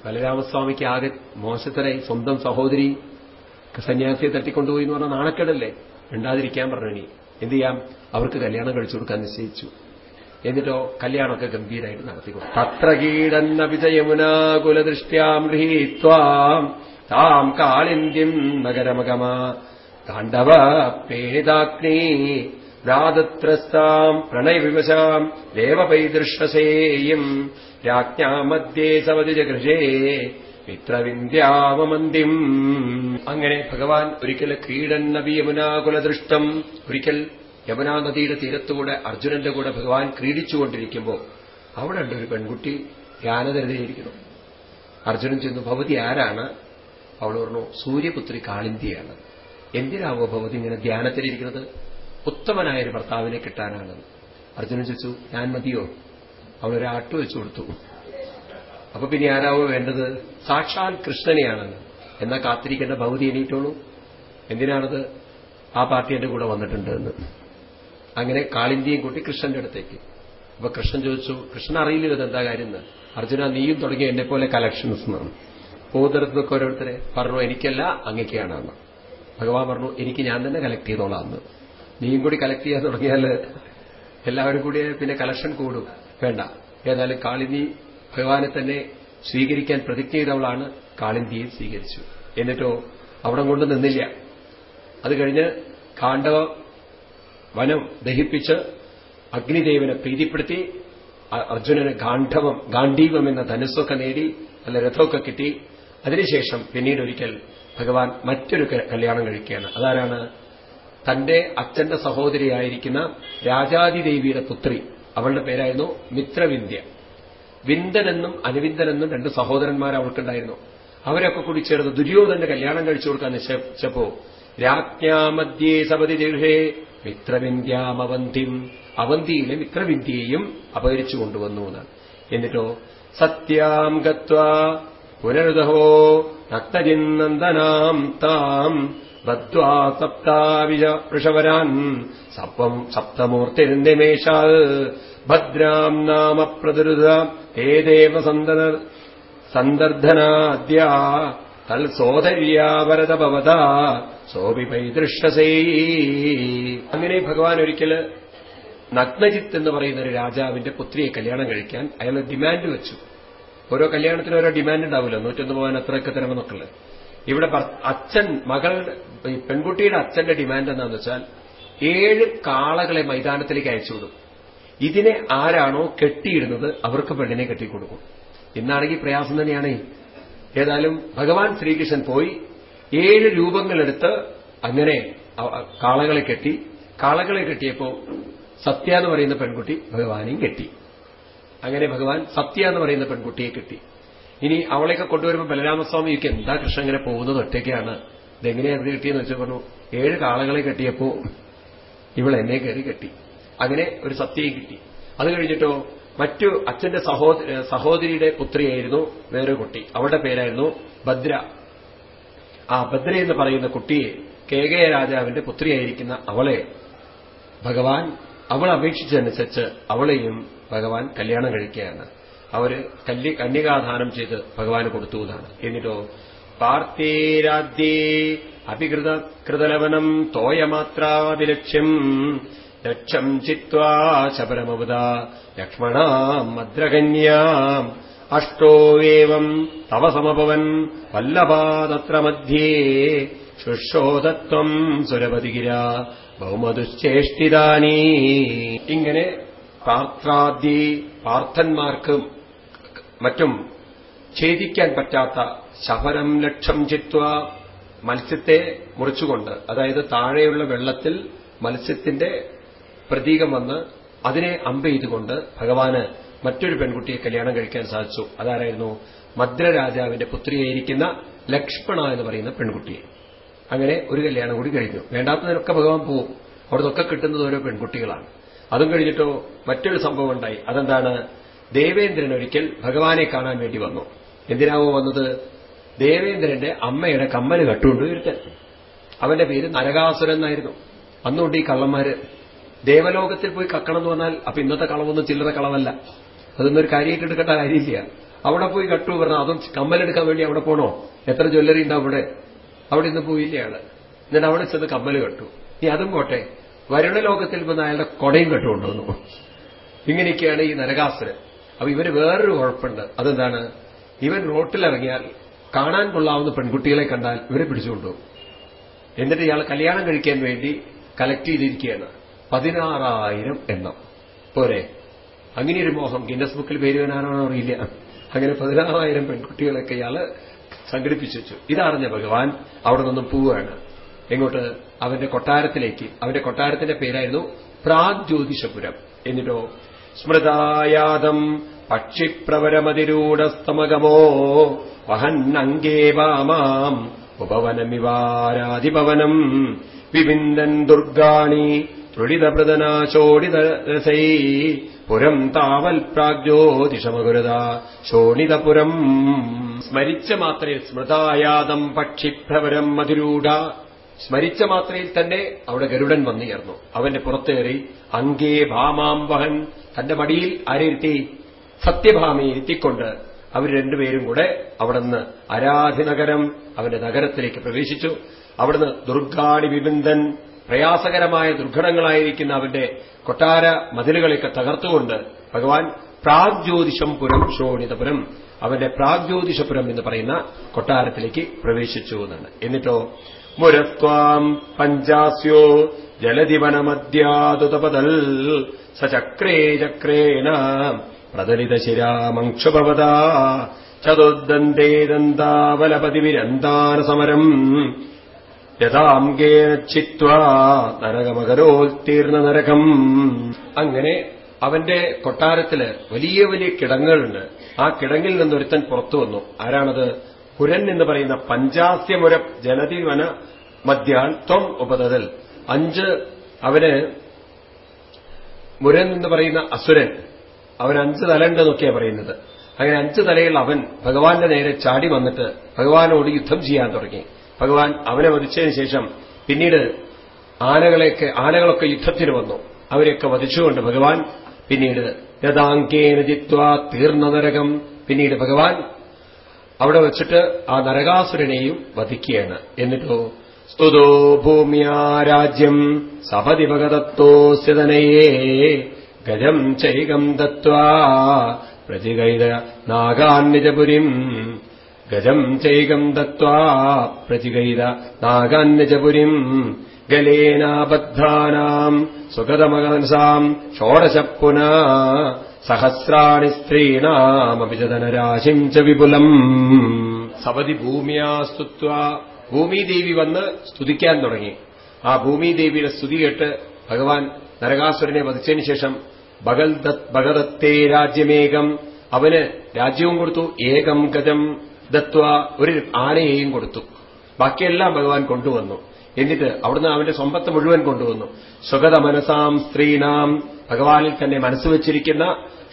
ബലരാമസ്വാമിക്ക് ആകെ മോശത്തരെ സ്വന്തം സഹോദരി സന്യാസിയെ തട്ടിക്കൊണ്ടുപോയി എന്ന് പറഞ്ഞാൽ നാണക്കേടല്ലേ? മിണ്ടാതിരിക്കാൻ പറഞ്ഞു ഇനി. എന്ത് ചെയ്യാം? അവർക്ക് കല്യാണം കഴിച്ചു കൊടുക്കാൻ നിശ്ചയിച്ചു. എന്നിട്ടോ കല്യാണമൊക്കെ ഗംഭീരമായിട്ട് നടത്തിക്കൊടുത്തു തത്ര കീടന്ന വിജയമുനാകുലദൃഷ്ട്യാം ഗൃഹീത്വാം താം കാളിന്ദ്യം നഗരമഗമ താണ്ഡവ പേണിതാഗ്നീ രാതത്രസ്താം പ്രണയവിവശാം ദേവപൈദൃഷസേയും രാജ്ഞാമധ്യേ സവതിജഗൃഷേ മിത്രവിന്ധ്യാവമന്തിം അങ്ങനെ ഭഗവാൻ ഒരിക്കൽ ക്രീഡൻ നബി യമുനാകുലദൃഷ്ടം ഒരിക്കൽ യമുനാ നദിയുടെ തീരത്തുകൂടെ അർജുനന്റെ കൂടെ ഭഗവാൻ ക്രീഡിച്ചുകൊണ്ടിരിക്കുമ്പോൾ അവിടെ ഉണ്ട് ഒരു പെൺകുട്ടി ധ്യാനതരതയിരിക്കുന്നു അർജുനൻ ചെന്നു ഭവതി ആരാണ്? അവൾ പറഞ്ഞു സൂര്യപുത്രി കാളിന്തിയാണ്. എന്തിനാവോ ഭവതി ഇങ്ങനെ ധ്യാനത്തിലിരിക്കുന്നത്? ഉത്തമനായ ഒരു ഭർത്താവിനെ കിട്ടാനാണ്. അർജുനൻ ചോദിച്ചു ഞാൻ മതിയോ? അവളൊരു ആട്ട് വെച്ചു കൊടുത്തു. അപ്പൊ പിന്നെ ആരാവോ വേണ്ടത്? സാക്ഷാൽ കൃഷ്ണനെയാണ്. എന്നാ കാത്തിരിക്കേണ്ട ഭൗതി എണീറ്റോളൂ. എന്തിനാണത്? ആ പാർട്ടി എന്റെ കൂടെ വന്നിട്ടുണ്ട് എന്ന്. അങ്ങനെ കാളിന്തിയും കൂട്ടി കൃഷ്ണന്റെ അടുത്തേക്ക്. അപ്പൊ കൃഷ്ണൻ ചോദിച്ചു കൃഷ്ണൻ അറിയില്ല എന്താ കാര്യം എന്ന്? അർജുന നീയും തുടങ്ങി എന്നെ പോലെ കലക്ഷൻസ് എന്നാണ്. പോകുന്നിടത്തൊക്കെ ഓരോരുത്തരെ. പറഞ്ഞു എനിക്കല്ല അങ്ങക്കെയാണെന്ന് ഭഗവാൻ പറഞ്ഞു എനിക്ക് ഞാൻ തന്നെ കളക്ട് ചെയ്തോളാം നീയും കൂടി കളക്ട് ചെയ്യാൻ തുടങ്ങിയാൽ എല്ലാവരും കൂടി പിന്നെ കളക്ഷൻ കൂടും. വേണ്ട. ഏതായാലും കാളിന്തി ഭഗവാനെ തന്നെ സ്വീകരിക്കാൻ പ്രതിജ്ഞ ചെയ്തവളാണ് കാളിന്തിയെ സ്വീകരിച്ചു. എന്നിട്ടോ അവിടെ കൊണ്ട് നിന്നില്ല. അത് കഴിഞ്ഞ് കാണ്ഡവ വനം ദഹിപ്പിച്ച് അഗ്നിദേവനെ പ്രീതിപ്പെടുത്തി അർജുനന് ഗാന്ധവം ഗാന്ധീവം എന്ന ധനുസ്സൊക്കെ നേടി നല്ല രഥമൊക്കെ കിട്ടി. അതിനുശേഷം പിന്നീട് ഒരിക്കൽ ഭഗവാൻ മറ്റൊരു കല്യാണം കഴിക്കുകയാണ്. അതാരാണ്? തന്റെ അച്ഛന്റെ സഹോദരിയായിരിക്കുന്ന രാജാതിദേവിയുടെ പുത്രി അവളുടെ പേരായിരുന്നു മിത്രവിന്ധ്യ വിന്ദനെന്നും അനുവിന്ദനെന്നും രണ്ട് സഹോദരന്മാർ അവൾക്കുണ്ടായിരുന്നു. അവരൊക്കെ കൂടി ചേർന്ന് ദുര്യോധന്റെ കല്യാണം കഴിച്ചു കൊടുക്കാൻ നിശ്ചയിച്ചപ്പോ രാജ്ഞാമധ്യേ സപതി ദീർഘേ മിത്രവിന്ധ്യാമവന്തിം അവന്തിയിലെ മിത്രവിന്ധ്യയെയും അപഹരിച്ചു കൊണ്ടുവന്നു എന്നാണ്. എന്നിട്ടോ സത്യാം ഗത്വ പുനരുദഹോ നക്തജിന്നന്ദനാം താം ബദ്വാ സപ്താവിജ വൃഷവരാൻ സപ്വം സപ്തമൂർത്തിരുന്നിമേഷാൽ ഭദ്രാം നാമ പ്രതിരുത. ഹേ ദേവ സന്ദർധനാദ്യ തൽ സോദര്യാവരത ഭവത സോപി പൈതൃഷസേ അങ്ങനെ ഭഗവാൻ ഒരിക്കൽ നഗ്നജിത്ത് എന്ന് പറയുന്ന ഒരു രാജാവിന്റെ പുത്രിയെ കല്യാണം കഴിക്കാൻ അയാൾ ഡിമാൻഡ് വെച്ചു. ഓരോ കല്യാണത്തിനും ഓരോ ഡിമാൻഡ് ഉണ്ടാവില്ല നൂറ്റൊന്ന് പോകാൻ അത്രയൊക്കെ തരമെന്നൊക്കെ ഇവിടെ അച്ഛൻ മകൾ പെൺകുട്ടിയുടെ അച്ഛന്റെ ഡിമാൻഡ് എന്താന്ന് വെച്ചാൽ ഏഴ് കാളകളെ മൈതാനത്തിലേക്ക് അയച്ചുവിടും ഇതിനെ ആരാണോ കെട്ടിയിടുന്നത് അവർക്ക് പെണ്ണിനെ കെട്ടിക്കൊടുക്കും. ഇന്നാണെങ്കിൽ പ്രയാസം തന്നെയാണ്. ഏതായാലും ഭഗവാൻ ശ്രീകൃഷ്ണൻ പോയി ഏഴ് രൂപങ്ങളെടുത്ത് അങ്ങനെ കാളകളെ കെട്ടി. കാളകളെ കെട്ടിയപ്പോ സത്യ എന്ന് പറയുന്ന പെൺകുട്ടി ഭഗവാനെയും കെട്ടി. അങ്ങനെ ഭഗവാൻ സത്യ എന്ന് പറയുന്ന പെൺകുട്ടിയെ കെട്ടി. ഇനി അവളെയൊക്കെ കൊണ്ടുവരുമ്പോൾ ബലരാമസ്വാമിക്ക് എന്താ കൃഷ്ണൻ ഇങ്ങനെ പോകുന്നത് ഒറ്റയ്ക്കാണ്. ഇതെങ്ങനെയാണ് ഇത് കിട്ടിയെന്ന് വെച്ചാൽ പറഞ്ഞു ഏഴ് കാളകളെ കെട്ടിയപ്പോ ഇവൾ എന്നെ കയറി കെട്ടി. അങ്ങനെ ഒരു സത്യയും കിട്ടി. അത് കഴിഞ്ഞിട്ടോ മറ്റു അച്ഛന്റെ സഹോദര സഹോദരിയുടെ പുത്രിയായിരുന്നു വേറെ കുട്ടി. അവളുടെ പേരായിരുന്നു ഭദ്ര. ആ ഭദ്ര എന്ന് പറയുന്ന കുട്ടിയെ കേകയ രാജാവിന്റെ പുത്രിയായിരിക്കുന്ന അവളെ ഭഗവാൻ അവൾ അപേക്ഷിച്ചതനുസരിച്ച് അവളെയും ഭഗവാൻ കല്യാണം കഴിക്കുകയാണ്. അവർ കല്യ കന്യകാദാനം ചെയ്ത് ഭഗവാന് കൊടുത്തു എന്നിട്ടോ പാർത്തേരാദ്യേ അഭികൃത കൃതലവനം തോയമാത്രാവിലക്ഷ്യം ലക്ഷം ചിത്വാ ശബരമവത ലക്ഷ്മണാം മദ്രകന്യാം അഷ്ടോവേവം തവ സമഭവൻ വല്ലഭാതത്ര മധ്യേ ശുശ്രോതത്വം സുരപതിഗിര ബഹുമതുശ്ചേഷ്ടിതാനീ ഇങ്ങനെ പാർത്രാദ്യ പാർത്ഥന്മാർക്കും മറ്റും ഛേദിക്കാൻ പറ്റാത്ത ശബരം ലക്ഷം ചിത്വ മത്സ്യത്തെ മുറിച്ചുകൊണ്ട് അതായത് താഴെയുള്ള വെള്ളത്തിൽ മത്സ്യത്തിന്റെ പ്രതീകം വന്ന് അതിനെ അമ്പ ചെയ്തുകൊണ്ട് ഭഗവാന് മറ്റൊരു പെൺകുട്ടിയെ കല്യാണം കഴിക്കാൻ സാധിച്ചു. അതാരായിരുന്നു? മദ്രരാജാവിന്റെ പുത്രിയായിരിക്കുന്ന ലക്ഷ്മണ എന്ന് പറയുന്ന പെൺകുട്ടിയെ അങ്ങനെ ഒരു കല്യാണം കൂടി കഴിഞ്ഞു. വേണ്ടാത്തതിനൊക്കെ ഭഗവാൻ പോവും. അവിടുന്നൊക്കെ കിട്ടുന്നത് ഓരോ പെൺകുട്ടികളാണ്. അതും കഴിഞ്ഞിട്ടോ മറ്റൊരു സംഭവം ഉണ്ടായി. അതെന്താണ്? ദേവേന്ദ്രൻ ഒരിക്കൽ ഭഗവാനെ കാണാൻ വേണ്ടി വന്നു. എന്തിനാവോ വന്നത്? ദേവേന്ദ്രന്റെ അമ്മയുടെ കമ്മൽ കട്ടുകൊണ്ട് ഒരുത്തൻ അവന്റെ പേര് നരകാസുരൻ എന്നായിരുന്നു. അന്നുകൊണ്ട് ഈ കള്ളന്മാര് ദേവലോകത്തിൽ പോയി കക്കണം എന്ന് പറഞ്ഞാൽ അപ്പൊ ഇന്നത്തെ കളവൊന്നും ചില്ലറ കളവല്ല. അതൊന്നും ഒരു കാര്യമായിട്ട് എടുക്കേണ്ട കാര്യമില്ല. അവിടെ പോയി കട്ടു പറഞ്ഞാൽ അതും കമ്മലെടുക്കാൻ വേണ്ടി അവിടെ പോണോ? എത്ര ജ്വല്ലറി ഉണ്ടാവും അവിടെ? അവിടെ ഇന്ന് പോയില്ലയാണ് എന്നിട്ട് അവിടെ ചെന്ന് കമ്മൽ കെട്ടു. ഇനി അതും പോട്ടെ. വരുണലോകത്തിൽ വന്ന് അയാളുടെ കൊടയും കെട്ടുകൊണ്ടുവന്നു. ഇങ്ങനെയൊക്കെയാണ് ഈ നരകാസുരൻ. അപ്പൊ ഇവർ വേറൊരു കുഴപ്പമുണ്ട്. അതെന്താണ്? ഇവൻ റോട്ടിലിറങ്ങിയാൽ കാണാൻ കൊള്ളാവുന്ന പെൺകുട്ടികളെ കണ്ടാൽ ഇവരെ പിടിച്ചുകൊണ്ടുപോകും. എന്നിട്ട് ഇയാൾ കല്യാണം കഴിക്കാൻ വേണ്ടി കലക്ട് ചെയ്തിരിക്കുകയാണ്. പതിനാറായിരം എണ്ണം. പോരെ. അങ്ങനെ ഒരു മോഹം. ഗിന്നസ് ബുക്കിൽ പേര് വരാനാണോ അറിയില്ല. അങ്ങനെ പതിനാറായിരം പെൺകുട്ടികളൊക്കെ ഇയാൾ സംഘടിപ്പിച്ചു ഇതറിഞ്ഞ ഭഗവാൻ അവിടെ നിന്നും പോവുകയാണ്. എങ്ങോട്ട്? അവന്റെ കൊട്ടാരത്തിലേക്ക്. അവന്റെ കൊട്ടാരത്തിന്റെ പേരായിരുന്നു പ്രാഗ് ജ്യോതിഷപുരം എന്നിട്ടോ സ്മൃതായാതം പക്ഷിപ്രവരമതിരൂഢസ്തമഗമോ വഹന്നങ്കേ വാമാം ഉപവനമിവാരാധിപവനം വിവിന്ദൻ ദുർഗാണി ത്രുടിതപ്രദനാശോടിതരസൈ പുരം താവൽ പ്രാഗ്ജ്യോതിഷമകുരത ശോണിതപുരം. സ്മരിച്ച മാത്രേ സ്മൃതായാതം പക്ഷിപ്രവരം മധുരൂഢ സ്മരിച്ച മാത്രയിൽ തന്നെ അവിടെ ഗരുഡൻ വന്നുയർന്നു അവന്റെ പുറത്തേറി അങ്കേ ഭാമാം വഹൻ തന്റെ മടിയിൽ ആരെയിരുത്തി സത്യഭാമയെ ഇരുത്തിക്കൊണ്ട് അവർ രണ്ടുപേരും കൂടെ അവിടുന്ന് അരാധിനഗരം അവന്റെ നഗരത്തിലേക്ക് പ്രവേശിച്ചു. അവിടുന്ന് ദുർഗാടി വിബിന്ദൻ പ്രയാസകരമായ ദുർഘടങ്ങളായിരിക്കുന്ന അവന്റെ കൊട്ടാര മതിലുകളെയൊക്കെ തകർത്തുകൊണ്ട് ഭഗവാൻ പ്രാഗ്ജ്യോതിഷം പുരം ശോണിതപുരം അവന്റെ പ്രാഗ്ജ്യോതിഷപുരം എന്ന് പറയുന്ന കൊട്ടാരത്തിലേക്ക് പ്രവേശിച്ചു എന്നാണ്. എന്നിട്ടോ മുരത്വാം പഞ്ചാസ്യോ ജലദിവനമദ്യാതുതപതൽ സചക്രേ ചക്രേണ പ്രതലിതശിരാമക്ഷുഭവത ചതുർദന്തേ ദന്താവലപതിവിരന്താന സമരം യഥാംഗേന ചിത്വാ നരകമകരോൽത്തീർണ നരകം അങ്ങനെ അവന്റെ കൊട്ടാരത്തിൽ വലിയ വലിയ കിടങ്ങുകളുണ്ട്. ആ കിടങ്ങിൽ നിന്നൊരുത്തൻ പുറത്തു വന്നു. ആരാണത്? കുരൻ എന്ന് പറയുന്ന പഞ്ചാസ്യമുര ജലതിവന മധ്യാൽ ത്വം ഉപതതൽ. അഞ്ച് അവന് മുരൻ എന്ന് പറയുന്ന അസുരൻ. അവൻ അഞ്ച് തലയുണ്ടെന്നൊക്കെയാണ് പറയുന്നത്. അങ്ങനെ അഞ്ച് തലയുള്ള അവൻ ഭഗവാന്റെ നേരെ ചാടി വന്നിട്ട് ഭഗവാനോട് യുദ്ധം ചെയ്യാൻ തുടങ്ങി. ഭഗവാൻ അവനെ വധിച്ചതിന് ശേഷം പിന്നീട് ആനകളെയൊക്കെ ആനകളൊക്കെ യുദ്ധത്തിന് വന്നു. അവരെയൊക്കെ വധിച്ചുകൊണ്ട് ഭഗവാൻ പിന്നീട് യഥാങ്കേന ജിത്വാ തീർന്ന നരകം പിന്നീട് ഭഗവാൻ അവിടെ വെച്ചിട്ട് ആ നരകാസുരനെയും വധിക്കുകയാണ്. എന്നിട്ടോ സ്തുതോ ഭൂമിയാ രാജ്യം സപതി ഗജം ചൈകം ദത്വാ പ്രതികൈത നാഗാന്യജപുരിം. ഗജം ചൈകം ദത്വാ പ്രതികൈത നാഗാന്യജപുരിം. ഗലേനാബദ്ധാനാം സുഗതമകസാം ഷോഡശപ്പുന സഹസ്രാണി സ്ത്രീണാമപി ചതനരാശിം ച വിപുലം. സവതി ഭൂമിയാ സ്തുത്വ. ഭൂമിദേവി വന്ന് സ്തുതിക്കാൻ തുടങ്ങി. ആ ഭൂമിദേവിയുടെ സ്തുതി കേട്ട് ഭഗവാൻ നരകാസുരനെ വധിച്ചതിന് ശേഷം ഭഗദത്തേ രാജ്യമേകം. അവന് രാജ്യവും കൊടുത്തു ഏകം ഗജം ദത്വ ഒരു ആനയെയും കൊടുത്തു. ബാക്കിയെല്ലാം ഭഗവാൻ കൊണ്ടുവന്നു. എന്നിട്ട് അവിടുന്ന് അവന്റെ സമ്പത്ത് മുഴുവൻ കൊണ്ടുവന്നു. സ്വഗത മനസാം സ്ത്രീനാം ഭഗവാനിൽ തന്നെ മനസ്സ് വച്ചിരിക്കുന്ന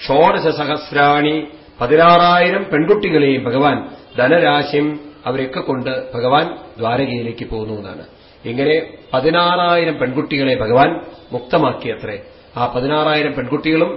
ഷോഡശ സഹസ്രാണി പതിനാറായിരം പെൺകുട്ടികളെയും ഭഗവാൻ ധനരാശിയും അവരെയൊക്കെ കൊണ്ട് ഭഗവാൻ ദ്വാരകയിലേക്ക് പോകുന്നു എന്നാണ്. ഇങ്ങനെ പതിനാറായിരം പെൺകുട്ടികളെ ഭഗവാൻ മുക്തമാക്കിയത്രേ. ആ പതിനാറായിരം പെൺകുട്ടികളും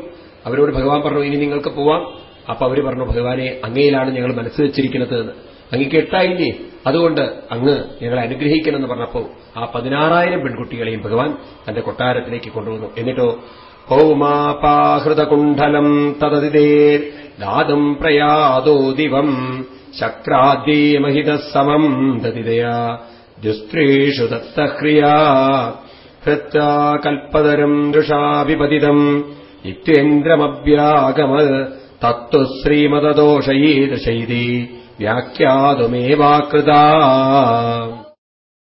അവരോട് ഭഗവാൻ പറഞ്ഞു ഇനി നിങ്ങൾക്ക് പോവാം. അപ്പൊ അവർ പറഞ്ഞു ഭഗവാനെ അങ്ങയിലാണ് ഞങ്ങൾ മനസ്സ് വെച്ചിരിക്കുന്നത്. എന്ന് കെട്ടായില്ലേ? അതുകൊണ്ട് അങ്ങ് ഞങ്ങളെ അനുഗ്രഹിക്കണമെന്ന് പറഞ്ഞപ്പോ ആ പതിനാറായിരം പെൺകുട്ടികളെയും ഭഗവാൻ തന്റെ കൊട്ടാരത്തിലേക്ക് കൊണ്ടുവന്നു. എന്നിട്ടോ ഹോമാപാഹൃതകുണ്ഠലം തതതിതേർ ദാദം പ്രയാദോ ദിവം ശക്രാദ്യമഹിത സമം ദതിതയാ ദുസ്ത്രീഷു ദത്തഹ്രിയാ ഹൃത്വാ കൽപ്പതരം ദൃഷാഭിപതിതം ഇത്യേന്ദ്രമവ്യാഗമ തത്തു ശ്രീമതദോഷയീദൃശൈതി. വ്യാഖ്യാതുമേവാകൃതാ.